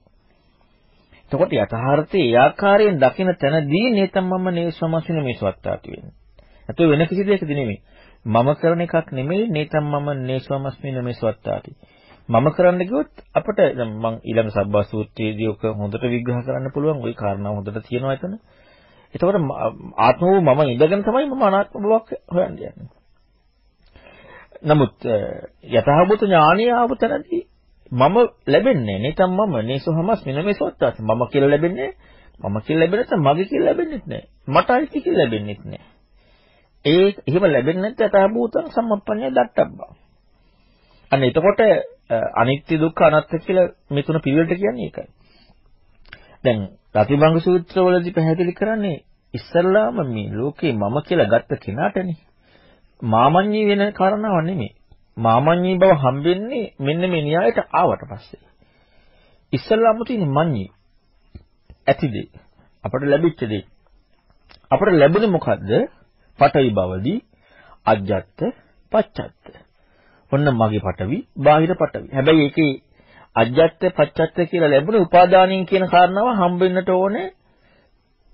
එතකොට යථාර්ථයේ ඒ ආකාරයෙන් දකින තැනදී නේතම් මම නේසමස්මි නෙමෙසොත්තාති වෙන්නේ. නැත්නම් වෙන කිසි දෙයකදී නෙමෙයි. මම කරන එකක් නෙමෙයි නේතම් මම නේසමස්මි නෙමෙසොත්තාති. මම කරන්න ගියොත් අපිට දැන් මම ඊළඟ සබ්බා සූත්‍රයේදී ඔක හොඳට විග්‍රහ කරන්න පුළුවන්. ওই කාරණා හොඳට තියෙනවා එතන. එතකොට ආත්ම වූ මම ඉඳගෙන තමයි මම අනාත්ම බවක් හොයන්න. යන්නේ. නමුත් යථාභූත ඥානිය ආව තැනදී මම ලැබෙන්නේ නැතම් මම නේසොහමස් මිනමේසොත්තාත් මම කියලා ලැබෙන්නේ මම කියලා ලැබෙන්නේ නැත්නම් මගේ කියලා ලැබෙන්නේ නැහැ මට අයිති කියලා ලැබෙන්නේ නැහැ ඒ එහෙම ලැබෙන්නේ නැත්නම් යථාභූතං සම්මප්පඤ්ඤය දට්ටබ්බා. අන්න එතකොට අනිත්‍ය දුක්ඛ අනාත්ම කියලා මේ තුන පිළිවෙලට කියන්නේ ඒකයි දැන් රතිභංග සූත්‍රවලදී පැහැදිලි කරන්නේ ඉස්සල්ලාම මේ ලෝකේ මම කියලා ගත්ත කෙනාටනේ මාමඤ්ඤී වෙන කාරණාවක් නෙමෙයි. මාමඤ්ඤී බව හම්බෙන්නේ මෙන්න මේ න්‍යායට ආවට පස්සේ. ඉස්සල්ලාම තියෙන මඤ්ඤී ඇතිදේ අපට ලැබිච්ච දේ. අපට ලැබුණේ මොකද්ද? පටවි බවදී අජ්ජත් පච්චත්ත. ඔන්න මගේ පටවි, බාහිර පටවි. හැබැයි ඒකේ අජ්ජත් පච්චත්ත කියලා ලැබුණේ උපාදානින් කියන කාරණාව හම්බෙන්නට ඕනේ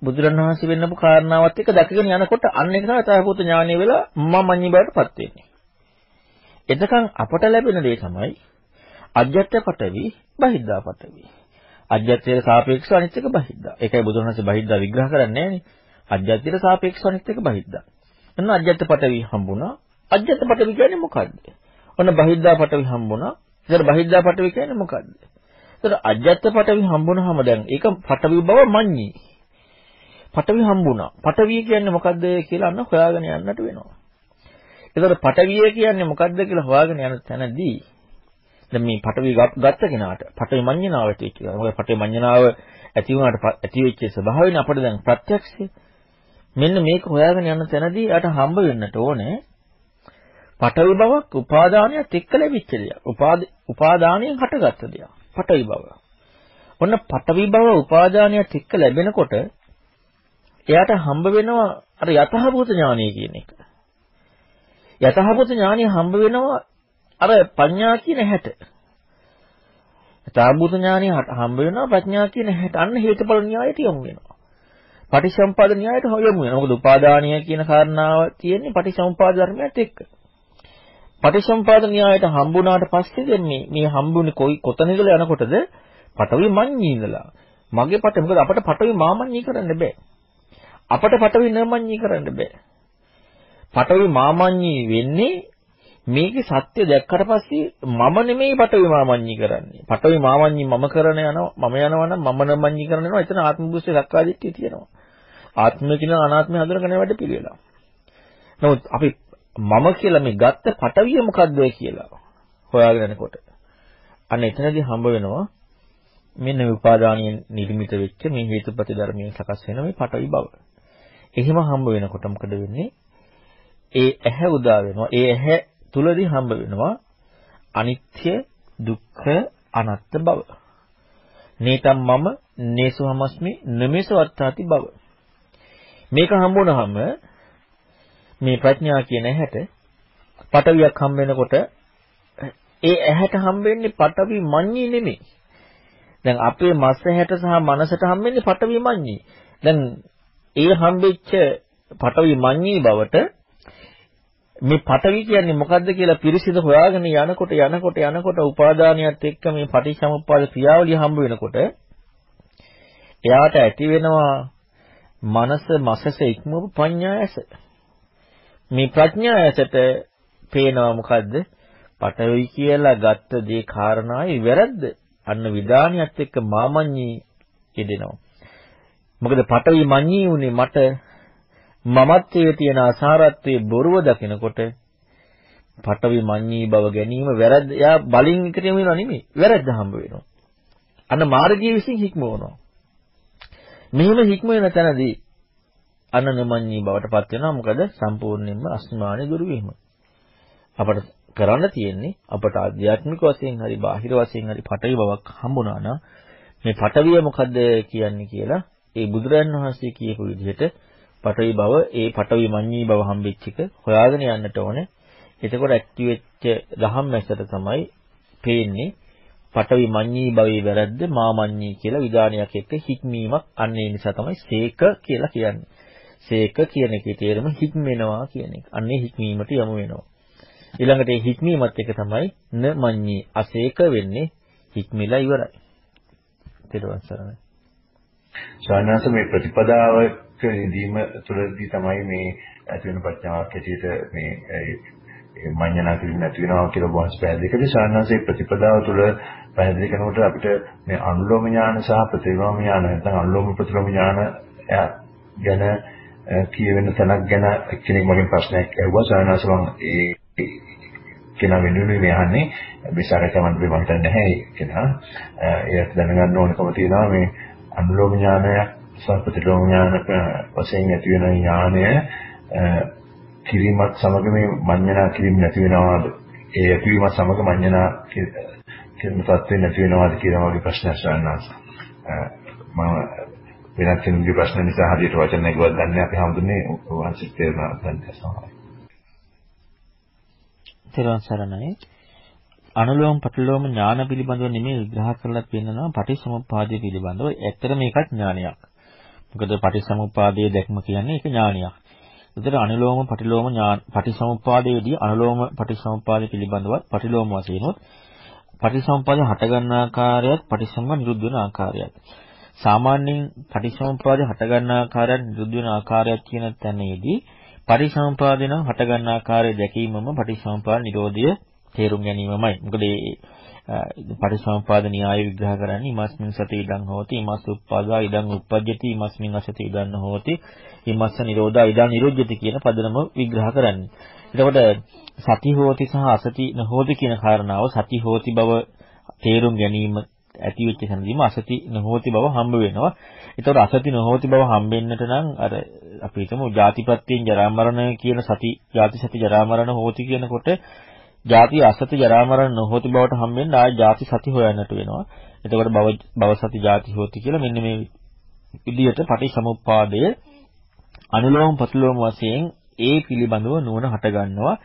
බුදුරණවහන්සේ වෙන්නපු කාරණාවත් එක්ක දැකගෙන යනකොට අන්න ඒක තමයි තවපූත ඥානය වෙලා මමඤ්ඤි බවටපත් වෙන්නේ. එතකන් අපට ලැබෙන දේ තමයි අජ්‍යත්‍ය පටවි බහිද්දා පටවි. අජ්‍යත්‍යයට සාපේක්ෂව අනිත් එක බහිද්දා. ඒකයි බුදුරණවහන්සේ බහිද්දා විග්‍රහ කරන්නේ නෑනේ. අජ්‍යත්‍යයට සාපේක්ෂව අනිත් එක බහිද්දා. එන්න අජ්‍යත්‍ය පටවි හම්බුණා. අජ්‍යත්‍ය පටවි කියන්නේ මොකද්ද? ඔන්න බහිද්දා පටවි හම්බුණා. ඒතර බහිද්දා පටවි කියන්නේ මොකද්ද? ඒතර අජ්‍යත්‍ය පටවි හම්බුනහම දැන් ඒක පටවි බව මඤ්ඤී. පටවි හම්බුණා. පටවිය කියන්නේ මොකද්ද කියලා අන්න හොයාගෙන යන්නට වෙනවා. ඒතකොට පටවිය කියන්නේ මොකද්ද කියලා හොයාගෙන යන තැනදී දැන් මේ පටවි ගත්ත කෙනාට පටවි මඤ්ඤණාව ඇති කියලා. මොකද පටවි මඤ්ඤණාව ඇති වුණාට ඇති වෙච්ච ස්වභාවයෙන් අපිට දැන් ප්‍රත්‍යක්ෂය. මෙන්න මේක හොයාගෙන යන තැනදී යට හම්බ වෙන්නට ඕනේ පටවි බවක් උපාදානයත් එක්ක ලැබිච්ච දෙයක්. උපාදානයෙන් හටගත්ත දෙයක්. පටවි බව. ඔන්න පටවි බව උපාදානයත් එක්ක ලැබෙනකොට එයාට හම්බ වෙනවා අර යතහභූත ඥානය කියන එක. යතහභූත ඥානය හම්බ වෙනවා අර පඤ්ඤා කියන හැට. යතහභූත ඥානය හම්බ වෙනවා ප්‍රඥා කියන හැට. අන්න හේතුඵල න්‍යායට යොමු වෙනවා. පටිච්චසමුපාද න්‍යායට යොමු වෙනවා. මොකද උපාදානීය කියන කාරණාව තියෙන්නේ පටිච්චසමුපාද ධර්මයට එක්ක. පටිච්චසමුපාද න්‍යායට හම්බුණාට පස්සේ දැන් මේ මේ හම්බුනේ කොයි කොතන ඉඳලා යනකොටද? පටවි මඤ්ඤී ඉඳලා. මගේ පට මොකද අපිට පටවි මාමඤ්ඤී කරන්න බෑ. අපට පටවි නමඤ්ඤී කරන්න බෑ. පටවි මාමඤ්ඤී වෙන්නේ මේකේ සත්‍ය දැක්කට පස්සේ මම නෙමෙයි පටවි මාමඤ්ඤී කරන්නේ. පටවි මාමඤ්ඤී මම කරන යනවා මම යනවා නම් මම නමඤ්ඤී කරන යනවා. එතන ආත්ම බුස්සේ ලක්කාදිට්ඨිය තියෙනවා. ආත්මය කියන අනාත්මය හඳුනගන්න වැඩ පිළිවෙලා. නමුත් අපි මම කියලා මේ ගත්ත පටවිය මොකද්ද කියලා හොයාගෙන යනකොට අන්න එතනදී හම්බ වෙනවා මෙන්න උපාදානියෙන් නිර්මිත වෙච්ච මේ හේතුපති ධර්මයෙන් සකස් වෙන මේ පටවි බව. එහෙම හම්බ වෙනකොට මොකද වෙන්නේ? ඒ ඇහැ උදා වෙනවා. ඒ ඇහැ තුලදී හම්බ වෙනවා අනිත්‍ය, දුක්ඛ, අනාත්ම බව. නේතම් මම නේසුහමස්මි නමේස වත්තාති බව. මේක හම්බුනහම මේ ප්‍රඥා කියන ඇහැට පටවියක් හම්බ වෙනකොට ඒ ඇහැට හම්බෙන්නේ පටවි මඤ්ඤී නෙමෙයි. දැන් අපේ මස් ඇහැට සහ මනසට හම්බෙන්නේ පටවි මඤ්ඤී. දැන් ඒ හම්බෙච්ච පටවි මඤ්ඤී බවට මේ පටවි කියන්නේ මොකද්ද කියලා පිරිසිදු හොයාගෙන යනකොට යනකොට යනකොට උපාදානියත් එක්ක මේ පටිච්චසමුප්පාද ක්‍රියාවලිය හම්බ වෙනකොට එයාට ඇති වෙනවා මනස මසස ඉක්මවපු පඤ්ඤා ඇස. මේ ප්‍රඥා ඇසට පේනවා මොකද්ද? පටවි කියලා ගත්ත දේ කාරණායි වැරද්ද. අන්න විදානියත් එක්ක මාමඤ්ඤී යෙදෙනවා. මොකද පටවි මඤ්ඤී උනේ මට මමත්වයේ තියෙන අසාරත්වයේ බොරුව දකිනකොට පටවි මඤ්ඤී බව ගැනීම වැරද්ද. යා බලින් එකට යම වෙනව නෙමෙයි. වැරද්ද හම්බ වෙනවා. අන්න මාර්ගයේ විසින් හික්මවනවා. මෙහෙම හික්ම වෙන තැනදී අනනමඤ්ඤී බවට පත් වෙනවා. මොකද සම්පූර්ණයෙන්ම අස්මානේ දුරු වීම. අපට කරන්න තියෙන්නේ අපට ආධ්‍යාත්මික වශයෙන් හරි බාහිර වශයෙන් හරි පටවි බවක් හම්බුණා නම් මේ පටවිය මොකද්ද කියන්නේ කියලා ඒ බුදුරන් වහන්සේ කියපු විදිහට පටවි බව ඒ පටවි මඤ්ඤී බව හම්බෙච්ච එක හොයාගෙන යන්නට ඕනේ. එතකොට ඇක්ටිව් වෙච්ච දහම් මැසට තමයි පේන්නේ පටවි මඤ්ඤී භවයේ වැරද්ද මාමඤ්ඤී කියලා විධානයක් එක්ක හික්මීමක් අන්න ඒ නිසා තමයි සේක කියලා කියන්නේ. සේක කියන එකේ තේරුම හික්මෙනවා කියන එක. අන්නේ හික්මීමට යමු වෙනවා. ඊළඟට ඒ හික්මීමත් එක තමයි න මඤ්ඤී අසේක වෙන්නේ හික්මිලා ඉවරයි. ඊට සරණයි. ස්වාමීන් මේ ප්‍රතිපදාව ඉදීම තුළදී තමයි මේ ඇති වෙන ප්‍රඥාවක් ඇටියට මේ මඤ්ඤණා කිරීම නැති වෙනවා කියලා බොහොම පැහැදිලි කළේ ශාන්නාසේ ප්‍රතිපදාව තුළ පැහැදිලි කරනකොට අපිට මේ අනුලෝම ඥාන සහ ප්‍රතිලෝම ඥාන නැත්නම් අනුලෝම ප්‍රතිලෝම ඥාන ගැන Eh, කියවෙන තැනක් ගැන කෙනෙක් මගෙන් ප්‍රශ්නයක් ඇහුවා ශාන්නාස මම ඒ කෙනා වෙනුවෙන් මේ අහන්නේ විසරක මන්ත්‍රී මම හිතන්නේ නැහැ කෙනා eh, ඒත් දැනගන්න ඕනකම තියෙනවා මේ අනුලෝම ඥානය සහ ප්‍රතිලෝම ඥාන වශයෙන් ඇති වෙන ඥානය eh, කිරීමත් සමග මේ මඤ්ඤණා කිරීම නැති වෙනවාද? ඒ ඇතිවීම සමග මඤ්ඤණා කියන තත්ත්වෙ නැති වෙනවාද කියලා වගේ ප්‍රශ්නයක් අහනවා. මම වෙනත් කෙනෙකුගේ ප්‍රශ්න නිසා හරියට වචන නැගුවත් දන්නේ අපි හඳුන්නේ වංශිත තේරුණා දන්නේ සමහරයි. තෙරුවන් සරණයි. අනුලෝම පටිලෝම ඥාන පිළිබඳව නෙමෙයි විග්‍රහ කරලා පෙන්නනවා පටිච්චසමුප්පාදය පිළිබඳව. ඇත්තට මේකත් ඥානයක්. මොකද පටිච්චසමුප්පාදයේ දැක්ම කියන්නේ ඒක ඥානයක්. විතර අනුලෝම පටිලෝම ඥාන පටිසමුප්පාදයේදී අනුලෝම පටිසමුප්පාදය පිළිබඳව පටිලෝම වශයෙන් උත් පටිසමුප්පාදය හටගන්න ආකාරයත් පටිසම්ම නිරුද්ධ වෙන ආකාරයත් සාමාන්‍යයෙන් පටිසමුප්පාදය හටගන්න ආකාරයත් නිරුද්ධ වෙන ආකාරයත් කියන තැනේදී පටිසමුප්පාදේ නම් හටගන්න ආකාරය දැකීමම පටිසමුප්පාද නිරෝධය තේරුම් ගැනීමමයි. මොකද මේ පටිසමුපාද න්‍යාය විග්‍රහ කරන්නේ ඉමස්මින් සති ඉදං හෝති ඉමස් උප්පාදා ඉදං උප්පජ්ජති ඉමස්මින් අසති ඉදං හෝති ඉමස්ස නිරෝධා ඉදං නිරුද්ධති කියන පදනම විග්‍රහ කරන්නේ. එතකොට සති හෝති සහ අසති නොහෝති කියන කාරණාව සති හෝති බව තේරුම් ගැනීම ඇති වෙච්ච තැනදීම අසති නොහොති බව හම්බ වෙනවා. ඒතකොට අසති නොහොති බව හම්බෙන්නට නම් අර අපි හිතමු ಜಾතිපත්යෙන් ජරා මරණ කියන සති ಜಾති සති ජරා මරණ හොති කියනකොට ಜಾති අසති ජරා මරණ නොහොති බවට හම්බෙන්න ආය ಜಾති සති හොයන්නට වෙනවා. එතකොට භව භව සති ಜಾති හොති කියලා මෙන්න මේ විදිහට පටිසමුප්පාදය අනුලෝම ප්‍රතිලෝම වශයෙන් ඒ පිළිබඳව නුවණ හට ගන්නවා.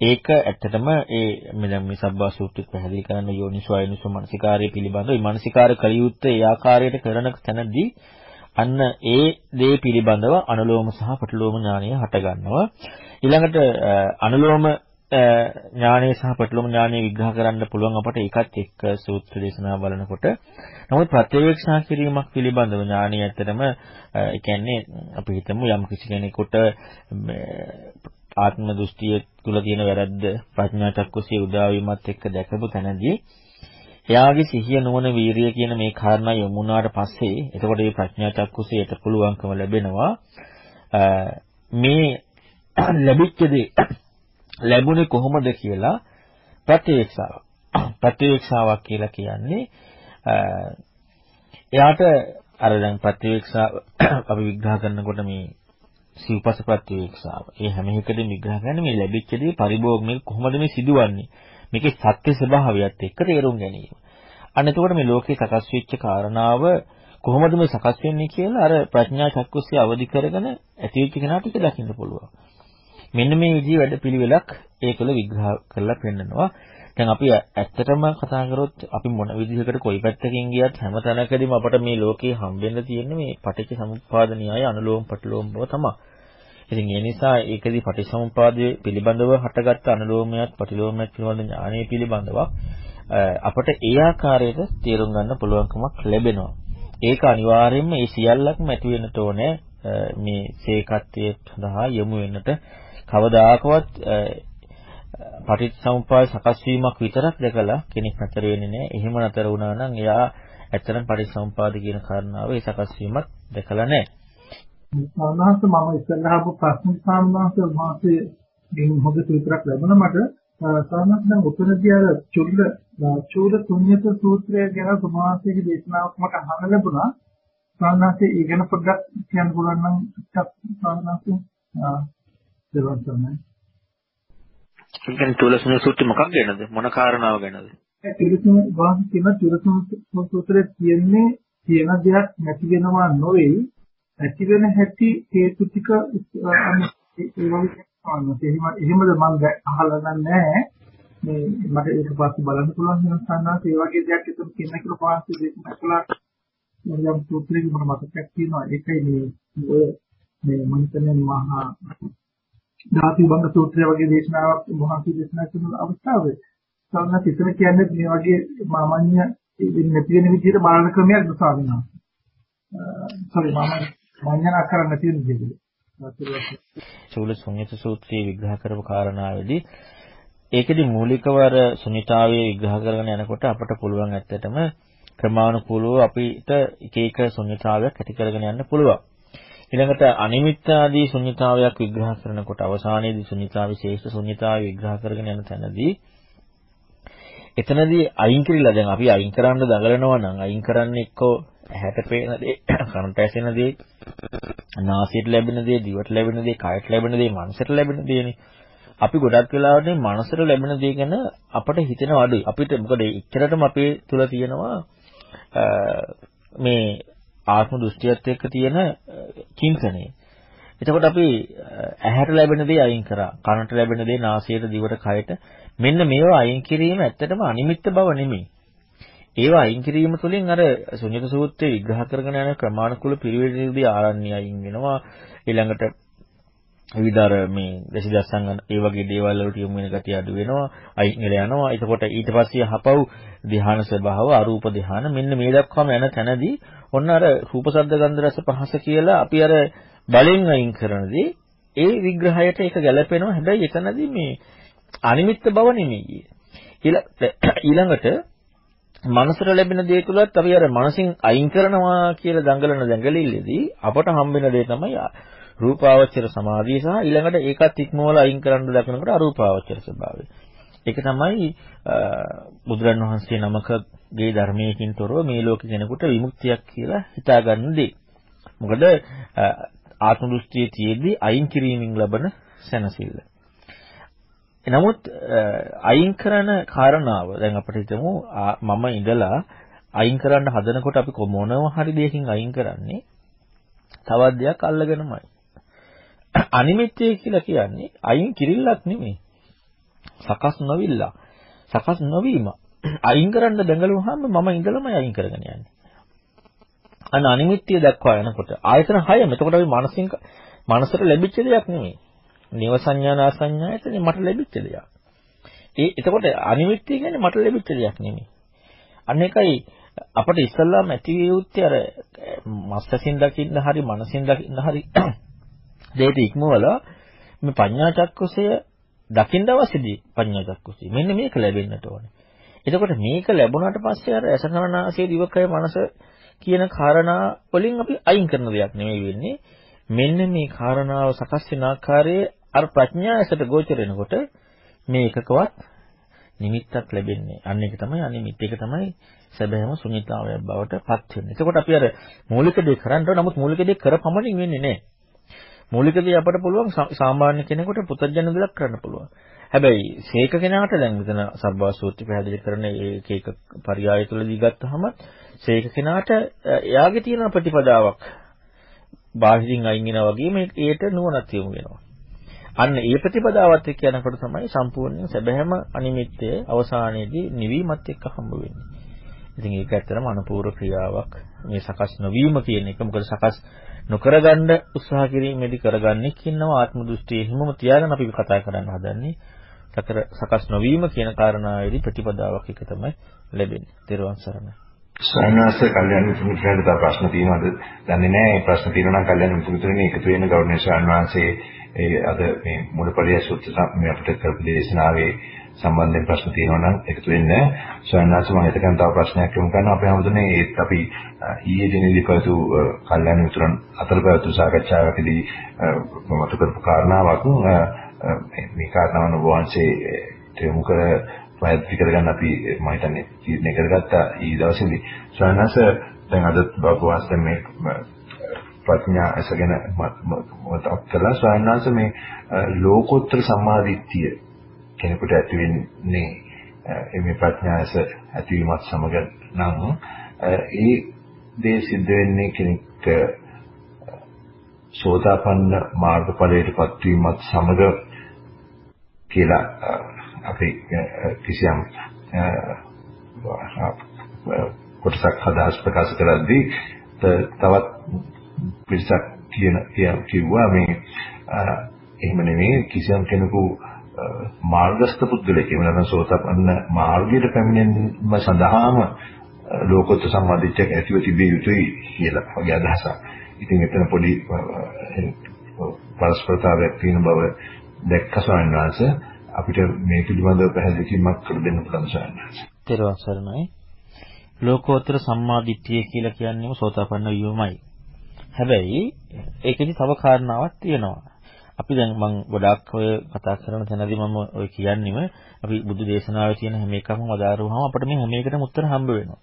ඒක ඇත්තටම ඒ මෙන්න මේ සබ්බා සූත්‍රෙත් පැහැදිලි කරන යෝනිසෝ අයනිසෝ මනසිකාරය පිළිබඳව මේ මනසිකාර කලියුත්තේ ඒ ආකාරයට කරන තැනදී අන්න ඒ දේ පිළිබඳව අනුලෝම සහ ප්‍රතිලෝම ඥානය හට ගන්නවා. ඊළඟට අනුලෝම ඥානය සහ ප්‍රතිලෝම ඥානය විග්‍රහ කරන්න පුළුවන් අපට ඒකත් එක්ක සූත්‍ර දේශනා බලනකොට. නමුත් ප්‍රත්‍යවේක්ෂා කිරීමක් පිළිබඳව ඥානය ඇත්තටම ඒ කියන්නේ අපි හිතමු යම් කිසි කෙනෙකුට ආත්ම දෘෂ්ටිය තුල තියෙන වැරද්ද ප්‍රඥා චක්කුසිය උදා වීමත් එක්ක දැකපු තැනදී එයාගේ සිහිය නුවණ වීරිය කියන මේ කාරණා යොමුනාට පස්සේ එතකොට මේ ප්‍රඥා චක්කුසියට පුළුවන්කම ලැබෙනවා මේ ලැබිච්ච දේ ලැබුණේ කොහොමද කියලා ප්‍රතිවේක්ෂාවක්. ප්‍රතිවේක්ෂාවක් කියලා කියන්නේ එයාට අර දැන් ප්‍රතිවේක්ෂා අපි විග්‍රහ කරනකොට මේ සිව්පස ප්‍රතිවේක්ෂාව. ඒ හැම එකකදීම විග්‍රහ කරන්නේ මේ ලැබිච්ච දේ පරිභෝග මේ කොහොමද මේ සිදුවන්නේ? මේකේ සත්‍ය ස්වභාවයත් එක්ක තේරුම් ගැනීම. අන්න එතකොට මේ ලෝකේ සකස් වෙච්ච කාරණාව කොහොමද මේ සකස් වෙන්නේ කියලා අර ප්‍රඥා චක්කුස්සිය අවදි කරගෙන ඇති වෙච්ච කෙනාට ඒක දකින්න පුළුවන්. මෙන්න මේ විදිහේ වැඩපිළිවෙලක් ඒකල විග්‍රහ කරලා පෙන්නනවා. දැන් අපි ඇත්තටම කතා කරොත් අපි මොන විදිහකට කොයි පැත්තකින් ගියත් හැම තැනකදීම අපට මේ ලෝකේ හම්බෙන්න තියෙන්නේ මේ පටිච්ච සමුප්පාද න්‍යාය අනුලෝම පටලෝම බව තමයි. ඉතින් ඒ නිසා ඒකදී පටිච්චසමුප්පාදයේ පිළිබඳව හටගත්ත අනුලෝමයක් පටිලෝමයක් පිළිබඳ ඥානය පිළිබඳව අපට ඒ ආකාරයට තේරුම් ගන්න පුළුවන්කමක් ලැබෙනවා. ඒක අනිවාර්යයෙන්ම මේ සියල්ලක්ම ඇති වෙන්නට ඕනේ මේ සේකත්වයේ සඳහා යොමු වෙන්නට කවදාකවත් පටිච්චසමුප්පාද සකස් වීමක් විතරක් දැකලා කෙනෙක් නතර වෙන්නේ නැහැ. එහෙම නතර වුණා නම් එයා ඇත්තටම පටිච්චසමුපාද කියන කාරණාව ඒ සකස් වීමක් දැකලා නැහැ. සාමාන්‍යයෙන් මම ඉස්සරහව ප්‍රශ්න සාමාන්‍යයෙන් මාසේ මේ හොඳ සූත්‍රයක් ලැබුණා මට සාමාන්‍යයෙන් දැන් උත්තරදී අර චුල්ල චූල තුන්්‍යත සූත්‍රය ගැන සමාසයේ දේශනාවක් මට අහන්න ලැබුණා. සාමාන්‍යයෙන් ඒ ගැන පොඩ්ඩක් කියන්න පුළුවන් නම් ටිකක් සාමාන්‍යයෙන් දරුවන් තමයි. ඒ කියන්නේ චූලසුන්‍ය සූත්‍රය මොකක් ගැනද? මොන කාරණාව ගැනද? ඒ චූලසුන්‍ය වාහ කියන චූලසුන්‍ය සූත්‍රයේ තියෙන්නේ තියෙන දෙයක් නැති වෙනවා නොවේ ඇති වෙන හැටි හේතු ටික එහෙමද මම අහලා නැහැ මේ මට ඒක පස්සේ බලන්න පුළුවන් වෙන සංනාස ඒ වගේ දෙයක් එතන කියන කියලා පාස්සේ දේශනා කළා යම් සූත්‍රයක මට මතකයක් තියෙනවා ඒකයි මේ ඔය මේ මම හිතන්නේ මහා ධාතු බංග සූත්‍රය වගේ දේශනාවක් වහන්සේ දේශනා කරන අවස්ථාවේ සංනාස එතන කියන්නේ මේ වගේ මාමඤ්ඤ නැති වෙන විදිහට බලන ක්‍රමයක් දුසාවිනවා. sorry මම මඤ්ඤණා කරන්න තියෙන දෙයක්. චූල ශුන්්‍යත සූත්‍රයේ විග්‍රහ කරපු කාරණාවේදී ඒකෙදි මූලිකව අර ශුන්්‍යතාවයේ විග්‍රහ කරගෙන යනකොට අපට පුළුවන් ඇත්තටම ක්‍රමානුකූලව අපිට එක එක ශුන්්‍යතාවයක් ඇති කරගෙන යන්න පුළුවන්. ඊළඟට අනිමිත්ත ආදී ශුන්්‍යතාවයක් විග්‍රහ කරනකොට අවසානයේදී ශුන්්‍යතාවයේ ශේෂ්ඨ ශුන්්‍යතාවය විග්‍රහ කරගෙන යන තැනදී එතනදී අයින් කිරිලා දැන් අපි අයින් කරන්න දඟලනවා නම් අයින් කරන්නේ එක්කෝ ඇහැට පේන දේ, කනට ඇසෙන දේ, නාසයට ලැබෙන දේ, දිවට ලැබෙන දේ, කයට ලැබෙන දේ, මනසට ලැබෙන දේනේ. අපි ගොඩක් වෙලාවට මනසට ලැබෙන දේ ගැන අපට හිතෙනව අඩුයි. අපිට මොකද ඉච්චරටම අපේ තුල තියෙනවා මේ ආත්ම දෘෂ්ටියත් එක්ක තියෙන චින්තනය. එතකොට අපි ඇහැට ලැබෙන දේ අයින් කරා. කනට ලැබෙන දේ නාසයට, දිවට, කයට මෙන්න මේවා අයින් කිරීම ඇත්තටම අනිමිත්ත බව නෙමෙයි. ඒවා අයින් කිරීම තුළින් අර ශුන්‍යත සූත්‍රයේ විග්‍රහ කරගෙන යන ක්‍රමානුකූල පිළිවෙලදී ආරණ්‍ය අයින් වෙනවා. ඊළඟට විවිධ මේ දශදස්සංග ඒ වගේ දේවල් වලට යොමු වෙන ගතිය අඩු වෙනවා. අයින් වෙලා යනවා. එතකොට ඊට පස්සේ හපව් ධ්‍යාන ස්වභාව, අරූප ධ්‍යාන මෙන්න මේ දක්වාම යන තැනදී ඔන්න අර රූප ශබ්ද ගන්ධ රස පහස කියලා අපි අර බලෙන් අයින් කරනදී ඒ විග්‍රහයට ඒක ගැලපෙනවා. හැබැයි එතනදී මේ අනිමිත්ත බව නෙමෙයි. ඊළඟට මනසට ලැබෙන දේ තුලත් අපි අර මනසින් අයින් කරනවා කියලා දඟලන දඟලිල්ලේදී අපට හම්බෙන දේ තමයි රූපාවචර සමාධිය සහ ඊළඟට ඒකත් ඉක්මවල අයින් කරන්න දකිනකොට අරූපාවචර ස්වභාවය. ඒක තමයි බුදුරන් වහන්සේ නමකගේ ධර්මයකින් තොරව මේ ලෝකේ කෙනෙකුට විමුක්තියක් කියලා හිතාගන්න දේ. මොකද ආත්ම දෘෂ්ටියේ තියේදී අයින් කිරීමෙන් ලබන සැනසෙල්ල. නමුත් අයින් කරන කාරණාව දැන් අපිට හිතමු මම ඉඳලා අයින් කරන්න හදනකොට අපි මොනවා හරි දෙයකින් අයින් කරන්නේ තවත් දෙයක් අල්ලගෙනමයි. අනිමිත්තය කියලා කියන්නේ අයින් කිරිල්ලක් නෙමෙයි. සකස් නොවිල්ලා. සකස් නොවීම. අයින් කරන්න දඟලුවාම මම ඉඳලමයි අයින් කරගෙන යන්නේ. අන්න අනිමිත්‍ය දක්වා යනකොට ආයතන 6 එතකොට අපි මානසික මනසට ලැබිච්ච දෙයක් නෙමෙයි. නිව සංඥානා සංඥායතනේ මට ලැබිච්ච දෙයක්. ඒ එතකොට අනිමිත්‍ය කියන්නේ මට ලැබිච්ච දෙයක් නෙමෙයි. අන්න එකයි අපිට ඉස්සල්ලාම ඇති විය යුත්තේ අර මස්සසින් දකින්න හරි මනසින් දකින්න හරි දෙයට ඉක්මවලා මේ පඤ්ඤා චක්කුසය දකින්න අවශ්‍යදී පඤ්ඤා චක්කුසය. මෙන්න මේක ලැබෙන්නට ඕනේ. එතකොට මේක ලැබුණාට පස්සේ අර අසකරණාසය දිවකය මනස කියන කාරණා වලින් අපි අයින් කරන දෙයක් නෙමෙයි වෙන්නේ. මෙන්න මේ කාරණාව සකස් වෙන ආකාරයේ අර ප්‍රඥා ඇසට ගෝචර වෙනකොට මේ එකකවත් නිමිත්තක් ලැබෙන්නේ. අන්න ඒක තමයි අනිමිත්. ඒක තමයි සැබෑම ශුන්‍යතාවයක් බවට පත් වෙන්නේ. එතකොට අපි අර මූලික දේ කරන්න නමුත් මූලික දේ කරපමණින් වෙන්නේ නැහැ. මූලිකදී අපට පුළුවන් සාමාන්‍ය කෙනෙකුට පුතඥ දෙයක් කරන්න පුළුවන්. හැබැයි සීක කෙනාට දැන් මෙතන සබ්බා සූත්‍රය පැහැදිලි කරන ඒක එක පරයය තුළදී ගත්තහම සීක කෙනාට එයාගේ තියෙන ප්‍රතිපදාවක් බාහිරින් අයින් වෙනා වගේ මේකට නුවණක් යොමු වෙනවා. අන්න ඒ ප්‍රතිපදාවත් එක්ක යනකොට තමයි සම්පූර්ණයෙන් සැබෑම අනිමිත්තේ අවසානයේදී නිවීමත් එක්ක හම්බ වෙන්නේ. ඉතින් ඒක ඇත්තටම අනුපූර්ව ක්‍රියාවක්. මේ සකස් නොවීම කියන එක මොකද සකස් නොකරගන්න උත්සාහ කිරීමේදී කරගන්නෙක් ඉන්නවා ආත්ම දෘෂ්ටිය හිමම තියාගෙන අපි කතා කරන්න හදන්නේ. සකස් නොවීම කියන කාරණාවේදී ප්‍රතිපදාවක් එක තමයි ලැබෙන්නේ. ත්‍රිවන් සරණයි. ස්වාමීනාස කල්යනා මිත්‍රයන්ට තව ප්‍රශ්න තියෙනවද? දන්නේ නැහැ. මේ ප්‍රශ්න තියෙනවා නම් කල්යනා මිත්‍රයන්ට එකතු වෙන ගෞරවනීය ස්වාමීන් වහන්සේ ඒ අද මේ මුලපරිය සූත්‍ර මේ අපිට කරපු දේශනාවේ සම්බන්ධයෙන් ප්‍රශ්න තියෙනවා නම් එකතු වෙන්න. ස්වාමීනාස මම හිතකන් තව ප්‍රශ්නයක් යොමු කරනවා. අපේ හැමෝටම ඒත් අපි ඊයේ දිනේදී කරපු කල්යනා මිත්‍රන් අතර පැවතු සාකච්ඡාවකදී මත කරපු කාරණාවක් මේ කාරණාවන් ඔබ වහන්සේ යොමු කර පැහැදිලි කරගන්න අපි මම හිතන්නේ තීරණය කරගත්තා ඊ දවසේදී ස්වාමීනාස දැන් අද බබවාස් මේ ප්‍රඥා ඇසගෙන මතක් කළා ස්වාමීනාස මේ ලෝකෝත්තර සම්මාදිට්ඨිය කෙනෙකුට ඇති වෙන්නේ මේ ප්‍රඥා ඇස ඇතිවීමත් සමග නම් ඒ දේ සිද්ධ වෙන්නේ කෙනෙක් සෝතාපන්න මාර්ගඵලයටපත් වීමත් සමග කියලා අපි කිසියම් කොටසක් හදාස් ප්‍රකාශ කරද්දී තවත් පිරිසක් කියන කිව්වා මේ එහෙම නෙමෙයි කිසියම් කෙනෙකු මාර්ගස්ත පුද්ගලයෙක් එහෙම නැත්නම් සෝතපන්න මාර්ගයට පැමිණෙන්න සඳහාම ලෝකෝත්තර සම්මාදිට්ඨියක් ඇතිව තිබිය යුතුයි කියලා වගේ අදහසක්. ඉතින් එතන පොඩි පරස්පරතාවයක් තියෙන බව දැක්ක ස්වාමීන් වහන්සේ අපිට මේ පිළිබඳව පැහැදිලි කිරීමක් කර දෙන්න පුළුවන් ස්වාමීන් වහන්සේ. ත්‍රිවස් සරණයි. ලෝකෝත්තර සම්මාදිට්ඨිය කියලා කියන්නේම සෝතාපන්න වීමයි. හැබැයි ඒකෙදි තව කාරණාවක් තියෙනවා. අපි දැන් මම ගොඩාක් ඔය කතා කරන තැනදී මම ඔය කියන්නේම අපි බුදු දේශනාවේ තියෙන හැම එකක්ම වදාරුවාම අපිට මේ හැම එකටම උත්තර හම්බ වෙනවා.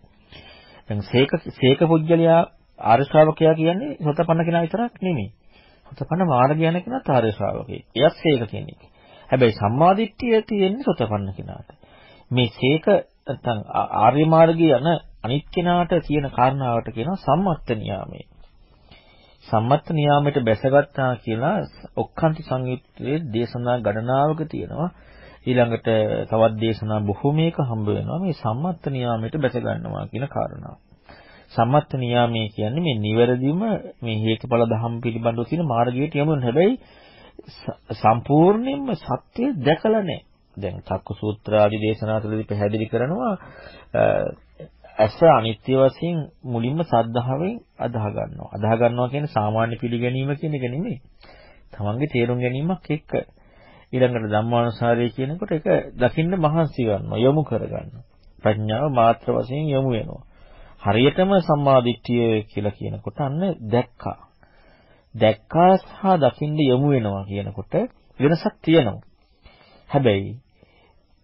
දැන් සීක සීක පුජ්‍යලයා ආර්ය ශ්‍රාවකයා කියන්නේ සෝතපන්න කෙනා විතරක් නෙමෙයි. සෝතපන්න මාර්ගය යන කෙනාත් ආර්ය ශ්‍රාවකෙක්. එයත් සීක කෙනෙක්. හැබැයි සම්මාදිට්ඨිය තියෙන්නේ සෝතපන්න කෙනාට. මේ සීක නැත්නම් ආර්ය මාර්ගය යන අනිත් කෙනාට තියෙන කාරණාවට කියනවා සම්මත්ත නියාමයේ. සම්මත්ත නියාමයට බැසගත්තා කියලා ඔක්කාන්ති සංයුත්තේ දේශනා ගණනාවක තියෙනවා. ඊළඟට තවත් දේශනා බොහෝමයක හම්බ වෙනවා මේ සම්මත්ත නියාමයට බැස ගන්නවා කියන කාරණාව. සම්මත්ත නියාමයේ කියන්නේ මේ නිවැරදිම මේ හේතුඵල ධම් පිළිබඳව තියෙන මාර්ගයට යමු හැබැයි සම්පූර්ණයෙන්ම සත්‍ය දැකලා නැහැ. දැන් චක්ක සූත්‍ර ආදී දේශනා තුළදී පැහැදිලි කරනවා ඇස අනිත්‍ය වශයෙන් මුලින්ම සද්ධාවෙන් අදාහ ගන්නවා. අදාහ ගන්නවා කියන්නේ සාමාන්‍ය පිළිගැනීම කියන එක නෙමෙයි. තමන්ගේ තේරුම් ගැනීමක් එක්ක ඊළඟට ධම්මානුසාරය කියනකොට ඒක දකින්න මහන්සි ගන්නවා, යොමු කරගන්නවා. ප්‍රඥාව මාත්‍ර වශයෙන් යොමු වෙනවා. හරියටම සම්මාදිට්ඨිය කියලා කියනකොට අන්න දැක්කා. දැක්කා සහ දකින්න යොමු වෙනවා කියනකොට වෙනසක් තියෙනවා. හැබැයි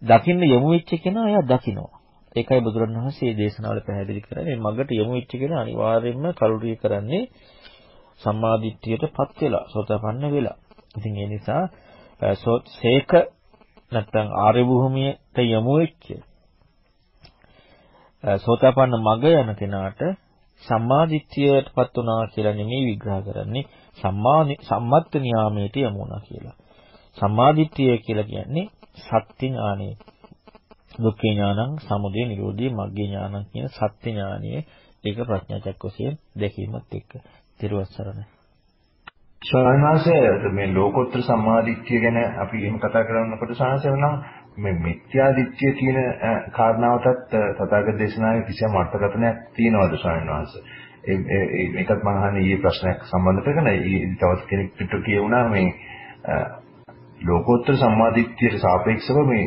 දකින්න යොමු වෙච්ච කෙනා එයා දකිනවා. ඒකයි බුදුරණවහන්සේ දේශනාවල පැහැදිලි කරන්නේ මගට යොමු වෙච්ච කෙනා අනිවාර්යයෙන්ම කලුරිය කරන්නේ සම්මාදිට්ඨියටපත් වෙලා සෝතපන්න වෙලා. ඉතින් ඒ නිසා සේක නැත්නම් ආර්ය භූමියට යොමු වෙච්ච සෝතාපන්න මග යන කෙනාට සම්මාදිට්ඨියටපත් වුණා කියලා නෙමෙයි විග්‍රහ කරන්නේ සම්මා සම්මත්ත නියාමයට යමු වුණා කියලා. සම්මාදිට්ඨිය කියලා කියන්නේ සත්‍ය ඥානෙ. දුක්ඛ ඥානං, සමුදය නිරෝධී, මග්ගේ ඥානං කියන සත්‍ය ඥානියේ ඒක ප්‍රඥා චක්කෝසයෙන් දැකීමත් එක්ක තිරවස්සරණයි. ශාරණාසේ මේ ලෝකෝත්තර සම්මාදිට්ඨිය ගැන අපි එහෙම කතා කරනකොට සාහසය නම් මේ මිත්‍යා දිට්ඨිය කියන කාරණාවටත් තථාගත දේශනාවේ කිසියම් අර්ථකථනයක් තියෙනවද ස්වාමීන් වහන්සේ? ඒ මේකත් මම අහන්නේ ඊයේ ප්‍රශ්නයක් සම්බන්ධ කරගෙන ඊ තවත් කෙනෙක්ට කියුණා මේ ලෝකෝත්තර සම්මාදිට්ඨියට සාපේක්ෂව මේ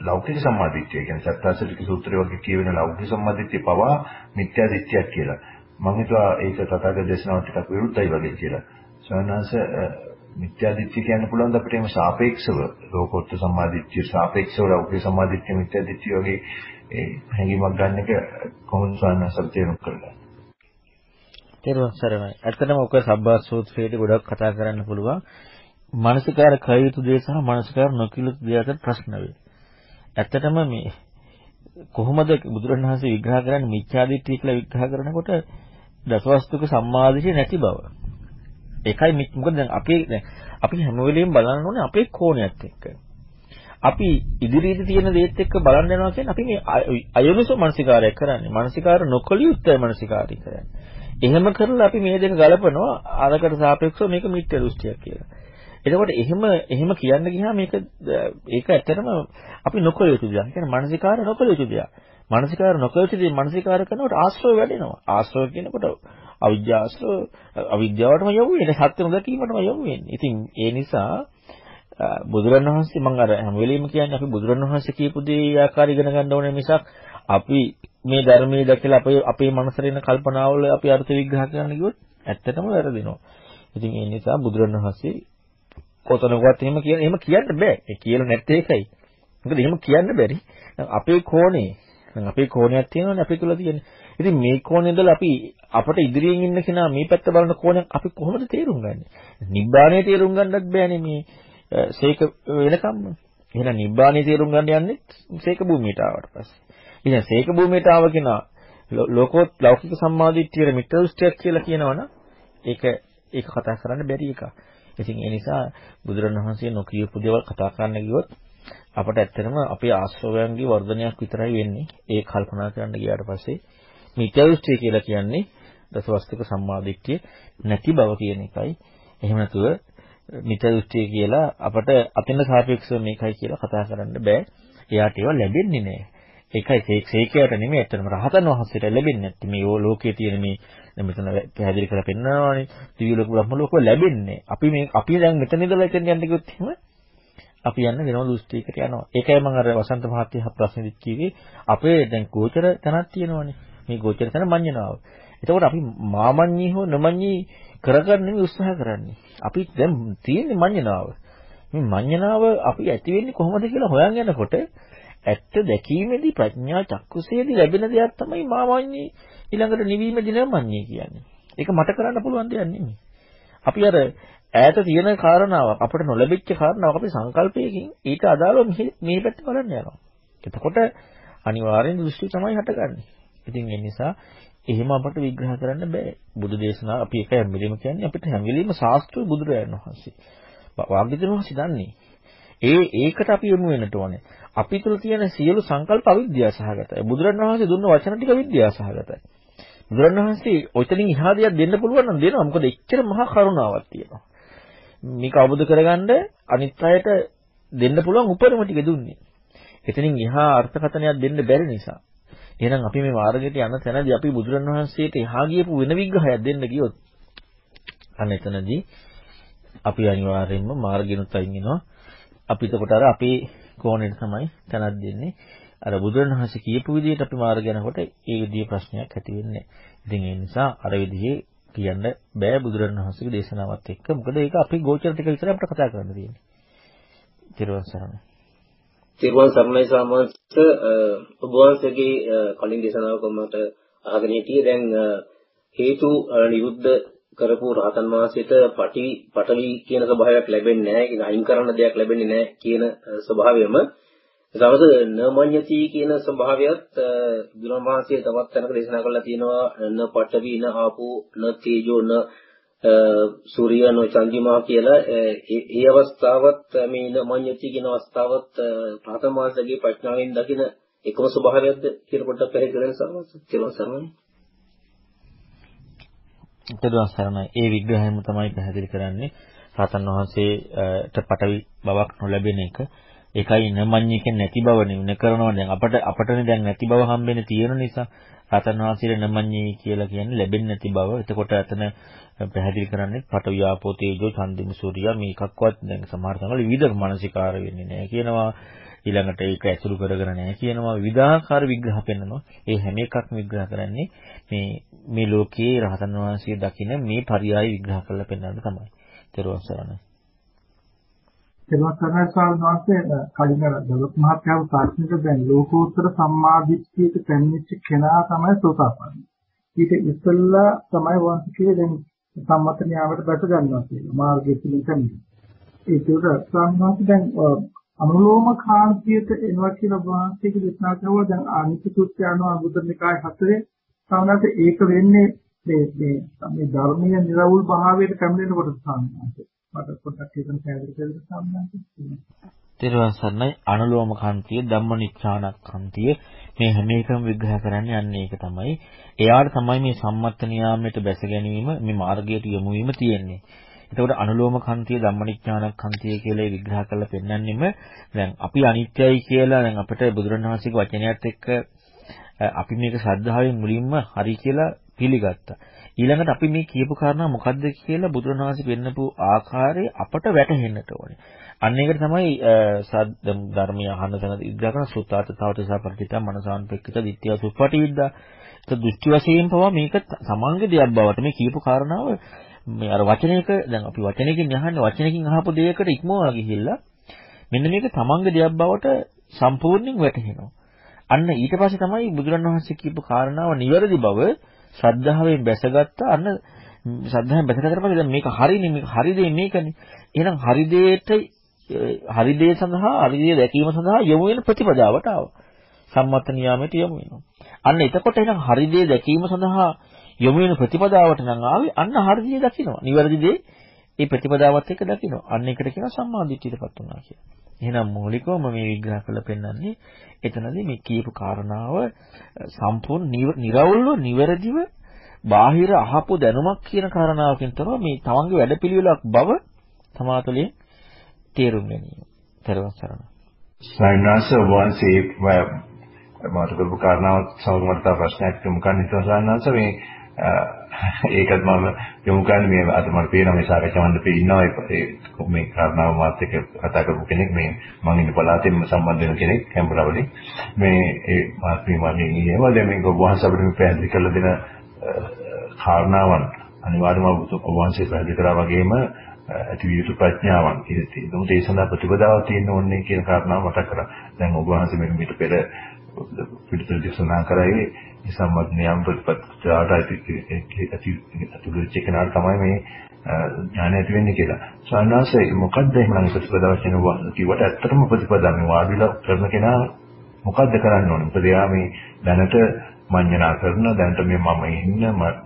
ලෞකික සම්මාදිට්ඨිය කියන්නේ සත්‍යාසලික සූත්‍රය වගේ කියවෙන ලෞකික සම්මාදිට්ඨිය පවා මිත්‍යා දිට්ඨියක් කියලා. මම හිතුවා ඒක තථාගත දේශනාවට ටිකක් විරුද්ධයි වගේ කියලා. ස්වාමීන් මිත්‍යා දිට්ඨිය කියන්න පුළුවන් අපිට එහෙම සාපේක්ෂව ලෝකෝත්තර සම්මාදිට්ඨිය සාපේක්ෂව ලෞකික සම්මාදිට්ඨිය මිත්‍යා දිට්ඨිය වගේ ඒ හැඟීමක් ගන්න එක කොහොමද ස්වාමීන් වහන්සේ තේරුම් කරගන්නේ? තේරුම් සරණයි. ඇත්තටම ඔක සබ්බා සූත්‍රයේදී ගොඩක් කතා කරන්න පුළුවන්. මානසිකාර කය යුතු දේ සහ මානසිකාර නොකිය යුතු දේ අතර ප්‍රශ්න වේ. ඇත්තටම මේ කොහොමද බුදුරණවහන්සේ විග්‍රහ කරන්නේ මිච්ඡාදිට්ඨිය කියලා විග්‍රහ කරනකොට දසවස්තුක සම්මාදිටිය නැති බව. ඒකයි මොකද දැන් අපි දැන් අපි හැම වෙලෙම බලන්න ඕනේ අපේ කෝණයත් එක්ක. අපි ඉදිරියේ තියෙන දේත් එක්ක බලන්න යනවා කියන්නේ අපි මේ අයෝනිසෝ මනසිකාරය කරන්නේ. මනසිකාර නොකලියුත්තේ මනසිකාරය කරන්නේ. එහෙම කරලා අපි මේ දෙක ගලපනවා අරකට සාපේක්ෂව මේක මිත්‍ය දෘෂ්ටියක් කියලා. එතකොට එහෙම එහෙම කියන්න ගියාම මේක ඒක ඇත්තටම අපි නොකළ යුතු දෙයක්. කියන්නේ මානසිකාර නොකළ යුතු දෙයක්. මානසිකාර නොකළ යුතු දේ මානසිකාර කරනකොට ආශ්‍රව වැඩෙනවා. ආශ්‍රව කියනකොට අවිද්‍යාශ්‍රව අවිද්‍යාවටම යොමු වෙන්නේ. සත්‍ය නොදැකීමටම යොමු වෙන්නේ. ඉතින් ඒ නිසා බුදුරණවහන්සේ මම අර හැම වෙලෙම කියන්නේ අපි බුදුරණවහන්සේ කියපු දේ ආකාර ඉගෙන ගන්න ඕනේ මිසක් අපි මේ ධර්මයේ දැකලා අපේ අපේ මනසට එන කල්පනාවල අපි අර්ථ විග්‍රහ කරන්න ගියොත් ඇත්තටම වැරදිනවා. ඉතින් ඒ නිසා බුදුරණවහන්සේ කොතනකවත් එහෙම කියන එහෙම කියන්න බෑ. ඒ කියලා නැත්තේ ඒකයි. මොකද එහෙම කියන්න බැරි. අපේ කෝණේ දැන් අපේ කෝණයක් තියෙනවනේ අපි තුල තියෙන. ඉතින් මේ කෝණේ ඉඳලා අපි අපට ඉදිරියෙන් ඉන්න කෙනා මේ පැත්ත බලන කෝණයක් අපි කොහොමද තේරුම් ගන්නේ? නිබ්බාණය තේරුම් ගන්නත් බෑනේ මේ සීක වෙනකම්ම. එහෙනම් නිබ්බාණය තේරුම් ගන්න යන්නේ සීක භූමියට ආවට පස්සේ. ඉතින් සීක භූමියට ආව කෙනා ලෝකෝත් ලෞකික සම්මාදිට්ඨියේ මිත්‍ර දෘෂ්ටියක් කියලා කියනවනම් ඒක ඒක කතා කරන්න බැරි එකක්. ඉතින් ඒ නිසා බුදුරණවහන්සේ නොකියපු දේවල් කතා කරන්න ගියොත් අපට ඇත්තටම අපේ ආශ්‍රවයන්ගේ වර්ධනයක් විතරයි වෙන්නේ. ඒ කල්පනා කරන්න ගියාට පස්සේ මිත්‍යා දෘෂ්ටිය කියලා කියන්නේ දසවස්තුක සම්මාදිට්ඨිය නැති බව කියන එකයි. එහෙම නැතුව මිත්‍යා දෘෂ්ටිය කියලා අපට අතින්න සාපේක්ෂව මේකයි කියලා කතා කරන්න බෑ. එයාට ඒවා ලැබෙන්නේ නැහැ. ඒකයි සේකයට නෙමෙයි ඇත්තටම රහතන් වහන්සේට ලැබෙන්නේ නැති මේ ලෝකයේ තියෙන මේ දැන් මෙතන පැහැදිලි කරලා පෙන්නනවානේ දිව්‍ය ලෝක බ්‍රහ්ම ලෝක ලැබෙන්නේ. අපි මේ අපි දැන් මෙතන ඉඳලා එතන යන්න කිව්වොත් එහෙම අපි යන්න වෙනම දෘෂ්ටියකට යනවා. ඒකයි මම අර වසන්ත මහත්තයා ප්‍රශ්නෙදිත් කිව්වේ අපේ දැන් ගෝචර තැනක් තියෙනවානේ. මේ ගෝචර තැන මඤ්ඤණාව. එතකොට අපි මාමඤ්ඤී හෝ නමඤ්ඤී කරගන්න උත්සාහ කරන්නේ. අපි දැන් තියෙන්නේ මඤ්ඤණාව. මේ මඤ්ඤණාව අපි ඇති වෙන්නේ කොහොමද කියලා හොයන් යනකොට ඇත්ත දැකීමේදී ප්‍රඥා චක්කුසේදී ලැබෙන දෙයක් තමයි මාමඤ්ඤී ඊළඟට නිවීමේදී නමඤ්ඤී කියන්නේ. ඒක මට කරන්න පුළුවන් දෙයක් නෙමෙයි. අපි අර ඈත තියෙන කාරණාවක් අපිට නොලැබිච්ච කාරණාවක් අපි සංකල්පයකින් ඊට අදාළව මේ පැත්ත බලන්න යනවා. එතකොට අනිවාර්යෙන් දෘෂ්ටි තමයි හටගන්නේ. ඉතින් ඒ නිසා එහෙම අපට විග්‍රහ කරන්න බෑ. බුදු දේශනා අපි එක හැම වෙලෙම කියන්නේ අපිට හැම වෙලෙම ශාස්ත්‍රීය බුදුරජාණන් වහන්සේ. වාග්විතන වහන්සේ දන්නේ. ඒ ඒකට අපි යොමු වෙන්නට ඕනේ. අපි තුල තියෙන සියලු සංකල්ප අවිද්‍යාව සහගතයි. බුදුරජාණන් වහන්සේ දුන්න වචන ටික විද්‍යාව සහගතයි. බුදුරජාණන් වහන්සේ ඔතනින් එහා දෙයක් දෙන්න පුළුවන් නම් දෙනවා. මොකද එච්චර මහා කරුණාවක් තියෙනවා. මේක අවබෝධ කරගන්න අනිත් අයට දෙන්න පුළුවන් උපරිම ටික දුන්නේ. එතනින් එහා අර්ථකථනයක් දෙන්න බැරි නිසා. එහෙනම් අපි මේ මාර්ගයට යන තැනදී අපි බුදුරණවහන්සේට එහා ගියපු වෙන විග්‍රහයක් දෙන්න ගියොත් අන්න එතනදී අපි අනිවාර්යයෙන්ම මාර්ගිනුත් අයින් වෙනවා. අපි එතකොට අර අපේ කෝණයට තමයි තැනක් දෙන්නේ. අර බුදුරණවහන්සේ කියපු විදිහට අපි මාර්ග යනකොට ඒ විදිහේ ප්‍රශ්නයක් ඇති වෙන්නේ. ඉතින් ඒ නිසා අර විදිහේ කියන්න බෑ බුදුරණවහන්සේගේ දේශනාවත් එක්ක. මොකද ඒක අපි ගෝචර ටික විතරයි අපිට කතා කරන්න තියෙන්නේ. ත්‍රිවංශ සරණයි. තිරුවන් සරණයි සාමවංශ ඔබ වහන්සේගේ කලින් දේශනාවක මට අහගෙන හිටියේ දැන් හේතු නිරුද්ධ කරපු රහතන් වහන්සේට පටි පටවි කියන ස්වභාවයක් ලැබෙන්නේ නැහැ කියන අයින් කරන්න දෙයක් ලැබෙන්නේ නැහැ කියන ස්වභාවයම සමහර නමඤ්ඤති කියන ස්වභාවයත් බුදුන් වහන්සේ තවත් තැනක දේශනා කරලා තියෙනවා න පටවි න ආපෝ න තේජෝ න සූර්යයන් චන්දිමා කියලා ඒ අවස්ථාවත් මේ නමඤ්ඤති කියන අවස්ථාවත් ප්‍රථමාසගේ ප්‍රඥාවෙන් දකින එකම ස්වභාවයක්ද කියලා පොඩ්ඩක් පැහැදිලි කරන්න සමහරවිට කියලා සරණයි. ඒකදවා සරණයි. ඒ විග්‍රහයම තමයි පැහැදිලි කරන්නේ. රහතන් වහන්සේට පටවි බවක් නොලැබෙන එක. ඒකයි නමඤ්ඤී කියන්නේ නැති බව නෙවෙයි කරනවා දැන් අපට අපටනේ දැන් නැති බව හම්බෙන්නේ තියෙන නිසා රතන වාසීර නමඤ්ඤී කියලා කියන්නේ ලැබෙන්නේ නැති බව. එතකොට අතන පැහැදිලි කරන්නේ පඨවි ආපෝ තේජෝ ඡන්දිම සූර්යයා මේකක්වත් දැන් සමහර තැන්වල විවිධ මානසිකාර වෙන්නේ නැහැ කියනවා. ඊළඟට ඒක ඇසුරු කරගෙන නැහැ කියනවා විවිධාකාර විග්‍රහ පෙන්නනවා. ඒ හැම එකක්ම විග්‍රහ කරන්නේ මේ මේ ලෝකයේ රහතන් වහන්සේ දකින මේ පරියාය විග්‍රහ කරලා පෙන්වන්න තමයි. ත්‍රිවංශ සරණයි. එනවා කරන ස්වාමීන් වහන්සේ කලින් අර දලොත් මහත්මයාගේ ප්‍රශ්නෙට දැන් ලෝකෝත්තර සම්මාදිට්ඨියට පැමිණිච්ච කෙනා තමයි සෝතාපන්න. ඊට ඉස්සෙල්ලා තමයි වාසිකයේ දැන් සම්මත න්යායට බැස ගන්නවා කියලා මාර්ගයේ පිළිගන්න. ඒකට ස්වාමීන් දැන් අනුලෝම කාන්තියට එනවා කියලා වාසිකයේ දේශනා කරුවා දැන් ආනිත්‍ය සූත්‍රය අනුව අනුදර්නිකාය හතරේ සාමාන්‍යයෙන් ඒක වෙන්නේ මේ මේ මේ ධර්මීය නිර්වුල් භාවයට පැමිණෙනකොට සාමාන්‍යයෙන් මට පොඩ්ඩක් ඒක පැහැදිලි කරන්න සාමාන්‍යයෙන්. තෙරුවන් සරණයි අනුලෝම කාන්තිය ධම්මනිච්ඡානක් කාන්තිය මේ හැම එකම විග්‍රහ කරන්නේ අන්න ඒක තමයි. එයාට තමයි මේ සම්මත්ත නියාමයට බැස ගැනීම මේ මාර්ගයට යොමු වීම තියෙන්නේ. එතකොට අනුලෝම කන්තිය ධම්මනිඥානක් කන්තිය කියලා විග්‍රහ කරලා පෙන්වන්නෙම දැන් අපි අනිත්‍යයි කියලා දැන් අපිට බුදුරණවහන්සේගේ වචනයත් එක්ක අපි මේක ශ්‍රද්ධාවෙන් මුලින්ම හරි කියලා පිළිගත්තා. ඊළඟට අපි මේ කියපු කාරණා මොකද්ද කියලා බුදුරණවහන්සේ පෙන්නපු ආකාරය අපට වැටහෙන්නට ඕනේ. අන්න ඒකට තමයි ධර්මීය අහන්න තැන ඉද්දා කරන සුත්තාර්ථ තවතසා පරිචිතා මනසාන්පෙක්කිත දිට්ඨිය සුප්පටිවිද්දා. ඒක දෘෂ්ටි වශයෙන් පවා මේක සමංග දෙයක් බවට මේ කියපු කාරණාව මේ අර වචනයක දැන් අපි වචනයකින් අහන්නේ වචනයකින් අහපු දෙයකට ඉක්මවා ගිහිල්ලා මෙන්න මේක තමන්ගේ දෙයක් බවට සම්පූර්ණයෙන් වැටහෙනවා. අන්න ඊට පස්සේ තමයි බුදුරණවහන්සේ කියපු කාරණාව නිවැරදි බව ශ්‍රද්ධාවෙන් බැසගත්තා. අන්න ශ්‍රද්ධාවෙන් බැසගත්තට පස්සේ දැන් මේක හරිනේ මේක හරි දේ මේකනේ. එහෙනම් හරි දෙයට හරි දේ සඳහා හරි දේ දැකීම සඳහා යොමු වෙන ප්‍රතිපදාවට ආවා. සම්මත නියාමයට යොමු වෙනවා. අන්න එතකොට එහෙනම් හරි දේ දැකීම සඳහා යොමු වෙන ප්‍රතිපදාවට නම් ආවේ අන්න හරි දේ දකිනවා. නිවැරදි දේ ඒ ප්‍රතිපදාවත් එක්ක දකිනවා. අන්න ඒකට කියනවා සම්මාදිට්ඨියටපත් වුණා කියලා. එහෙනම් මූලිකවම මේ විග්‍රහ කරලා පෙන්නන්නේ එතනදී මේ කියපු කාරණාව සම්පූර්ණ නිර්වෘල්ව නිවැරදිව බාහිර අහපු දැනුමක් කියන කාරණාවකින් තමයි මේ තමන්ගේ වැඩපිළිවෙලක් බව තමාතුලින් තේරුම් ගැනීම. තරවන් සරණ. සයින්නාස වහන්සේ මාත කරපු කාරණාව සමග මට ප්‍රශ්නයක් යොමු කරන්න හිතුවා සයින්නාස මේ ඒකත් මම යොමු කරන්නේ මේ අද මට පේනවා මේ සාකච්ඡා මණ්ඩපේ ඉන්නවා ඒ මේ කාරණාව මාත් එක්ක කතා කරපු කෙනෙක් මේ මම ඉන්න පළාතෙන්ම සම්බන්ධ වෙන කෙනෙක් කැම්බරවලින් මේ ඒ මාත් මේ මම ඉන්නේ දැන් මේක වහන්සේ අපිට මේ පැහැදිලි කරලා දෙන කාරණාවන් අනිවාර්යයෙන්ම ඔබ වහන්සේ පැහැදිලි කරා වගේම ඇති විය යුතු ප්‍රඥාවන් තියෙනවා. ඒ සඳහා ප්‍රතිපදාවක් තියෙන්න ඕනේ කියන කාරණාව මතක් කරා. දැන් ඔබ වහන්සේ මේක පිට පෙර පිටතට දේශනා කරයි මේ සම්මත නියම ප්‍රතිපදාවට ඇති අතුළු චේකනාර තමයි මේ ඥානය ඇති වෙන්නේ කියලා. සාමාන්‍යයෙන් මොකද්ද එහෙනම් ප්‍රතිපදාව කියනවා කිව්වට ඇත්තටම ප්‍රතිපදාව මේ වාඩිලා කරන කෙනා මොකද්ද කරන්න ඕනේ? මොකද එයා මේ දැනට මඤ්ඤණා කරන දැනට මේ මම ඉන්න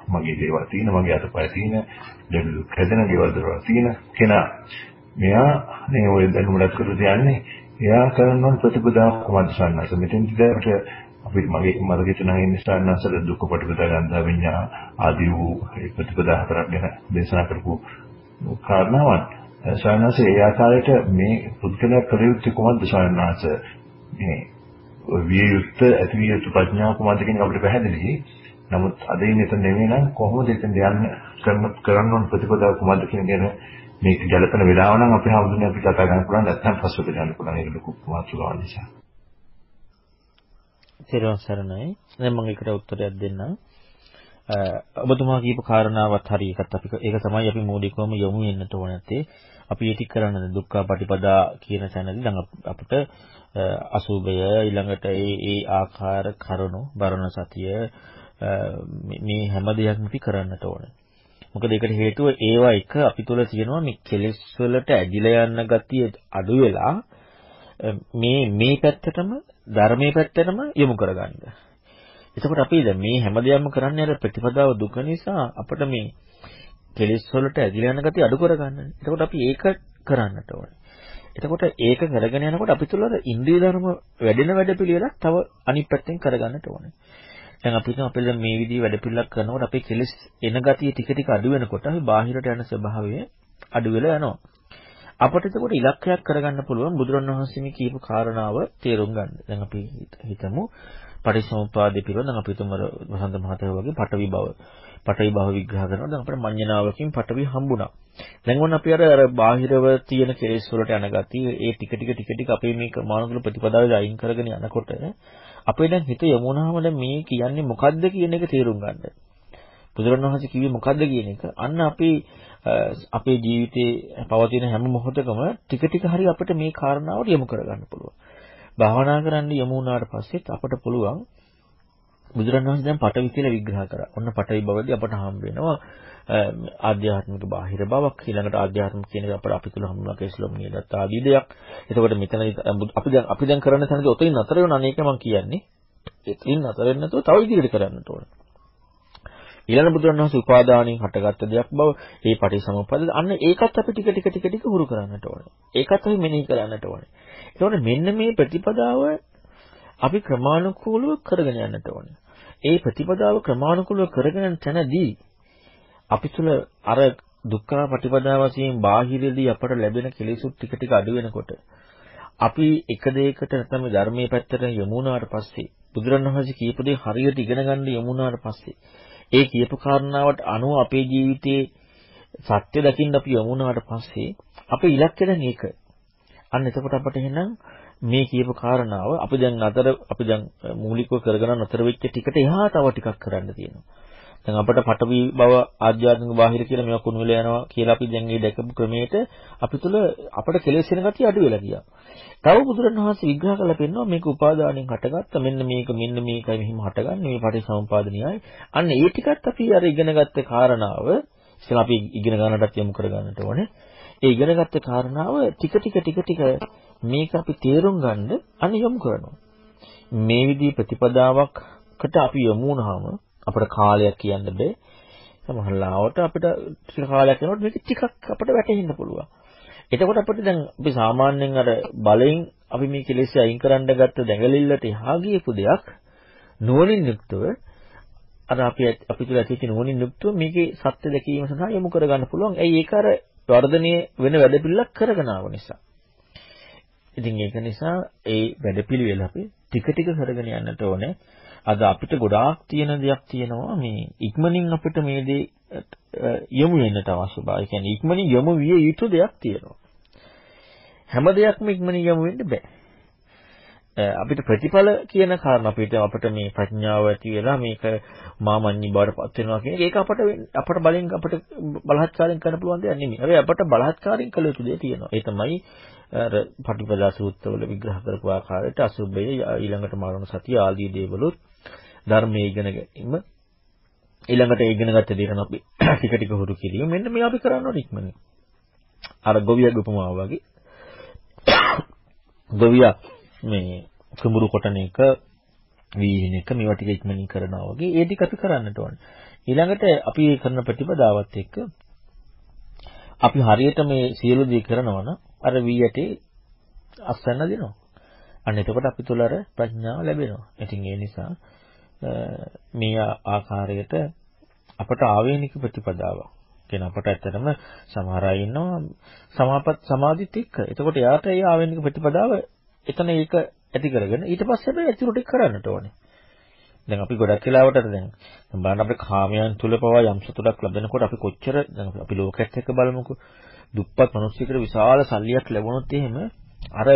මගේ දේවල් තියෙන මගේ අතපය තියෙන දෙවිලු හැදෙන දේවල් දරවල් තියෙන කෙනා මෙයා මේ ඔය දැනුමලත් කරු තියන්නේ එයා කරන ප්‍රතිපදාව කොහොමද සන්නස මෙතෙන් ඉඳලා අපි මගේ මතකෙ තුනන් ඉන්න ස්ථානසල දුක්ඛ ප්‍රතිපදා ගන්ධා විඤ්ඤා ආදී වූ ප්‍රතිපදා හතරක් ගැන දේශනා කරපු කාරණාවන් සන්නස ඒ ආකාරයට මේ පුද්ගලයා කර යුත්තේ කොහොමද සන්නස මේ විය යුත්තේ ඇති විය යුතු ප්‍රඥාව කොහොමද කියන අපිට පැහැදිලි. නමුත් අද ඉන්නේ එතන නෙවෙයි නම් කොහොමද එතන යන්න කරන කරන්න ඕන ප්‍රතිපදාව කොහොමද කියන ගැන මේ ජලපන වෙලාව නම් අපි හවුදුනේ අපි කතා කරන්න පුළුවන් නැත්නම් පස්සට යන්න පුළුවන් ඒක ලොකු මාතෘකාවක් නිසා. සිරවන් සරණයි. දැන් මම ඒකට උත්තරයක් දෙන්නම්. ඔබතුමා කියපු කාරණාවත් හරි එකත් අපි ඒක තමයි අපි මූලිකවම යොමු වෙන්නට ඕන නැත්තේ. අපි ඒක කරන්නේ දුක්ඛ පටිපදා කියන තැනදී දැන් අපිට අසුබය ඊළඟට ඒ ඒ ආකාර කරුණු බරණ සතිය මේ හැම දෙයක්ම අපි කරන්නට ඕනේ. මොකද ඒකට හේතුව ඒවා එක අපි තුල තියෙනවා මේ කෙලෙස් වලට ඇදිලා යන ගතිය අඩු වෙලා මේ මේ පැත්තටම ධර්මයේ පැත්තටම යොමු කරගන්න. එතකොට අපි දැන් මේ හැම දෙයක්ම කරන්නේ අර ප්‍රතිපදාව දුක නිසා අපිට මේ කෙලෙස් වලට ඇදිලා යන ගතිය අඩු කරගන්න. එතකොට අපි ඒක කරන්නට ඕනේ. එතකොට ඒක කරගෙන යනකොට අපි තුල අර ඉන්ද්‍රිය ධර්ම වැඩෙන වැඩපිළිවෙලක් තව අනිත් පැත්තෙන් කරගන්නට ඕනේ. දැන් අපි හිතමු අපි දැන් මේ විදිහේ වැඩපිළිවෙලක් කරනකොට අපේ කෙලෙස් එන ගතිය ටික ටික අඩු වෙනකොට අපි බාහිරට යන ස්වභාවය අඩු වෙලා යනවා. අපිට එතකොට ඉලක්කයක් කරගන්න පුළුවන් බුදුරණවහන්සේ මේ කියපු කාරණාව තේරුම් ගන්න. දැන් අපි හිතමු පටිච්චසමුප්පාදේ පිළිබඳව අපි හිතමු වසන්ත මහතයා වගේ පටවි බව. පටවි භව විග්‍රහ කරනවා. දැන් අපිට මඤ්ඤණාවකින් පටවි හම්බුණා. දැන් ඔන්න අපි අර අර බාහිරව තියෙන කෙලෙස් වලට යන ගතිය ඒ ටික ටික ටික ටික අපේ මේ ක්‍රමානුකූල ප්‍රතිපදාවේ අයින් කරගෙන යනකොට අපේ දැන් හිත යමුනාම දැන් මේ කියන්නේ මොකද්ද කියන එක තේරුම් ගන්න. බුදුරණවහන්සේ කිව්වේ මොකද්ද කියන එක අන්න අපි අපේ ජීවිතේ පවතින හැම මොහොතකම ටික ටික හරි අපිට මේ කාරණාවට යොමු කරගන්න පුළුවන්. භාවනා කරන්න යමු වුණාට පස්සෙත් අපිට පුළුවන් බුදුරණවහන්සේ දැන් පටවි කියලා විග්‍රහ කරා. ඔන්න පටවි බවදී අපට හම් වෙනවා ආධ්‍යාත්මික බාහිර බවක් ඊළඟට ආධ්‍යාත්මික කියන එක අපට අපි තුල හමුනා කේස්ලොම් නියදත් ආදී දෙයක්. එතකොට මෙතන අපි දැන් අපි දැන් කරන්න තැනදී ඔතනින් නතර වෙන අනේක මම කියන්නේ. එතනින් නතර වෙන්න නැතුව තව ඉදිරියට කරන්නට ඕනේ. ඊළඟ බුදුරණවහන්සේ උපාදානයෙන් හටගත්ත දෙයක් බව ඒ පටිසමුප්පාද අන්න ඒකත් අපි ටික ටික ටික ටික හුරු කරන්නට ඕනේ. ඒකත් අපි මෙනෙහි කරන්නට ඕනේ. ඒතකොට මෙන්න මේ ප්‍රතිපදාව අපි ක්‍රමානුකූලව කරගෙන යන්නට ඕනේ. ඒ ප්‍රතිපදාව ක්‍රමානුකූලව කරගෙන යන තැනදී අපි තුල අර දුක්ඛ ප්‍රතිපදාව වශයෙන් බාහිරදී අපට ලැබෙන කෙලෙසුත් ටික ටික අඩු වෙනකොට අපි එක දෙයකට නැත්නම් ධර්මයේ පැත්තට යමු වුණාට පස්සේ බුදුරණවහන්සේ කියපු දේ හරියට ඉගෙන ගන්න යමු වුණාට පස්සේ ඒ කියපු කාරණාවට අනුව අපේ ජීවිතයේ සත්‍ය දකින්න අපි යමු වුණාට පස්සේ අපේ ඉලක්කය දැන් ඒක. අන්න එතකොට අපට එහෙනම් මේ කියපු කාරණාව අපි දැන් අතර අපි දැන් මූලිකව කරගෙන නතර වෙච්ච ටිකට එහා තව ටිකක් කරන්න තියෙනවා. දැන් අපිට පටවි බව ආධ්‍යාත්මික බාහිර කියලා මේවා කුණු වෙලා යනවා කියලා අපි දැන් මේ දැකපු ක්‍රමයට අපි තුල අපිට කෙලෙස් වෙන ගතිය අඩු වෙලා ගියා. තව බුදුරණවහන්සේ විග්‍රහ කරලා පෙන්නනවා මේක උපාදානෙන් හටගත්ත මෙන්න මේක මෙන්න මේකයි මෙහිම හටගන්නේ මේ පටිසමුපාද න්‍යාය. අන්න ඒ ටිකත් අපි අර ඉගෙනගත්ත කාරණාව ඉතින් අපි ඉගෙන ගන්නටත් යොමු කර ගන්නට ඕනේ. ඒ ඉගෙනගත්ත කාරණාව ටික ටික ටික ටික මේක අපි තේරුම් ගන්න අන්න යොමු කරනවා. මේ විදිහේ ප්‍රතිපදාවකට අපි යොමු වුණාම අපිට කාලයක් කියන්න බෑ. සමහරවිට අපිට ටික කාලයක් යනකොට මේක ටිකක් අපිට වැටහෙන්න පුළුවන්. එතකොට අපිට දැන් අපි සාමාන්‍යයෙන් අර බලෙන් අපි මේ කෙලෙස් අයින් කරන්න ගත්ත දැඟලිල්ලට එහා ගියපු දෙයක් නුවණින් යුක්තව අර අපි අපි තුල ඇතිවෙච්ච නුවණින් යුක්තව මේකේ සත්‍ය දැකීම සඳහා යොමු කරගන්න පුළුවන්. ඇයි ඒක අර වර්ධනය වෙන වැඩපිළිවෙලක් කරගෙන ආව නිසා. ඉතින් ඒක නිසා ඒ වැඩපිළිවෙල අපි ටික ටික කරගෙන යන්නට ඕනේ. අද අපිට ගොඩාක් තියෙන දෙයක් තියෙනවා මේ ඉක්මනින් අපිට මේ දේ යොමු වෙන්නට අවශ්‍ය බව. ඒ කියන්නේ ඉක්මනින් යොමු විය යුතු දෙයක් තියෙනවා. හැම දෙයක්ම ඉක්මනින් යොමු වෙන්න බෑ. අපිට ප්‍රතිඵල කියන කාරණා අපිට අපිට මේ ප්‍රඥාව ඇති වෙලා මේක මාමඤ්ඤි බවට පත් වෙනවා කියන එක අපට අපට බලෙන් අපිට බලහත්කාරයෙන් කරන්න පුළුවන් දෙයක් නෙමෙයි. හැබැයි අපට බලහත්කාරයෙන් කළ යුතු දෙයක් තියෙනවා. ඒ තමයි අර පටිපදා සූත්‍රවල විග්‍රහ කරපු ආකාරයට අසුබය ඊළඟට මරණ සතිය ආදී දේවලුත් ධර්මයේ ඉගෙන ගැනීම. ඊළඟට ඉගෙන ගත්ත දේ කරන අපි ටික ටික හුරු කිරීම. මෙන්න මේ අපි කරන්න ඕනේ ඉක්මනින්. අර ගොවියගේ උපමාව වගේ. ගොවියා මේ කුඹුරු කොටන එක වීහින එක මේවා ටික ඉක්මනින් කරනවා වගේ. ඒ ටික අපි කරන්නට ඕනේ. ඊළඟට අපි කරන ප්‍රතිපදාවත් එක්ක අපි හරියට මේ සියලු දේ කරනවා නම් අර වී යටේ අස්සන්න දෙනවා. අන්න එතකොට අපි තුල අර ප්‍රඥාව ලැබෙනවා. ඉතින් ඒ නිසා මේ ආකාරයට අපට ආවේනික ප්‍රතිපදාවක්. කියන අපට ඇත්තටම සමහර අය ඉන්නවා සමාපත් සමාධිත් එක්ක. එතකොට යාට ඒ ආවේනික ප්‍රතිපදාව එතන ඒක ඇති කරගෙන ඊට පස්සේ අපි ඇතුළට ටික කරන්නට ඕනේ. දැන් අපි ගොඩක් වෙලාවට දැන් බලන්න අපේ කාමයන් තුල පවා යම් සතුටක් ලැබෙනකොට අපි කොච්චර දැන් අපි ලෝකයක් එක්ක බලමුකෝ දුප්පත් මිනිස්සුන්ට විශාල සල්ලියක් ලැබුණොත් එහෙම අර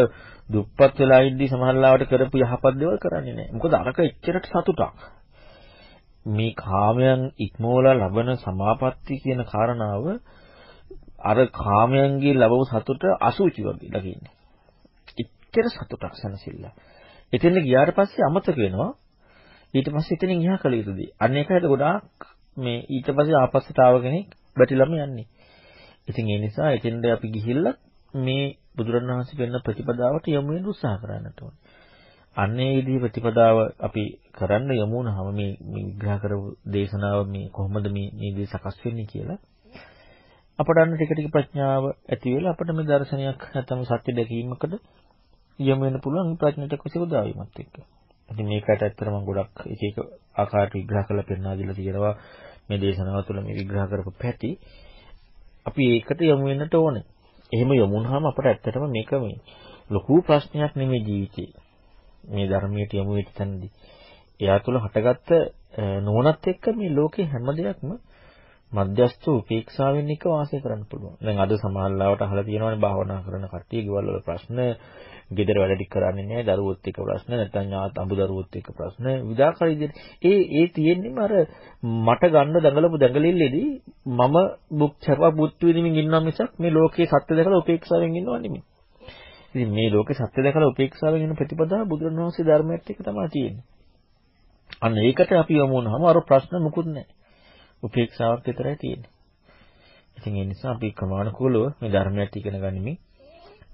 දුප්පත් වෙලා ඉඳි සමහරලාවට කරපු යහපත් දේවල් කරන්නේ නැහැ. මොකද අරක එච්චරට සතුටක්. මේ කාමයන් ඉක්මවලා ලබන සමාපatti කියන කාරණාව අර කාමයන්ගේ ලැබව සතුට අසුචි වගේ දකින්නේ. එච්චර සතුටක් සනසිල්ල. එතෙන් ගියාට පස්සේ අමතක වෙනවා. ඊට පස්සේ එතනින් එහා කළ යුතුදී. අන්න ඒකයිද ගොඩාක් මේ ඊට පස්සේ ආපස්සට ආව කෙනෙක් බැටිලම යන්නේ. ඉතින් ඒ නිසා එතෙන්ද අපි ගිහිල්ලා මේ බුදුරණවහන්සේ වෙන ප්‍රතිපදාවට යමු වෙන උත්සාහ කරන්නට ඕනේ. අන්න ඒ විදිහේ ප්‍රතිපදාව අපි කරන්න යමු වුණාම මේ මේ විග්‍රහ කරපු දේශනාව මේ කොහොමද මේ මේ දේ සකස් වෙන්නේ කියලා අපට අන්න ටික ටික ප්‍රඥාව ඇති වෙලා අපිට මේ දර්ශනයක් නැත්නම් සත්‍ය දැකීමකට යොමු වෙන්න පුළුවන් ප්‍රඥාට කුසල උදා වීමත් එක්ක. ඉතින් මේකට ඇත්තටම ගොඩක් එක එක ආකාරයට විග්‍රහ කරලා පෙන්නලා දීලා තියෙනවා මේ දේශනාව තුළ මේ විග්‍රහ කරපු පැති. අපි ඒකට යොමු වෙන්නට ඕනේ. එහෙම යොමු වුණාම අපට ඇත්තටම මේක මේ ලොකු ප්‍රශ්නයක් නෙමෙයි ජීවිතේ. මේ ධර්මයට යොමු වෙච්ච තැනදී. එයා තුළ හටගත්ත නුවණත් එක්ක මේ ලෝකේ හැම දෙයක්ම මධ්‍යස්ථ උපේක්ෂාවෙන් එක වාසය කරන්න පුළුවන්. දැන් අද සමාජලාවට අහලා තියෙනවානේ භාවනා කරන කට්ටිය ගෙවල් වල ප්‍රශ්න ගෙදර වැඩ ටික කරන්නේ නැහැ දරුවොත් එක්ක ප්‍රශ්න නැත්නම් ඥාත අඹ දරුවොත් එක්ක ප්‍රශ්න විදාකාර විදිහට ඒ ඒ තියෙන්නේම අර මට ගන්න දඟලපු දඟලිල්ලේදී මම බුක් චරවා බුත් විදිමින් ඉන්නවා මිසක් මේ ලෝකයේ සත්‍ය දැකලා උපේක්ෂාවෙන් ඉන්නව නෙමෙයි. ඉතින් මේ ලෝකේ සත්‍ය දැකලා උපේක්ෂාවෙන් ඉන්න ප්‍රතිපදාව බුදුරණවහන්සේ ධර්මයට එක තමයි තියෙන්නේ. අන්න ඒකට අපි යමු වුණාම අර ප්‍රශ්න මුකුත් නැහැ. උපේක්ෂාවක් විතරයි තියෙන්නේ. ඉතින් ඒ නිසා අපි ක්‍රමානුකූලව මේ ධර්මයට ඉගෙන ගනිමින්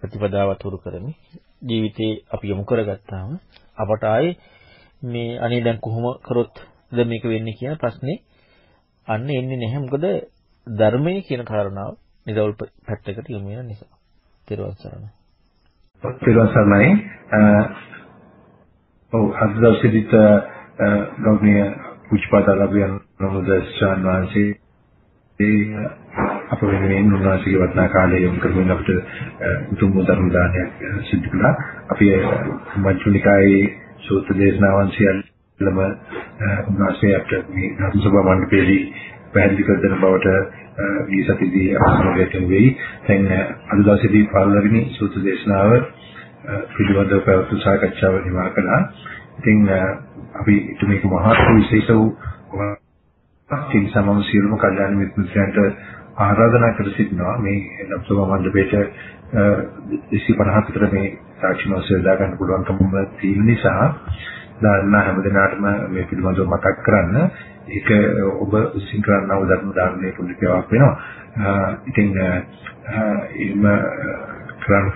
ප්‍රතිපදාව තුරු කරමින් ජීවිතේ අපි යොමු කරගත්තාම අපට ආයේ මේ අනේ දැන් කොහොම කරොත්ද මේක වෙන්නේ කියන ප්‍රශ්නේ අන්න එන්නේ නැහැ. මොකද ධර්මයේ කියන කාරණාව නිරවුල් පැත්තකට යොමු වෙන නිසා. ත්‍රිවංශ සරණයි. ත්‍රිවංශ සරණයි. ඔව් අද දවසේදීත් ගෞරවනීය පුෂ්පාදාලබියන් නමුදස්සන් වහන්සේ ඒ අප වෙනුවෙන් උන්වහන්සේගේ වටිනා කාලය යොමු කරමින් අපිට උතුම් ධර්ම දානයක් සිදු කළා. අපි මජ්ක්‍ධිමනිකායේ සූත්‍ර දේශනාවන් සියල්ලම උන්වහන්සේ අපිට මේ ධර්ම සභා මණ්ඩපයේදී පැහැදිලි කර දෙන බවට මේ සතියේදී අපසමගයෙන් වෙයි. දැන් අද දවසේදී පළවෙනි සූත්‍ර දේශනාව පිළිබඳව පැවතු සාකච්ඡාව නිමා කළා. ඉතින් අපි මේක මහත් විශේෂ වූ සිල් සමම සියලුම කල්යාණ මිත්‍රයන්ට ආරාධනා කර සිටිනවා. මේ ලබ්සභා මණ්ඩපයේට 250කට විතර මේ සාක්ෂි මාසය දා ගන්න පුළුවන්කම තියෙන නිසා දාන්න හැමදෙනාටම මේ පිළිබඳව මතක් කරන්න. ඒක ඔබ විශ්ින් කරන්නව ධර්ම දානයේ පුණ්‍යතාවක් වෙනවා. ඉතින් එහෙම කරන්න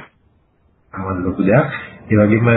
අවශ්‍ය ලොකු දෙයක්. ඒ වගේම